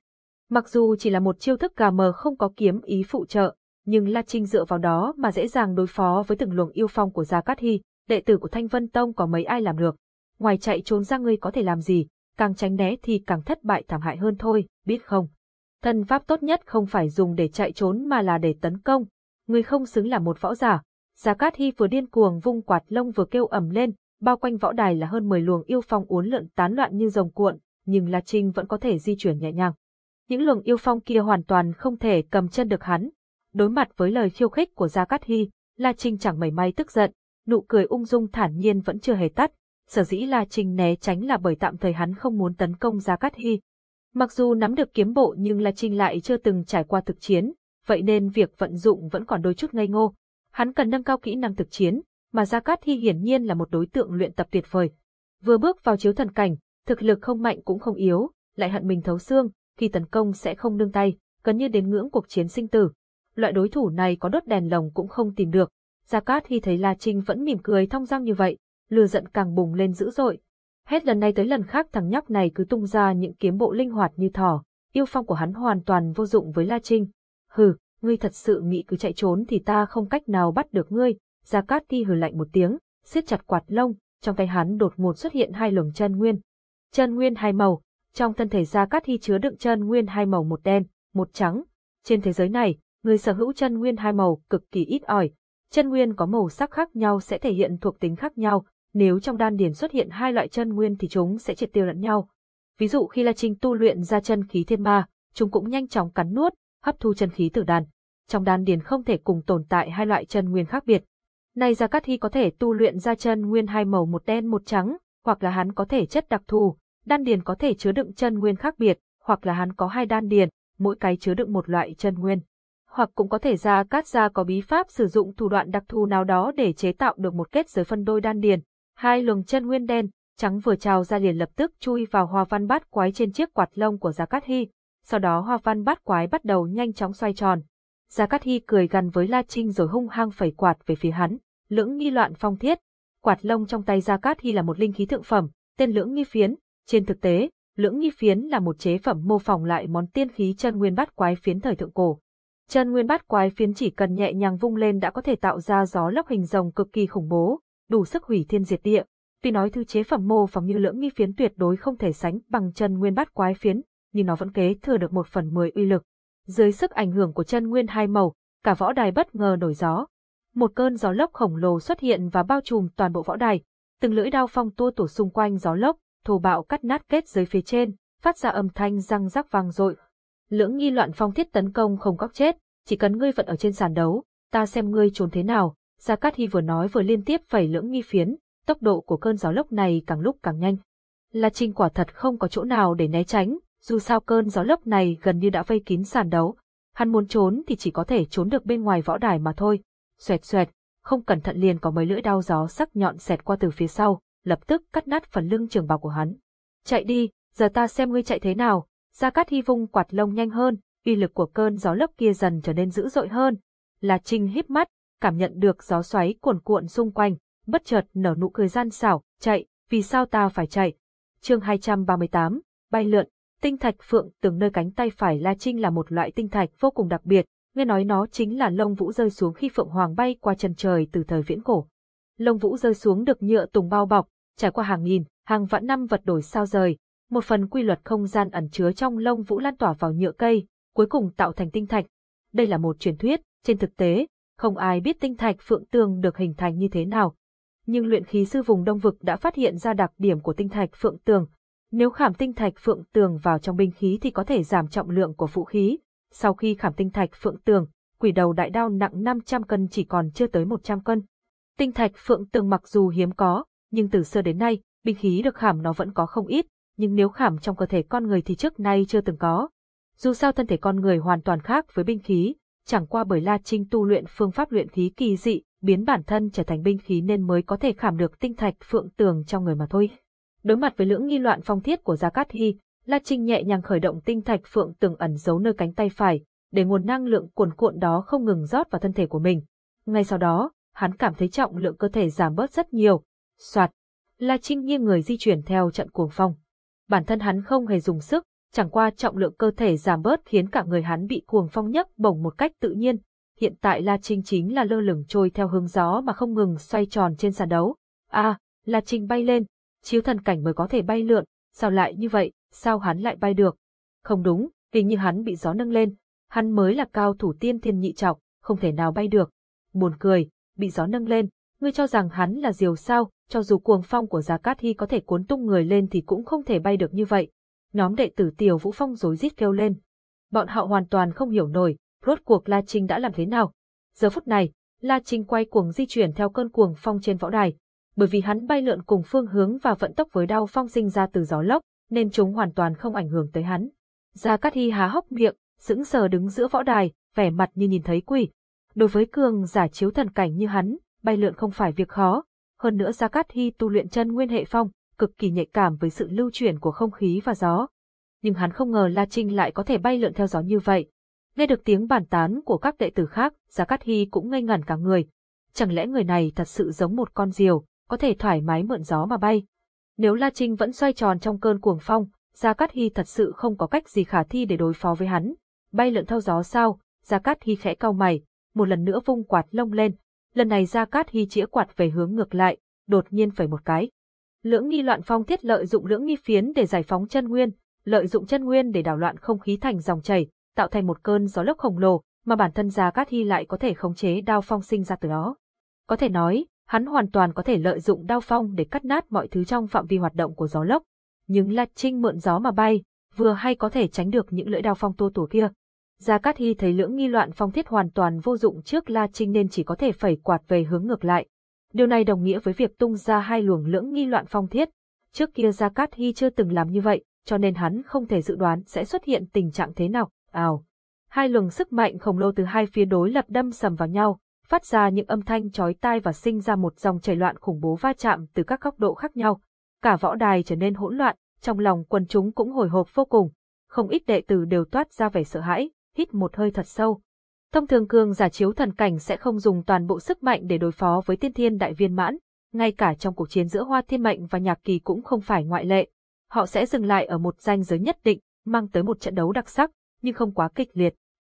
Speaker 1: Mặc dù chỉ là một chiêu thức gà mờ không có kiếm ý phụ trợ, nhưng La Trinh dựa vào đó mà dễ dàng đối phó với từng luồng yêu phong của Gia Cát Hy, đệ tử của Thanh Vân Tông có mấy ai làm được. Ngoài chạy trốn ra ngươi có thể làm gì, càng tránh né thì càng thất bại thảm hại hơn thôi, biết không? Thân pháp tốt nhất không phải dùng để chạy trốn mà là để tấn công. ngươi không xứng là một võ giả. Gia Cát Hy vừa điên cuồng vung quạt lông vừa kêu ầm lên, bao quanh võ đài là hơn 10 luồng yêu phong uốn lượn tán loạn như rồng cuộn, nhưng La Trinh vẫn có thể di chuyển nhẹ nhàng. Những luồng yêu phong kia hoàn toàn không thể cầm chân được hắn. Đối mặt với lời khiêu khích của Gia Cát Hy, La Trinh chẳng mảy may tức giận, nụ cười ung dung thản nhiên vẫn chưa hề tắt, sở dĩ La Trinh né tránh là bởi tạm thời hắn không muốn tấn công Gia Cát Hy. Mặc dù nắm được kiếm bộ nhưng La Trinh lại chưa từng trải qua thực chiến, vậy nên việc vận dụng vẫn còn đôi chút ngây ngô. Hắn cần nâng cao kỹ năng thực chiến, mà Gia Cát Hy hiển nhiên là một đối tượng luyện tập tuyệt vời. Vừa bước vào chiếu thần cảnh, thực lực không mạnh cũng không yếu, lại hận mình thấu xương, khi tấn công sẽ không nương tay, gần như đến ngưỡng cuộc chiến sinh tử. Loại đối thủ này có đốt đèn lồng cũng không tìm được. Gia Cát Hy thấy La Trinh vẫn mỉm cười thong dong như vậy, lừa giận càng bùng lên dữ dội. Hết lần này tới lần khác thằng nhóc này cứ tung ra những kiếm bộ linh hoạt như thỏ, yêu phong của hắn hoàn toàn vô dụng với La Trinh. Hừ, ngươi thật sự nghĩ cứ chạy trốn thì ta không cách nào bắt được ngươi, Gia Cát Ti hừ lạnh một tiếng, siết chặt quạt lông, trong tay hắn đột ngột xuất hiện hai luồng chân nguyên. Chân nguyên hai màu, trong thân thể Gia Cát Hy chứa đựng chân nguyên hai màu một đen, một trắng. Trên thế giới này, người sở hữu chân nguyên hai màu cực kỳ ít ỏi. Chân nguyên có màu sắc khác nhau sẽ thể hiện thuộc tính khác nhau, nếu trong đan điền xuất hiện hai loại chân nguyên thì chúng sẽ triệt tiêu lẫn nhau. Ví dụ khi La Trinh tu luyện ra chân khí thiên ma, chúng cũng nhanh chóng cắn nuốt, hấp thu chân khí từ đàn. Trong đan điền không thể cùng tồn tại hai loại chân nguyên khác biệt. Nay Gia Cát Hy có thể tu luyện ra chân nguyên hai màu một đen một trắng, hoặc là hắn có thể chất đặc thù, đan điền có thể chứa đựng chân nguyên khác biệt, hoặc là hắn có hai đan điền, mỗi cái chứa đựng một loại chân nguyên. Hoặc cũng có thể Gia Cát Gia có bí pháp sử dụng thủ đoạn đặc thù nào đó để chế tạo được một kết giới phân đôi đan điền, Hai luồng chân nguyên đen, trắng vừa trào ra liền lập tức chui vào hoa văn bát quái trên chiếc quạt lông của Gia Cát Hy, sau đó hoa văn bát quái bắt đầu nhanh chóng xoay tròn. Gia Cát Hy cười gần với La Trinh rồi hung hăng phẩy quạt về phía hắn, lưỡng nghi loạn phong thiết. Quạt lông trong tay Gia Cát Hy là một linh khí thượng phẩm, tên lưỡng nghi phiến. Trên thực tế, lưỡng nghi phiến là một chế phẩm mô phỏng lại món tiên khí chân nguyên bát quái phiến thời thượng cổ. Chân nguyên bát quái phiến chỉ cần nhẹ nhàng vung lên đã có thể tạo ra gió lốc hình rồng cực kỳ khủng bố, đủ sức hủy thiên diệt địa. Tuy nói thư chế phẩm mô phỏng như lưỡng nghi phiến tuyệt đối không thể sánh bằng chân nguyên bát quái phiến, nhưng nó vẫn kế thừa được một phần mười uy lực. Dưới sức ảnh hưởng của chân nguyên hai màu, cả võ đài bất ngờ nổi gió. Một cơn gió lốc khổng lồ xuất hiện và bao trùm toàn bộ võ đài. Từng lưỡi đao phong tua tổ xung quanh gió lốc, thô bạo cắt nát kết dưới phía trên, phát ra âm thanh răng rắc vang dội. Lưỡng nghi loạn phong thiết tấn công không góc chết, chỉ cần ngươi vận ở trên sàn đấu, ta xem ngươi trốn thế nào, Gia Cát Hy vừa nói vừa liên tiếp phẩy lưỡng nghi phiến, tốc độ của cơn gió lốc này càng lúc càng nhanh. La Trinh quả thật không có chỗ nào để né tránh, dù sao cơn gió lốc này gần như đã vây kín sàn đấu. Hắn muốn trốn thì chỉ có thể trốn được bên ngoài võ đài mà thôi. Xoẹt xoẹt, không cẩn thận liền có mấy lưỡi đao gió sắc nhọn xẹt qua từ phía sau, lập tức cắt nát phần lưng trường bào của hắn. Chạy đi, giờ ta xem ngươi chạy thế nào. Gia Cát Hy vung quạt lông nhanh hơn, uy lực của cơn gió lốc kia dần trở nên dữ dội hơn. La Trinh híp mắt, cảm nhận được gió xoáy cuồn cuộn xung quanh, bất chợt nở nụ cười gian xảo, chạy, vì sao ta phải chạy? Chương 238, bay lượn, tinh thạch phượng từng nơi cánh tay phải La Trinh là một loại tinh thạch vô cùng đặc biệt, nghe nói nó chính là lông vũ rơi xuống khi phượng hoàng bay qua chân trời từ thời viễn cổ. Lông vũ rơi xuống được nhựa tùng bao bọc, trải qua hàng nghìn, hàng vạn năm vật đổi sao rời, một phần quy luật không gian ẩn chứa trong lông vũ lan tỏa vào nhựa cây, cuối cùng tạo thành tinh thạch. Đây là một truyền thuyết, trên thực tế, không ai biết tinh thạch phượng tường được hình thành như thế nào. Nhưng luyện khí sư vùng Đông Vực đã phát hiện ra đặc điểm của tinh thạch phượng tường. Nếu khảm tinh thạch phượng tường vào trong binh khí thì có thể giảm trọng lượng của vũ khí. Sau khi khảm tinh thạch phượng tường, quỷ đầu đại đao nặng 500 cân chỉ còn chưa tới 100 cân. Tinh thạch phượng tường mặc dù hiếm có, nhưng từ xưa đến nay, binh khí được khảm nó vẫn có không ít, nhưng nếu khảm trong cơ thể con người thì trước nay chưa từng có. Dù sao thân thể con người hoàn toàn khác với binh khí, chẳng qua bởi La Trinh tu luyện phương pháp luyện khí kỳ dị, biến bản thân trở thành binh khí nên mới có thể khảm được tinh thạch phượng tường trong người mà thôi. Đối mặt với lưỡng nghi loạn phong thiết của Gia Cát Hy, La Trinh nhẹ nhàng khởi động tinh thạch phượng tường ẩn giấu nơi cánh tay phải, để nguồn năng lượng cuồn cuộn đó không ngừng rót vào thân thể của mình. Ngay sau đó, hắn cảm thấy trọng lượng cơ thể giảm bớt rất nhiều. Soạt, La Trinh nghiêng người di chuyển theo trận cuồng phong. Bản thân hắn không hề dùng sức, chẳng qua trọng lượng cơ thể giảm bớt khiến cả người hắn bị cuồng phong nhấc bổng một cách tự nhiên. Hiện tại La Trinh chính là lơ lửng trôi theo hướng gió mà không ngừng xoay tròn trên sàn đấu. À, La Trinh bay lên, chiếu thần cảnh mới có thể bay lượn, sao lại như vậy, sao hắn lại bay được? Không đúng, hình như hắn bị gió nâng lên, hắn mới là cao thủ tiên thiên nhị trọng, không thể nào bay được. Buồn cười, bị gió nâng lên, ngươi cho rằng hắn là diều sao, cho dù cuồng phong của Gia Cát Hy có thể cuốn tung người lên thì cũng không thể bay được như vậy. Nhóm đệ tử Tiểu Vũ Phong rối rít kêu lên. Bọn họ hoàn toàn không hiểu nổi, rốt cuộc La Trinh đã làm thế nào. Giờ phút này, La Trinh quay cuồng di chuyển theo cơn cuồng phong trên võ đài. Bởi vì hắn bay lượn cùng phương hướng và vận tốc với đao phong sinh ra từ gió lốc, nên chúng hoàn toàn không ảnh hưởng tới hắn. Gia Cát Hy há hốc miệng, sững sờ đứng giữa võ đài, vẻ mặt như nhìn thấy quỷ. Đối với cường giả chiếu thần cảnh như hắn, bay lượn không phải việc khó, hơn nữa Gia Cát Hy tu luyện chân nguyên hệ phong, cực kỳ nhạy cảm với sự lưu chuyển của không khí và gió. Nhưng hắn không ngờ La Trinh lại có thể bay lượn theo gió như vậy. Nghe được tiếng bàn tán của các đệ tử khác, Gia Cát Hy cũng ngây ngẩn cả người. Chẳng lẽ người này thật sự giống một con diều, có thể thoải mái mượn gió mà bay? Nếu La Trinh vẫn xoay tròn trong cơn cuồng phong, Gia Cát Hy thật sự không có cách gì khả thi để đối phó với hắn. Bay lượn theo gió sao? Gia Cát Hy khẽ cau mày, một lần nữa vung quạt lông lên, lần này Gia Cát Hy chĩa quạt về hướng ngược lại, đột nhiên phải một cái. Lưỡng nghi loạn phong thiết lợi dụng lưỡng nghi phiến để giải phóng chân nguyên, lợi dụng chân nguyên để đảo loạn không khí thành dòng chảy, tạo thành một cơn gió lốc khổng lồ, mà bản thân Gia Cát Hy lại có thể khống chế đao phong sinh ra từ đó. Có thể nói, hắn hoàn toàn có thể lợi dụng đao phong để cắt nát mọi thứ trong phạm vi hoạt động của gió lốc. Nhưng La Trinh mượn gió mà bay, vừa hay có thể tránh được những lưỡi đao phong tua tủa kia. Gia Cát Hy thấy lưỡng nghi loạn phong thiết hoàn toàn vô dụng trước La Trinh nên chỉ có thể phẩy quạt về hướng ngược lại. Điều này đồng nghĩa với việc tung ra hai luồng lưỡng nghi loạn phong thiết. Trước kia Gia Cát Hy chưa từng làm như vậy, cho nên hắn không thể dự đoán sẽ xuất hiện tình trạng thế nào. Ào! Hai luồng sức mạnh khổng lồ từ hai phía đối lập đâm sầm vào nhau, phát ra những âm thanh chói tai và sinh ra một dòng chảy loạn khủng bố va chạm từ các góc độ khác nhau. Cả võ đài trở nên hỗn loạn, trong lòng quần chúng cũng hồi hộp vô cùng. Không ít đệ tử đều toát ra vẻ sợ hãi, hít một hơi thật sâu. Thông thường cường giả chiếu thần cảnh sẽ không dùng toàn bộ sức mạnh để đối phó với tiên thiên đại viên mãn, ngay cả trong cuộc chiến giữa Hoa Thiên Mệnh và Nhạc Kỳ cũng không phải ngoại lệ. Họ sẽ dừng lại ở một danh giới nhất định, mang tới một trận đấu đặc sắc, nhưng không quá kịch liệt.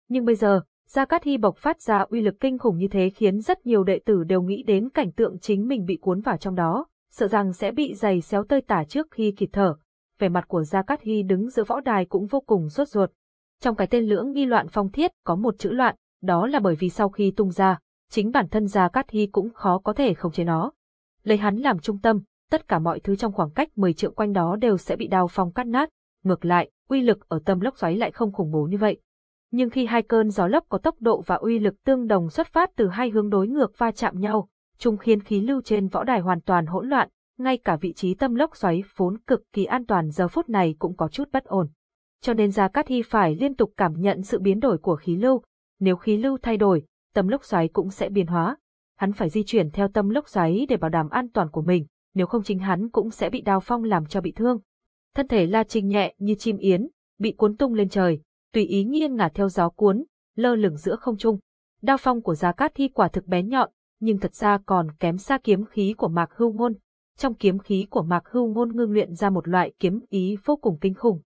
Speaker 1: Nhưng bây giờ, Gia Cát Hy bộc phát ra uy lực kinh khủng như thế khiến rất nhiều đệ tử đều nghĩ đến cảnh tượng chính mình bị cuốn vào trong đó, sợ rằng sẽ bị giày xéo tơi tả trước khi kịp thở. Vẻ mặt của Gia Cát Hy đứng giữa võ đài cũng vô cùng sốt ruột. Trong cái tên lưỡng nghi loạn phong thiết có một chữ loạn, đó là bởi vì sau khi tung ra, chính bản thân Gia Cát Hy cũng khó có thể không chế nó. Lấy hắn làm trung tâm, tất cả mọi thứ trong khoảng cách 10 triệu quanh đó đều sẽ bị đào phong cắt nát, ngược lại, uy lực ở tâm lốc xoáy lại không khủng bố như vậy. Nhưng khi hai cơn gió lốc có tốc độ và uy lực tương đồng xuất phát từ hai hướng đối ngược va chạm nhau, chúng khiến khí lưu trên võ đài hoàn toàn hỗn loạn, ngay cả vị trí tâm lốc xoáy vốn cực kỳ an toàn giờ phút này cũng có chút bất ổn. Cho nên Gia Cát Hy phải liên tục cảm nhận sự biến đổi của khí lưu, nếu khí lưu thay đổi, tâm lốc xoáy cũng sẽ biến hóa. Hắn phải di chuyển theo tâm lốc xoáy để bảo đảm an toàn của mình, nếu không chính hắn cũng sẽ bị đao phong làm cho bị thương. Thân thể La Trinh nhẹ như chim yến, bị cuốn tung lên trời, tùy ý nghiêng ngả theo gió cuốn, lơ lửng giữa không trung. Đao phong của Gia Cát Thi quả thực bén nhọn, nhưng thật ra còn kém xa kiếm khí của Mạc Hưu Ngôn. Trong kiếm khí của Mạc Hưu Ngôn ngưng luyện ra một loại kiếm ý vô cùng kinh khủng.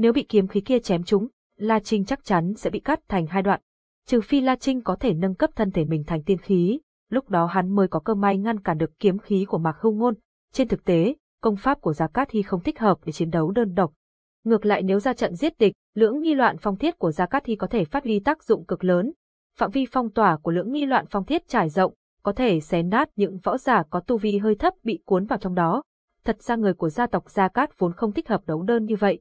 Speaker 1: Nếu bị kiếm khí kia chém trúng, La Trinh chắc chắn sẽ bị cắt thành hai đoạn. Trừ phi La Trinh có thể nâng cấp thân thể mình thành tiên khí, lúc đó hắn mới có cơ may ngăn cản được kiếm khí của Mạc Hưu Ngôn. Trên thực tế, công pháp của Gia Cát Hy không thích hợp để chiến đấu đơn độc. Ngược lại nếu ra trận giết địch, lưỡng nghi loạn phong thiết của Gia Cát Hy có thể phát huy tác dụng cực lớn. Phạm vi phong tỏa của lưỡng nghi loạn phong thiết trải rộng, có thể xé nát những võ giả có tu vi hơi thấp bị cuốn vào trong đó. Thật ra người của gia tộc Gia Cát vốn không thích hợp đấu đơn như vậy.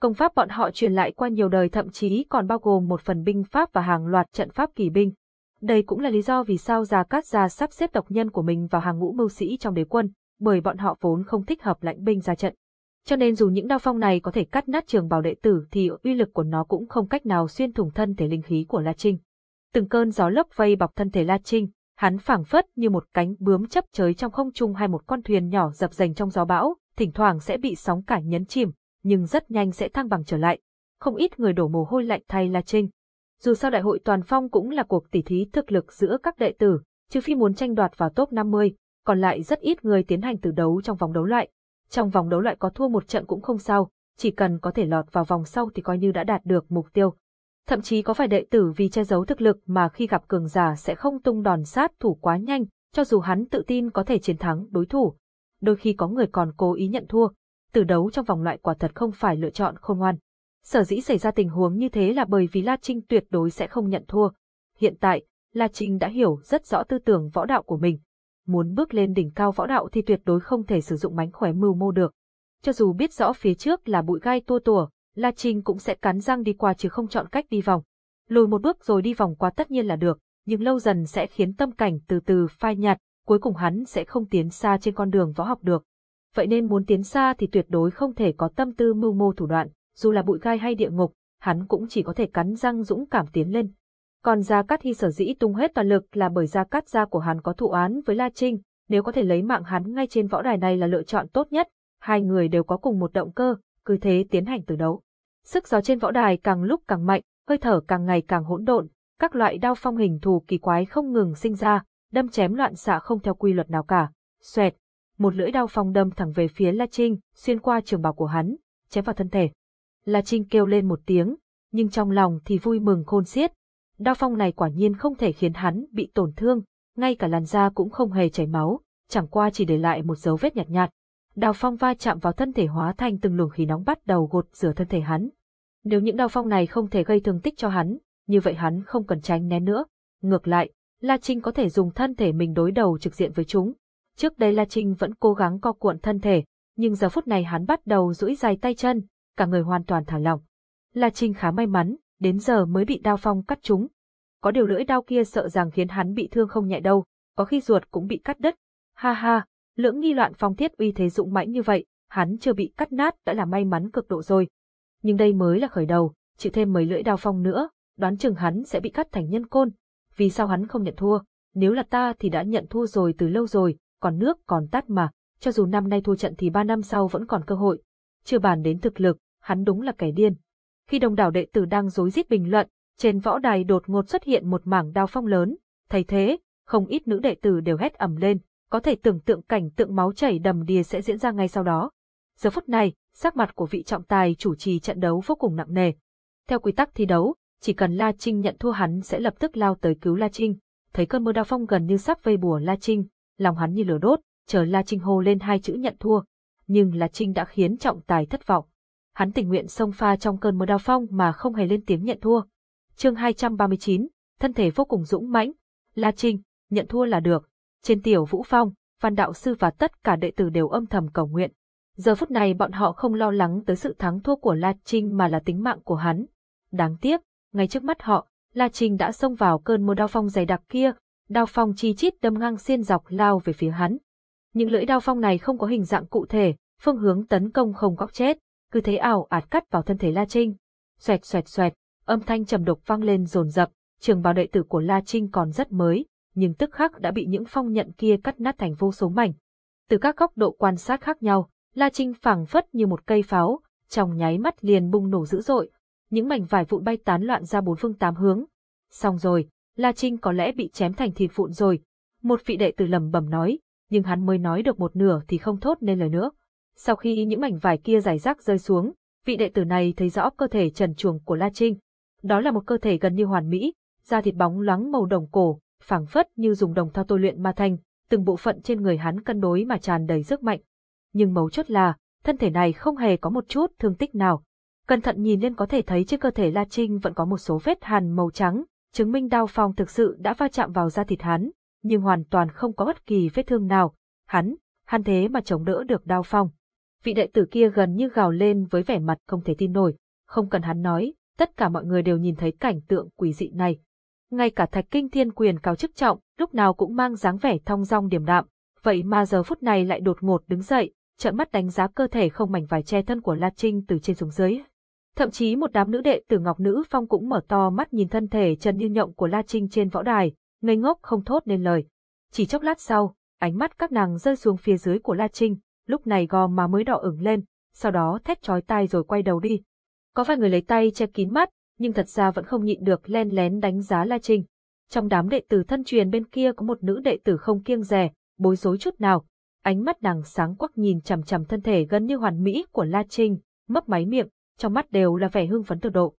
Speaker 1: Công pháp bọn họ truyền lại qua nhiều đời thậm chí còn bao gồm một phần binh pháp và hàng loạt trận pháp kỳ binh. Đây cũng là lý do vì sao Gia Cát gia sắp xếp tộc nhân của mình vào hàng ngũ mưu sĩ trong đế quân, bởi bọn họ vốn không thích hợp lãnh binh ra trận. Cho nên dù những đao phong này có thể cắt nát trường bào đệ tử thì uy lực của nó cũng không cách nào xuyên thủng thân thể linh khí của La Trinh. Từng cơn gió lốc vây bọc thân thể La Trinh, hắn phảng phất như một cánh bướm chấp chới trong không trung hay một con thuyền nhỏ dập dềnh trong gió bão, thỉnh thoảng sẽ bị sóng cả nhấn chìm, nhưng rất nhanh sẽ thăng bằng trở lại. Không ít người đổ mồ hôi lạnh thay La Trinh. Dù sao đại hội toàn phong cũng là cuộc tỉ thí thực lực giữa các đệ tử, trừ phi muốn tranh đoạt vào top 50, còn lại rất ít người tiến hành tử đấu trong vòng đấu loại. Trong vòng đấu loại có thua một trận cũng không sao, chỉ cần có thể lọt vào vòng sau thì coi như đã đạt được mục tiêu. Thậm chí có phải đệ tử vì che giấu thực lực mà khi gặp cường giả sẽ không tung đòn sát thủ quá nhanh, cho dù hắn tự tin có thể chiến thắng đối thủ. Đôi khi có người còn cố ý nhận thua, từ đấu trong vòng loại quả thật không phải lựa chọn khôn ngoan. Sở dĩ xảy ra tình huống như thế là bởi vì La Trinh tuyệt đối sẽ không nhận thua. Hiện tại, La Trinh đã hiểu rất rõ tư tưởng võ đạo của mình. Muốn bước lên đỉnh cao võ đạo thì tuyệt đối không thể sử dụng mánh khóe mưu mô được. Cho dù biết rõ phía trước là bụi gai tua tủa, La Trinh cũng sẽ cắn răng đi qua chứ không chọn cách đi vòng. Lùi một bước rồi đi vòng qua tất nhiên là được, nhưng lâu dần sẽ khiến tâm cảnh từ từ phai nhạt, cuối cùng hắn sẽ không tiến xa trên con đường võ học được. Vậy nên muốn tiến xa thì tuyệt đối không thể có tâm tư mưu mô thủ đoạn, dù là bụi gai hay địa ngục, hắn cũng chỉ có thể cắn răng dũng cảm tiến lên. Còn Gia Cát Hy sở dĩ tung hết toàn lực là bởi Gia Cát gia của hắn có thụ án với La Trinh, nếu có thể lấy mạng hắn ngay trên võ đài này là lựa chọn tốt nhất, hai người đều có cùng một động cơ, cứ thế tiến hành từ đấu. Sức gió trên võ đài càng lúc càng mạnh, hơi thở càng ngày càng hỗn độn, các loại đao phong hình thù kỳ quái không ngừng sinh ra, đâm chém loạn xạ không theo quy luật nào cả. Xoẹt, một lưỡi đao phong đâm thẳng về phía La Trinh, xuyên qua trường bào của hắn, chém vào thân thể. La Trinh kêu lên một tiếng, nhưng trong lòng thì vui mừng khôn xiết. Đao phong này quả nhiên không thể khiến hắn bị tổn thương, ngay cả làn da cũng không hề chảy máu, chẳng qua chỉ để lại một dấu vết nhạt nhạt. Đao phong va chạm vào thân thể hóa thành từng luồng khí nóng bắt đầu gột rửa thân thể hắn. Nếu những đao phong này không thể gây thương tích cho hắn, như vậy hắn không cần tránh né nữa. Ngược lại, La Trinh có thể dùng thân thể mình đối đầu trực diện với chúng. Trước đây La Trinh vẫn cố gắng co cuộn thân thể, nhưng giờ phút này hắn bắt đầu duỗi dài tay chân, cả người hoàn toàn thả lỏng. La Trinh khá may mắn, đến giờ mới bị đao phong cắt trúng. Có điều lưỡi đao kia sợ rằng khiến hắn bị thương không nhẹ đâu, có khi ruột cũng bị cắt đứt. Ha ha, lưỡng nghi loạn phong thiết uy thế dụng mãnh như vậy, hắn chưa bị cắt nát đã là may mắn cực độ rồi nhưng đây mới là khởi đầu, chịu thêm mấy lưỡi đao phong nữa, đoán chừng hắn sẽ bị cắt thành nhân côn. Vì sao hắn không nhận thua? Nếu là ta thì đã nhận thua rồi từ lâu rồi, còn nước còn tắt mà, cho dù năm nay thua trận thì ba năm sau vẫn còn cơ hội. Chưa bàn đến thực lực, hắn đúng là kẻ điên. Khi đồng đảo đệ tử đang rối rít bình luận, trên võ đài đột ngột xuất hiện một mảng đao phong lớn, thấy thế, không ít nữ đệ tử đều hét ầm lên, có thể tưởng tượng cảnh tượng máu chảy đầm đìa sẽ diễn ra ngay sau đó. Giờ phút này, sắc mặt của vị trọng tài chủ trì trận đấu vô cùng nặng nề. Theo quy tắc thi đấu, chỉ cần La Trinh nhận thua hắn sẽ lập tức lao tới cứu La Trinh. Thấy cơn mưa đao phong gần như sắp vây bùa La Trinh, lòng hắn như lửa đốt, chờ La Trinh hô lên hai chữ nhận thua. Nhưng La Trinh đã khiến trọng tài thất vọng. Hắn tình nguyện xông pha trong cơn mưa đao phong mà không hề lên tiếng nhận thua. Chương 239, thân thể vô cùng dũng mãnh. La Trinh, nhận thua là được. Trên tiểu Vũ Phong, Văn đạo sư và tất cả đệ tử đều âm thầm cầu nguyện. Giờ phút này bọn họ không lo lắng tới sự thắng thua của La Trinh mà là tính mạng của hắn. Đáng tiếc, ngay trước mắt họ, La Trinh đã xông vào cơn mưa đao phong dày đặc kia, đao phong chi chít đâm ngang xiên dọc lao về phía hắn. Những lưỡi đao phong này không có hình dạng cụ thể, phương hướng tấn công không góc chết, cứ thế ảo ạt cắt vào thân thể La Trinh. Xoẹt xoẹt xoẹt, âm thanh trầm độc vang lên rồn rập, trường bào đệ tử của La Trinh còn rất mới, nhưng tức khắc đã bị những phong nhận kia cắt nát thành vô số mảnh. Từ các góc độ quan sát khác nhau, La Trinh phảng phất như một cây pháo, trong nháy mắt liền bùng nổ dữ dội, những mảnh vải vụn bay tán loạn ra bốn phương tám hướng. Xong rồi, La Trinh có lẽ bị chém thành thịt vụn rồi. Một vị đệ tử lầm bầm nói, nhưng hắn mới nói được một nửa thì không thốt nên lời nữa. Sau khi những mảnh vải kia giải rác rơi xuống, vị đệ tử này thấy rõ cơ thể trần truồng của La Trinh. Đó là một cơ thể gần như hoàn mỹ, da thịt bóng loáng màu đồng cổ, phảng phất như dùng đồng thao tôi luyện ma thành, từng bộ phận trên người hắn cân đối mà tràn đầy sức mạnh. Nhưng mấu chốt là, thân thể này không hề có một chút thương tích nào. Cẩn thận nhìn lên có thể thấy trên cơ thể La Trinh vẫn có một số vết hằn màu trắng, chứng minh đao phong thực sự đã va chạm vào da thịt hắn, nhưng hoàn toàn không có bất kỳ vết thương nào. Hắn, hắn thế mà chống đỡ được đao phong. Vị đệ tử kia gần như gào lên với vẻ mặt không thể tin nổi, không cần hắn nói, tất cả mọi người đều nhìn thấy cảnh tượng quỷ dị này. Ngay cả thạch kinh thiên quyền cao chức trọng, lúc nào cũng mang dáng vẻ thong dong điềm đạm, vậy mà giờ phút này lại đột ngột đứng dậy, trợn mắt đánh giá cơ thể không mảnh vải che thân của La Trinh từ trên xuống dưới. Thậm chí một đám nữ đệ tử Ngọc Nữ Phong cũng mở to mắt nhìn thân thể trần như nhộng của La Trinh trên võ đài, ngây ngốc không thốt nên lời. Chỉ chốc lát sau, ánh mắt các nàng rơi xuống phía dưới của La Trinh, lúc này gò má mới đỏ ửng lên, sau đó thét chói tai rồi quay đầu đi. Có vài người lấy tay che kín mắt, nhưng thật ra vẫn không nhịn được len lén đánh giá La Trinh. Trong đám đệ tử thân truyền bên kia có một nữ đệ tử không kiêng dè, bối rối chút nào. Ánh mắt nàng sáng quắc nhìn chằm chằm thân thể gần như hoàn mỹ của La Trinh, mấp máy miệng, trong mắt đều là vẻ hưng phấn tột độ.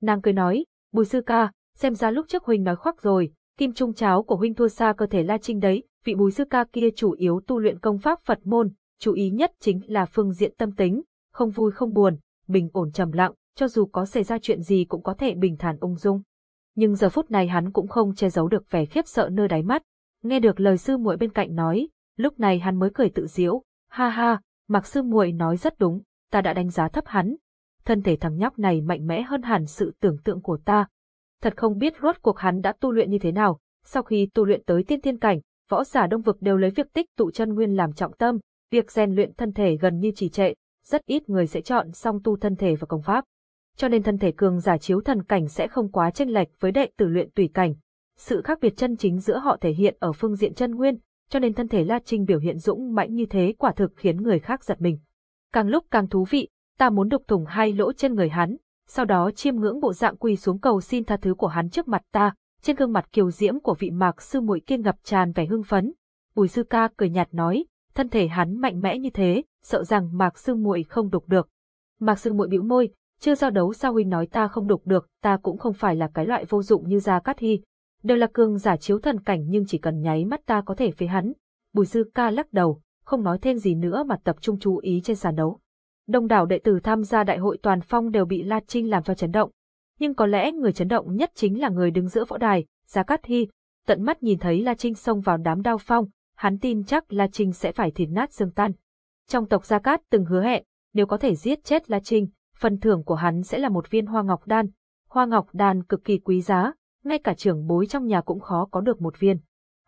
Speaker 1: Nàng cười nói, bùi sư ca, xem ra lúc trước huynh nói khoác rồi, kim trung cháo của huynh thua xa cơ thể La Trinh đấy, vị bùi sư ca kia chủ yếu tu luyện công pháp Phật môn, chú ý nhất chính là phương diện tâm tính, không vui không buồn, bình ổn trầm lặng, cho dù có xảy ra chuyện gì cũng có thể bình thản ung dung. Nhưng giờ phút này hắn cũng không che giấu được vẻ khiếp sợ nơi đáy mắt, nghe được lời sư muội bên cạnh nói, lúc này hắn mới cười tự giễu, ha ha, mặc sư muội nói rất đúng, ta đã đánh giá thấp hắn, thân thể thằng nhóc này mạnh mẽ hơn hẳn sự tưởng tượng của ta. Thật không biết rốt cuộc hắn đã tu luyện như thế nào, sau khi tu luyện tới tiên thiên cảnh, võ giả đông vực đều lấy việc tích tụ chân nguyên làm trọng tâm, việc rèn luyện thân thể gần như trì trệ, rất ít người sẽ chọn song tu thân thể và công pháp. Cho nên thân thể cường giả chiếu thần cảnh sẽ không quá chênh lệch với đệ tử luyện tùy cảnh. Sự khác biệt chân chính giữa họ thể hiện ở phương diện chân nguyên, cho nên thân thể La Trinh biểu hiện dũng mãnh như thế quả thực khiến người khác giật mình. Càng lúc càng thú vị, ta muốn đục thủng hai lỗ trên người hắn, sau đó chiêm ngưỡng bộ dạng quỳ xuống cầu xin tha thứ của hắn trước mặt ta, trên gương mặt kiều diễm của vị mạc sư muội kia ngập tràn vẻ hưng phấn. Bùi sư ca cười nhạt nói, thân thể hắn mạnh mẽ như thế, sợ rằng mạc sư muội không đục được. Mạc sư muội bĩu môi, chưa giao đấu sao huynh nói ta không đục được, ta cũng không phải là cái loại vô dụng như Gia Cát Hy. Đều là cường giả chiếu thần cảnh nhưng chỉ cần nháy mắt ta có thể phế hắn. Bùi sư ca lắc đầu, không nói thêm gì nữa mà tập trung chú ý trên sàn đấu đông đảo đệ tử tham gia đại hội toàn phong đều bị La Trinh làm cho chấn động. Nhưng có lẽ người chấn động nhất chính là người đứng giữa võ đài, Gia Cát Hy, tận mắt nhìn thấy La Trinh xông vào đám đao phong, hắn tin chắc La Trinh sẽ phải thịt nát xương tan. Trong tộc Gia Cát từng hứa hẹn, nếu có thể giết chết La Trinh, phần thưởng của hắn sẽ là một viên hoa ngọc đan. Hoa ngọc đan cực kỳ quý giá, ngay cả trưởng bối trong nhà cũng khó có được một viên.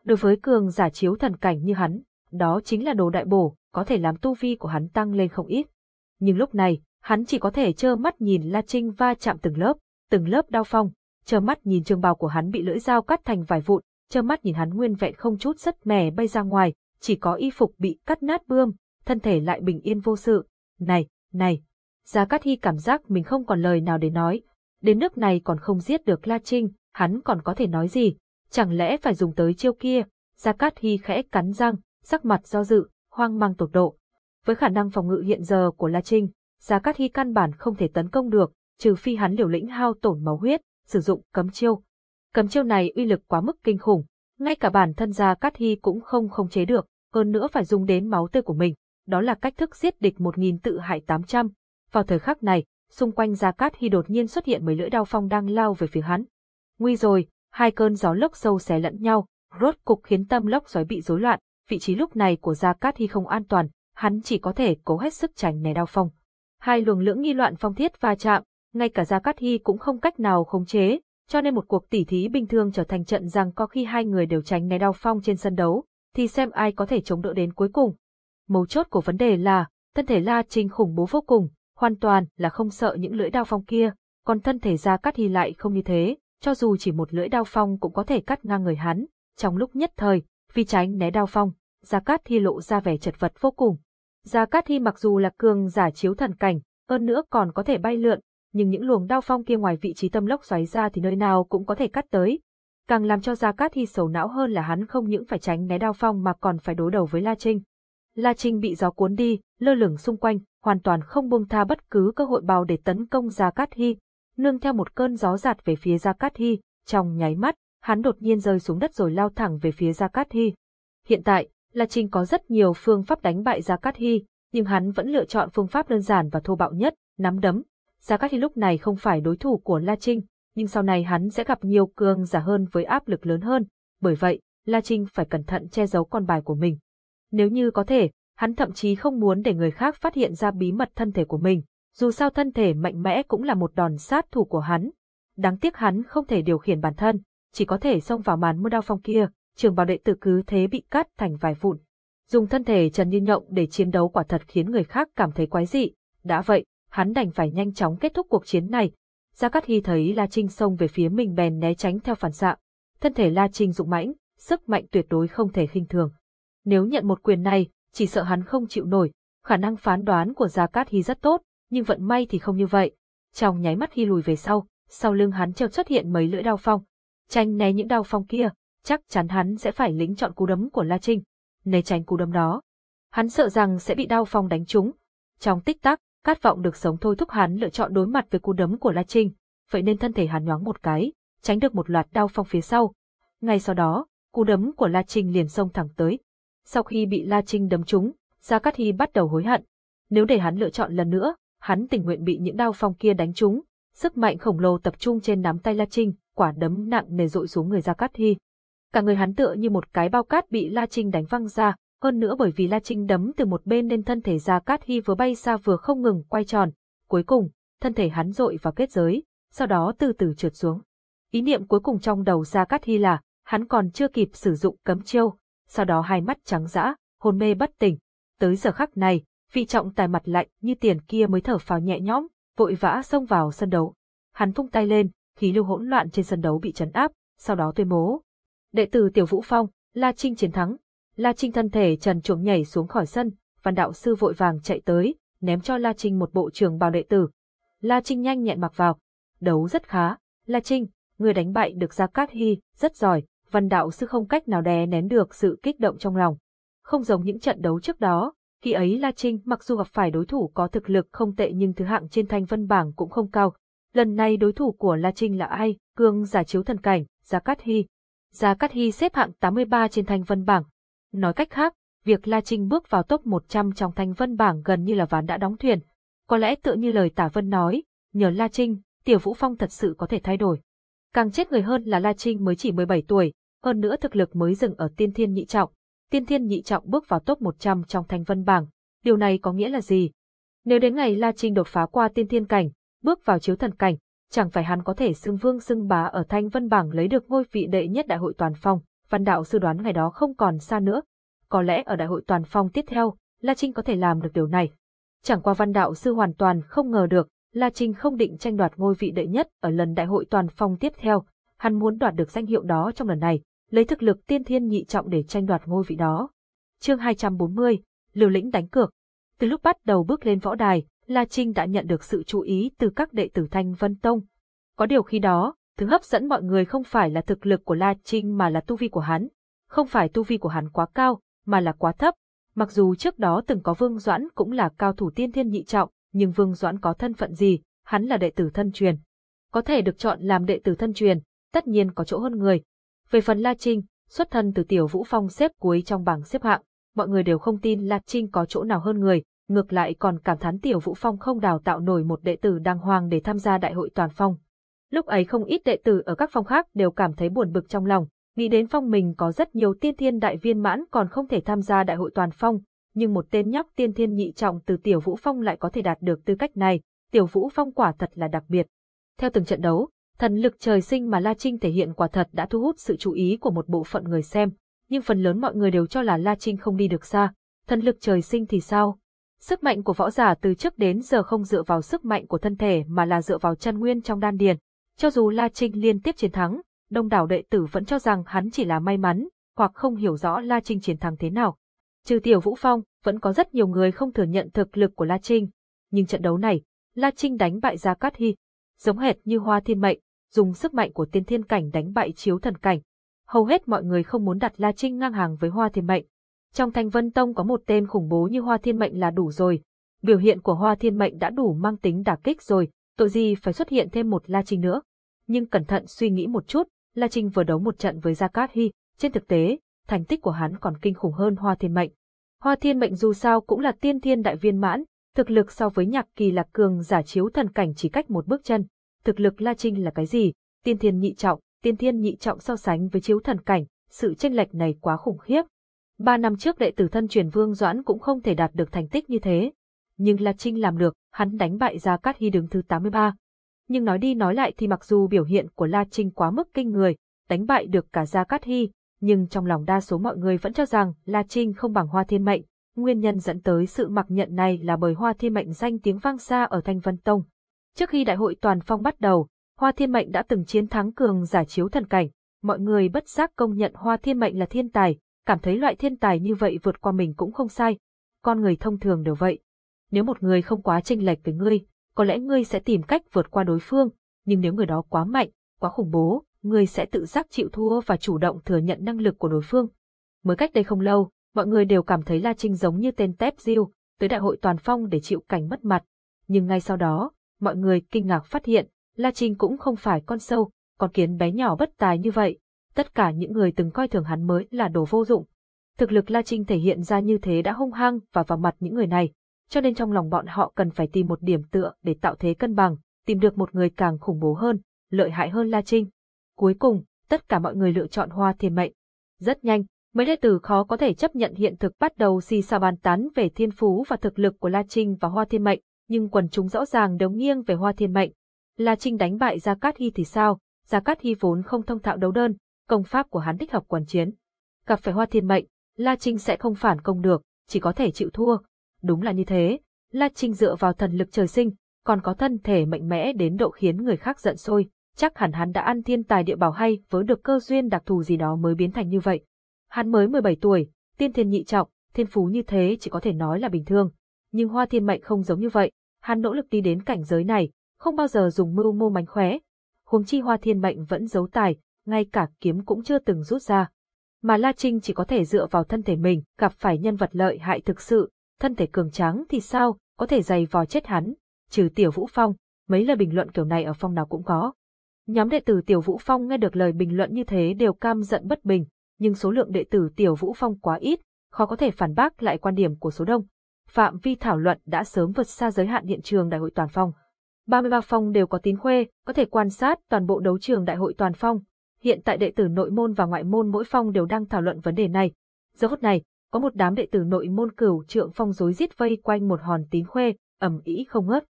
Speaker 1: Đối với cường giả chiếu thần cảnh như hắn, đó chính là đồ đại bổ, có thể làm tu vi của hắn tăng lên không ít nhưng lúc này, hắn chỉ có thể trơ mắt nhìn La Trinh va chạm từng lớp, từng lớp đao phong, trơ mắt nhìn trường bào của hắn bị lưỡi dao cắt thành vài vụn, trơ mắt nhìn hắn nguyên vẹn không chút rất mẻ bay ra ngoài, chỉ có y phục bị cắt nát bươm, thân thể lại bình yên vô sự. Này, này, Gia Cát Hy cảm giác mình không còn lời nào để nói, đến nước này còn không giết được La Trinh, hắn còn có thể nói gì, chẳng lẽ phải dùng tới chiêu kia, Gia Cát Hy khẽ cắn răng, sắc mặt do dự, hoang mang tột độ, với khả năng phòng ngự hiện giờ của La Trinh, Gia Cát Hy căn bản không thể tấn công được, trừ phi hắn liều lĩnh hao tổn máu huyết, sử dụng cấm chiêu. Cấm chiêu này uy lực quá mức kinh khủng, ngay cả bản thân Gia Cát Hy cũng không khống chế được, hơn nữa phải dùng đến máu tươi của mình. Đó là cách thức giết địch một nghìn tự hại tám trăm. Vào thời khắc này, xung quanh Gia Cát Hy đột nhiên xuất hiện mấy lưỡi đao phong đang lao về phía hắn. Nguy rồi, hai cơn gió lốc sâu xé lẫn nhau, rốt cục khiến tâm lốc xoáy bị rối loạn, vị trí lúc này của Gia Cát Hy không an toàn, hắn chỉ có thể cố hết sức tránh né đao phong. Hai luồng lưỡng nghi loạn phong thiết va chạm, ngay cả Gia Cát Hy cũng không cách nào khống chế, cho nên một cuộc tỉ thí bình thường trở thành trận rằng có khi hai người đều tránh né đao phong trên sân đấu, thì xem ai có thể chống đỡ đến cuối cùng. Mấu chốt của vấn đề là, thân thể La Trinh khủng bố vô cùng, hoàn toàn là không sợ những lưỡi đao phong kia, còn thân thể Gia Cát Hy lại không như thế, cho dù chỉ một lưỡi đao phong cũng có thể cắt ngang người hắn. Trong lúc nhất thời, vì tránh né đao phong, Gia Cát Thi lộ ra vẻ chật vật vô cùng. Gia Cát Thi mặc dù là cường giả chiếu thần cảnh, hơn nữa còn có thể bay lượn, nhưng những luồng đao phong kia ngoài vị trí tâm lốc xoáy ra thì nơi nào cũng có thể cắt tới. Càng làm cho Gia Cát Thi sầu não hơn là hắn không những phải tránh né đao phong mà còn phải đối đầu với La Trinh. La Trinh bị gió cuốn đi, lơ lửng xung quanh, hoàn toàn không buông tha bất cứ cơ hội bào để tấn công Gia Cát Hy. Nương theo một cơn gió giạt về phía Gia Cát Hy, trong nháy mắt, hắn đột nhiên rơi xuống đất rồi lao thẳng về phía Gia Cát Hy. Hiện tại, La Trinh có rất nhiều phương pháp đánh bại Gia Cát Hy, nhưng hắn vẫn lựa chọn phương pháp đơn giản và thô bạo nhất, nắm đấm. Gia Cát Hy lúc này không phải đối thủ của La Trinh, nhưng sau này hắn sẽ gặp nhiều cường giả hơn với áp lực lớn hơn, bởi vậy, La Trinh phải cẩn thận che giấu con bài của mình. Nếu như có thể, hắn thậm chí không muốn để người khác phát hiện ra bí mật thân thể của mình, dù sao thân thể mạnh mẽ cũng là một đòn sát thủ của hắn. Đáng tiếc hắn không thể điều khiển bản thân, chỉ có thể xông vào màn mưa đao phong kia, trường bào đệ tử cứ thế bị cắt thành vài vụn. Dùng thân thể Trần Như Nhộng để chiến đấu quả thật khiến người khác cảm thấy quái dị, đã vậy, hắn đành phải nhanh chóng kết thúc cuộc chiến này. Gia Cát Hy thấy La Trinh xông về phía mình bèn né tránh theo phản xạ. Thân thể La Trinh dụng mãnh, sức mạnh tuyệt đối không thể khinh thường. Nếu nhận một quyền này, chỉ sợ hắn không chịu nổi, khả năng phán đoán của Gia Cát Hy rất tốt, nhưng vận may thì không như vậy. Trong nháy mắt Hy lùi về sau, sau lưng hắn chợt xuất hiện mấy lưỡi đao phong. Tranh né những đao phong kia, chắc chắn hắn sẽ phải lĩnh chọn cú đấm của La Trinh. Né tránh cú đấm đó. Hắn sợ rằng sẽ bị đao phong đánh trúng. Trong tích tắc, khát vọng được sống thôi thúc hắn lựa chọn đối mặt với cú đấm của La Trinh, vậy nên thân thể hắn nhoáng một cái, tránh được một loạt đao phong phía sau. Ngay sau đó, cú đấm của La Trinh liền xông thẳng tới. Sau khi bị La Trinh đấm trúng, Gia Cát Hy bắt đầu hối hận. Nếu để hắn lựa chọn lần nữa, hắn tình nguyện bị những đao phong kia đánh trúng. Sức mạnh khổng lồ tập trung trên nắm tay La Trinh, quả đấm nặng nề rội xuống người Gia Cát Hy. Cả người hắn tựa như một cái bao cát bị La Trinh đánh văng ra, hơn nữa bởi vì La Trinh đấm từ một bên nên thân thể Gia Cát Hy vừa bay xa vừa không ngừng quay tròn. Cuối cùng, thân thể hắn dội vào kết giới, sau đó từ từ trượt xuống. Ý niệm cuối cùng trong đầu Gia Cát Hy là, hắn còn chưa kịp sử dụng cấm chiêu, sau đó hai mắt trắng dã, hôn mê bất tỉnh. Tới giờ khắc này, vị trọng tài mặt lạnh như tiền kia mới thở phào nhẹ nhõm, vội vã xông vào sân đấu. Hắn vung tay lên, khí lưu hỗn loạn trên sân đấu bị chấn áp, sau đó tuyên bố. Đệ tử Tiểu Vũ Phong, La Trinh chiến thắng. La Trinh thân thể trần chuồng nhảy xuống khỏi sân, văn đạo sư vội vàng chạy tới, ném cho La Trinh một bộ trường bào đệ tử. La Trinh nhanh nhẹn mặc vào. Đấu rất khá. La Trinh, người đánh bại được Gia Cát Hy, rất giỏi, văn đạo sư không cách nào đè nén được sự kích động trong lòng. Không giống những trận đấu trước đó, khi ấy La Trinh mặc dù gặp phải đối thủ có thực lực không tệ nhưng thứ hạng trên thanh vân bảng cũng không cao. Lần này đối thủ của La Trinh là ai? Cương giả chiếu thần cảnh, Gia Cát Hy. Gia Cát Hy xếp hạng 83 trên thanh vân bảng. Nói cách khác, việc La Trinh bước vào top 100 trong thanh vân bảng gần như là ván đã đóng thuyền. Có lẽ tựa như lời Tả Vân nói, nhờ La Trinh, Tiểu Vũ Phong thật sự có thể thay đổi. Càng chết người hơn là La Trinh mới chỉ 17 tuổi, hơn nữa thực lực mới dừng ở tiên thiên nhị trọng. Tiên thiên nhị trọng bước vào top 100 trong thanh vân bảng. Điều này có nghĩa là gì? Nếu đến ngày La Trinh đột phá qua tiên thiên cảnh, bước vào chiếu thần cảnh, chẳng phải hắn có thể xưng vương xưng bá ở thanh vân bảng lấy được ngôi vị đệ nhất đại hội toàn phong. Văn đạo sư đoán ngày đó không còn xa nữa. Có lẽ ở đại hội toàn phong tiếp theo, La Trinh có thể làm được điều này. Chẳng qua văn đạo sư hoàn toàn không ngờ được, La Trinh không định tranh đoạt ngôi vị đệ nhất ở lần đại hội toàn phong tiếp theo, hắn muốn đoạt được danh hiệu đó trong lần này, lấy thực lực tiên thiên nhị trọng để tranh đoạt ngôi vị đó. Chương 240, Liều lĩnh đánh cược. Từ lúc bắt đầu bước lên võ đài, La Trinh đã nhận được sự chú ý từ các đệ tử Thanh Vân Tông. Có điều khi đó, thứ hấp dẫn mọi người không phải là thực lực của La Trinh mà là tu vi của hắn. Không phải tu vi của hắn quá cao, mà là quá thấp. Mặc dù trước đó từng có Vương Doãn cũng là cao thủ tiên thiên nhị trọng, nhưng Vương Doãn có thân phận gì, hắn là đệ tử thân truyền. Có thể được chọn làm đệ tử thân truyền, tất nhiên có chỗ hơn người, về phần La Trinh, xuất thân từ Tiểu Vũ Phong xếp cuối trong bảng xếp hạng, mọi người đều không tin La Trinh có chỗ nào hơn người, ngược lại còn cảm thán Tiểu Vũ Phong không đào tạo nổi một đệ tử đàng hoàng để tham gia đại hội toàn phong. Lúc ấy không ít đệ tử ở các phong khác đều cảm thấy buồn bực trong lòng, nghĩ đến phong mình có rất nhiều tiên thiên đại viên mãn còn không thể tham gia đại hội toàn phong, nhưng một tên nhóc tiên thiên nhị trọng từ Tiểu Vũ Phong lại có thể đạt được tư cách này, Tiểu Vũ Phong quả thật là đặc biệt. Theo từng trận đấu, Thần lực trời sinh mà La Trinh thể hiện quả thật đã thu hút sự chú ý của một bộ phận người xem, nhưng phần lớn mọi người đều cho là La Trinh không đi được xa. Thần lực trời sinh thì sao? Sức mạnh của võ giả từ trước đến giờ không dựa vào sức mạnh của thân thể mà là dựa vào chân nguyên trong đan điền. Cho dù La Trinh liên tiếp chiến thắng, đông đảo đệ tử vẫn cho rằng hắn chỉ là may mắn, hoặc không hiểu rõ La Trinh chiến thắng thế nào. Trừ Tiểu Vũ Phong, vẫn có rất nhiều người không thừa nhận thực lực của La Trinh. Nhưng trận đấu này, La Trinh đánh bại Gia Cát Hy, giống hệt như Hoa Thiên Mệnh, dùng sức mạnh của tiên thiên cảnh đánh bại chiếu thần cảnh. Hầu hết mọi người không muốn đặt La Trinh ngang hàng với Hoa Thiên Mệnh. Trong Thanh Vân Tông có một tên khủng bố như Hoa Thiên Mệnh là đủ rồi. Biểu hiện của Hoa Thiên Mệnh đã đủ mang tính đả kích rồi, tội gì phải xuất hiện thêm một La Trinh nữa. Nhưng cẩn thận suy nghĩ một chút, La Trinh vừa đấu một trận với Gia Cát Hy, trên thực tế, thành tích của hắn còn kinh khủng hơn Hoa Thiên Mệnh. Hoa Thiên Mệnh dù sao cũng là tiên thiên đại viên mãn, thực lực so với nhạc kỳ lạc cường giả chiếu thần cảnh chỉ cách một bước chân. Thực lực La Trinh là cái gì? Tiên thiên nhị trọng, tiên thiên nhị trọng so sánh với chiếu thần cảnh, sự chênh lệch này quá khủng khiếp. Ba năm trước đệ tử thân truyền Vương Doãn cũng không thể đạt được thành tích như thế. Nhưng La Trinh làm được, hắn đánh bại Gia Cát Hy đứng thứ 83. Nhưng nói đi nói lại thì mặc dù biểu hiện của La Trinh quá mức kinh người, đánh bại được cả Gia Cát Hy, nhưng trong lòng đa số mọi người vẫn cho rằng La Trinh không bằng Hoa Thiên Mệnh. Nguyên nhân dẫn tới sự mặc nhận này là bởi Hoa Thiên Mệnh danh tiếng vang xa ở Thanh Vân Tông. Trước khi đại hội toàn phong bắt đầu, Hoa Thiên Mệnh đã từng chiến thắng cường giả chiếu thần cảnh, mọi người bất giác công nhận Hoa Thiên Mệnh là thiên tài, cảm thấy loại thiên tài như vậy vượt qua mình cũng không sai. Con người thông thường đều vậy. Nếu một người không quá chênh lệch với ngươi, có lẽ ngươi sẽ tìm cách vượt qua đối phương, nhưng nếu người đó quá mạnh, quá khủng bố, ngươi sẽ tự giác chịu thua và chủ động thừa nhận năng lực của đối phương. Mới cách đây không lâu, mọi người đều cảm thấy La Trinh giống như tên tép diêu, tới đại hội toàn phong để chịu cảnh mất mặt. Nhưng ngay sau đó, mọi người kinh ngạc phát hiện, La Trinh cũng không phải con sâu, con kiến bé nhỏ bất tài như vậy. Tất cả những người từng coi thường hắn mới là đồ vô dụng. Thực lực La Trinh thể hiện ra như thế đã hung hăng và vào mặt những người này, cho nên trong lòng bọn họ cần phải tìm một điểm tựa để tạo thế cân bằng, tìm được một người càng khủng bố hơn, lợi hại hơn La Trinh. Cuối cùng, tất cả mọi người lựa chọn Hoa Thiên Mệnh. Rất nhanh, mấy đệ tử khó có thể chấp nhận hiện thực bắt đầu xì xào bàn tán về thiên phú và thực lực của La Trinh và Hoa Thiên Mệnh, nhưng quần chúng rõ ràng đều nghiêng về Hoa Thiên Mệnh. La Trinh đánh bại Gia Cát Hy thì sao? Gia Cát Hy vốn không thông thạo đấu đơn, công pháp của hắn thích hợp quần chiến. Gặp phải Hoa Thiên Mệnh, La Trinh sẽ không phản công được, chỉ có thể chịu thua. Đúng là như thế, La Trinh dựa vào thần lực trời sinh, còn có thân thể mạnh mẽ đến độ khiến người khác giận sôi, chắc hẳn hắn đã ăn thiên tài địa bảo hay với được cơ duyên đặc thù gì đó mới biến thành như vậy. Hắn mới 17 tuổi, tiên thiên nhị trọng, thiên phú như thế chỉ có thể nói là bình thường. Nhưng hoa thiên mệnh không giống như vậy, hắn nỗ lực đi đến cảnh giới này, không bao giờ dùng mưu mô mánh khóe. Huống chi hoa thiên mệnh vẫn giấu tài, ngay cả kiếm cũng chưa từng rút ra. Mà La Trinh chỉ có thể dựa vào thân thể mình, gặp phải nhân vật lợi hại thực sự, thân thể cường tráng thì sao, có thể giày vò chết hắn, trừ Tiểu Vũ Phong, mấy lời bình luận kiểu này ở phong nào cũng có. Nhóm đệ tử Tiểu Vũ Phong nghe được lời bình luận như thế đều cam giận bất bình, nhưng số lượng đệ tử Tiểu Vũ Phong quá ít, khó có thể phản bác lại quan điểm của số đông. Phạm vi thảo luận đã sớm vượt xa giới hạn hiện trường đại hội toàn phong. 33 phong đều có tín khuê, có thể quan sát toàn bộ đấu trường đại hội toàn phong. Hiện tại đệ tử nội môn và ngoại môn mỗi phong đều đang thảo luận vấn đề này. Giờ phút này, có một đám đệ tử nội môn cửu trượng phong rối rít vây quanh một hòn tín khuê, ầm ĩ không ngớt.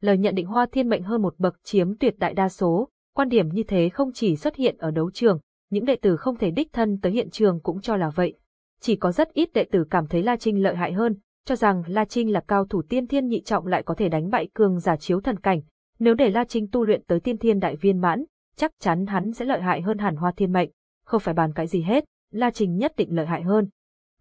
Speaker 1: Lời nhận định Hoa Thiên mệnh hơn một bậc chiếm tuyệt đại đa số, quan điểm như thế không chỉ xuất hiện ở đấu trường, những đệ tử không thể đích thân tới hiện trường cũng cho là vậy. Chỉ có rất ít đệ tử cảm thấy La Trinh lợi hại hơn, cho rằng La Trinh là cao thủ tiên thiên nhị trọng lại có thể đánh bại cường giả chiếu thần cảnh. Nếu để La Trinh tu luyện tới tiên thiên đại viên mãn, chắc chắn hắn sẽ lợi hại hơn hẳn Hoa Thiên Mệnh. Không phải bàn cái gì hết, La Trinh nhất định lợi hại hơn.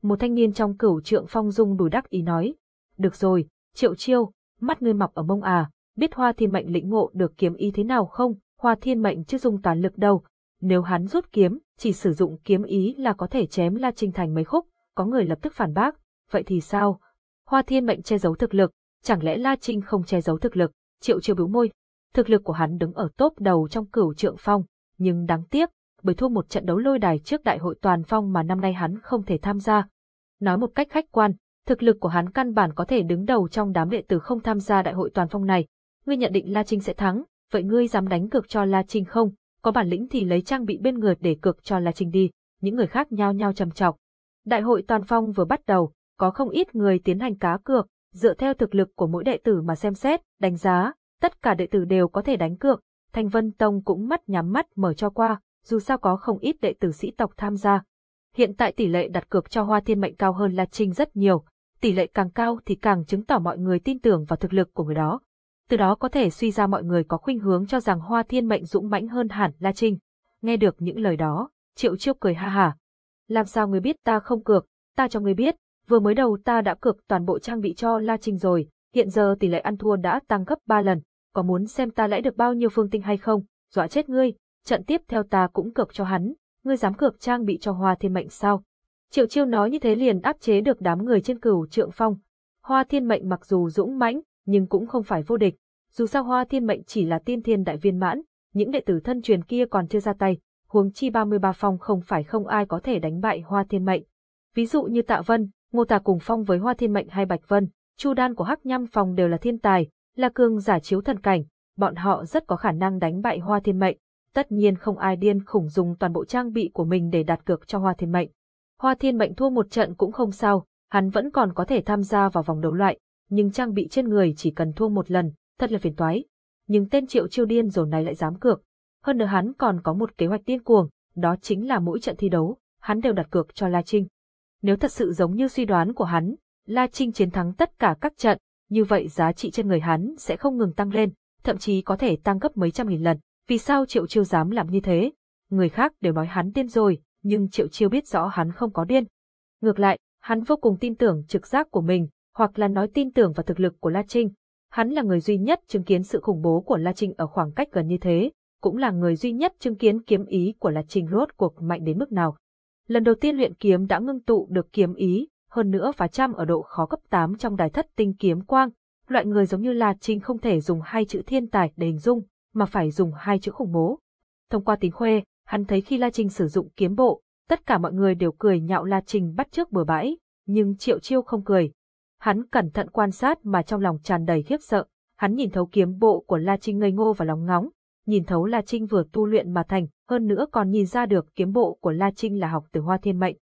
Speaker 1: Một thanh niên trong cửu trượng phong dung đùi đắc ý nói. Được rồi, triệu chiêu, mắt ngươi mọc ở mông à, biết Hoa Thiên Mệnh lĩnh ngộ được kiếm ý thế nào không? Hoa Thiên Mệnh chưa dùng toàn lực đâu. Nếu hắn rút kiếm, chỉ sử dụng kiếm ý là có thể chém La Trinh thành mấy khúc, có người lập tức phản bác. Vậy thì sao? Hoa Thiên Mệnh che giấu thực lực, chẳng lẽ La Trinh không che giấu thực lực? Triệu chiêu bĩu môi. Thực lực của hắn đứng ở top đầu trong cửu trượng phong, nhưng đáng tiếc, bởi thua một trận đấu lôi đài trước đại hội toàn phong mà năm nay hắn không thể tham gia. Nói một cách khách quan, thực lực của hắn căn bản có thể đứng đầu trong đám đệ tử không tham gia đại hội toàn phong này. Ngươi nhận định La Trinh sẽ thắng, vậy ngươi dám đánh cược cho La Trinh không? Có bản lĩnh thì lấy trang bị bên người để cược cho La Trinh đi. Những người khác nhao nhao trầm trọng. Đại hội toàn phong vừa bắt đầu, có không ít người tiến hành cá cược, dựa theo thực lực của mỗi đệ tử mà xem xét, đánh giá, tất cả đệ tử đều có thể đánh cược, Thanh Vân Tông cũng mắt nhắm mắt mở cho qua, dù sao có không ít đệ tử sĩ tộc tham gia. Hiện tại tỷ lệ đặt cược cho Hoa Thiên Mệnh cao hơn La Trinh rất nhiều, tỷ lệ càng cao thì càng chứng tỏ mọi người tin tưởng vào thực lực của người đó. Từ đó có thể suy ra mọi người có khuynh hướng cho rằng Hoa Thiên Mệnh dũng mãnh hơn hẳn La Trinh. Nghe được những lời đó, Triệu Chiêu cười ha ha. Làm sao người biết ta không cược, ta cho người biết, vừa mới đầu ta đã cược toàn bộ trang bị cho La Trinh rồi, hiện giờ tỷ lệ ăn thua đã tăng gấp 3 lần, có muốn xem ta lãi được bao nhiêu phương tinh hay không, dọa chết ngươi, trận tiếp theo ta cũng cược cho hắn, ngươi dám cược trang bị cho Hoa Thiên Mệnh sao? Triệu Chiêu nói như thế liền áp chế được đám người trên cửu trượng phong. Hoa Thiên Mệnh mặc dù dũng mãnh, nhưng cũng không phải vô địch. Dù sao Hoa Thiên Mệnh chỉ là tiên thiên đại viên mãn, những đệ tử thân truyền kia còn chưa ra tay, huống chi 33 phong không phải không ai có thể đánh bại Hoa Thiên Mệnh. Ví dụ như Tạ Vân, Ngô Tà cùng phong với Hoa Thiên Mệnh hay Bạch Vân, Chu Đan của Hắc Nham phòng đều là thiên tài, là cường giả chiếu thần cảnh, bọn họ rất có khả năng đánh bại Hoa Thiên Mệnh. Tất nhiên không ai điên khủng dùng toàn bộ trang bị của mình để đặt cược cho Hoa Thiên Mệnh. Hoa Thiên Mệnh thua một trận cũng không sao, hắn vẫn còn có thể tham gia vào vòng đấu loại, nhưng trang bị trên người chỉ cần thua một lần, thật là phiền toái. Nhưng tên Triệu Chiêu điên rồi này lại dám cược. Hơn nữa hắn còn có một kế hoạch điên cuồng, đó chính là mỗi trận thi đấu, hắn đều đặt cược cho La Trinh. Nếu thật sự giống như suy đoán của hắn, La Trinh chiến thắng tất cả các trận, như vậy giá trị trên người hắn sẽ không ngừng tăng lên, thậm chí có thể tăng gấp mấy trăm nghìn lần. Vì sao Triệu Chiêu dám làm như thế? Người khác đều nói hắn điên rồi, nhưng Triệu Chiêu biết rõ hắn không có điên. Ngược lại, hắn vô cùng tin tưởng trực giác của mình, hoặc là nói tin tưởng vào thực lực của La Trinh. Hắn là người duy nhất chứng kiến sự khủng bố của La Trinh ở khoảng cách gần như thế, cũng là người duy nhất chứng kiến kiếm ý của La Trinh rốt cuộc mạnh đến mức nào. Lần đầu tiên luyện kiếm đã ngưng tụ được kiếm ý, hơn nữa phá trăm ở độ khó cấp 8 trong đài thất tinh kiếm quang, loại người giống như La Trinh không thể dùng hai chữ thiên tài để hình dung, mà phải dùng hai chữ khủng bố. Thông qua tính khuê, hắn thấy khi La Trinh sử dụng kiếm bộ, tất cả mọi người đều cười nhạo La Trinh bắt trước bừa bãi, nhưng Triệu Chiêu không cười. Hắn cẩn thận quan sát mà trong lòng tràn đầy khiếp sợ, hắn nhìn thấu kiếm bộ của La Trinh ngây ngô và lóng ngóng, nhìn thấu La Trinh vừa tu luyện mà thành, hơn nữa còn nhìn ra được kiếm bộ của La Trinh là học từ Hoa Thiên Mệnh.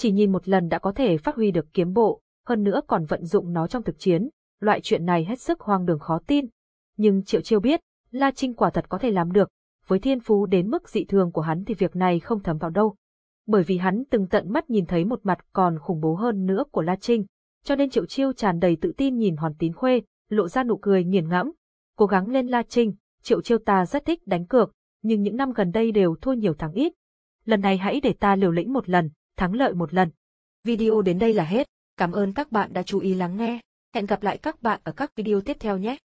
Speaker 1: Chỉ nhìn một lần đã có thể phát huy được kiếm bộ, hơn nữa còn vận dụng nó trong thực chiến, loại chuyện này hết sức hoang đường khó tin. Nhưng Triệu Chiêu biết, La Trinh quả thật có thể làm được, với thiên phú đến mức dị thường của hắn thì việc này không thấm vào đâu. Bởi vì hắn từng tận mắt nhìn thấy một mặt còn khủng bố hơn nữa của La Trinh, cho nên Triệu Chiêu tràn đầy tự tin nhìn Hoàn Tín Khuê, lộ ra nụ cười nghiền ngẫm, cố gắng lên La Trinh, Triệu Chiêu ta rất thích đánh cược, nhưng những năm gần đây đều thua nhiều thắng ít. Lần này hãy để ta liều lĩnh một lần, thắng lợi một lần.
Speaker 2: Video đến đây là hết, cảm ơn các bạn đã chú ý lắng nghe. Hẹn gặp lại các bạn ở các video tiếp theo nhé.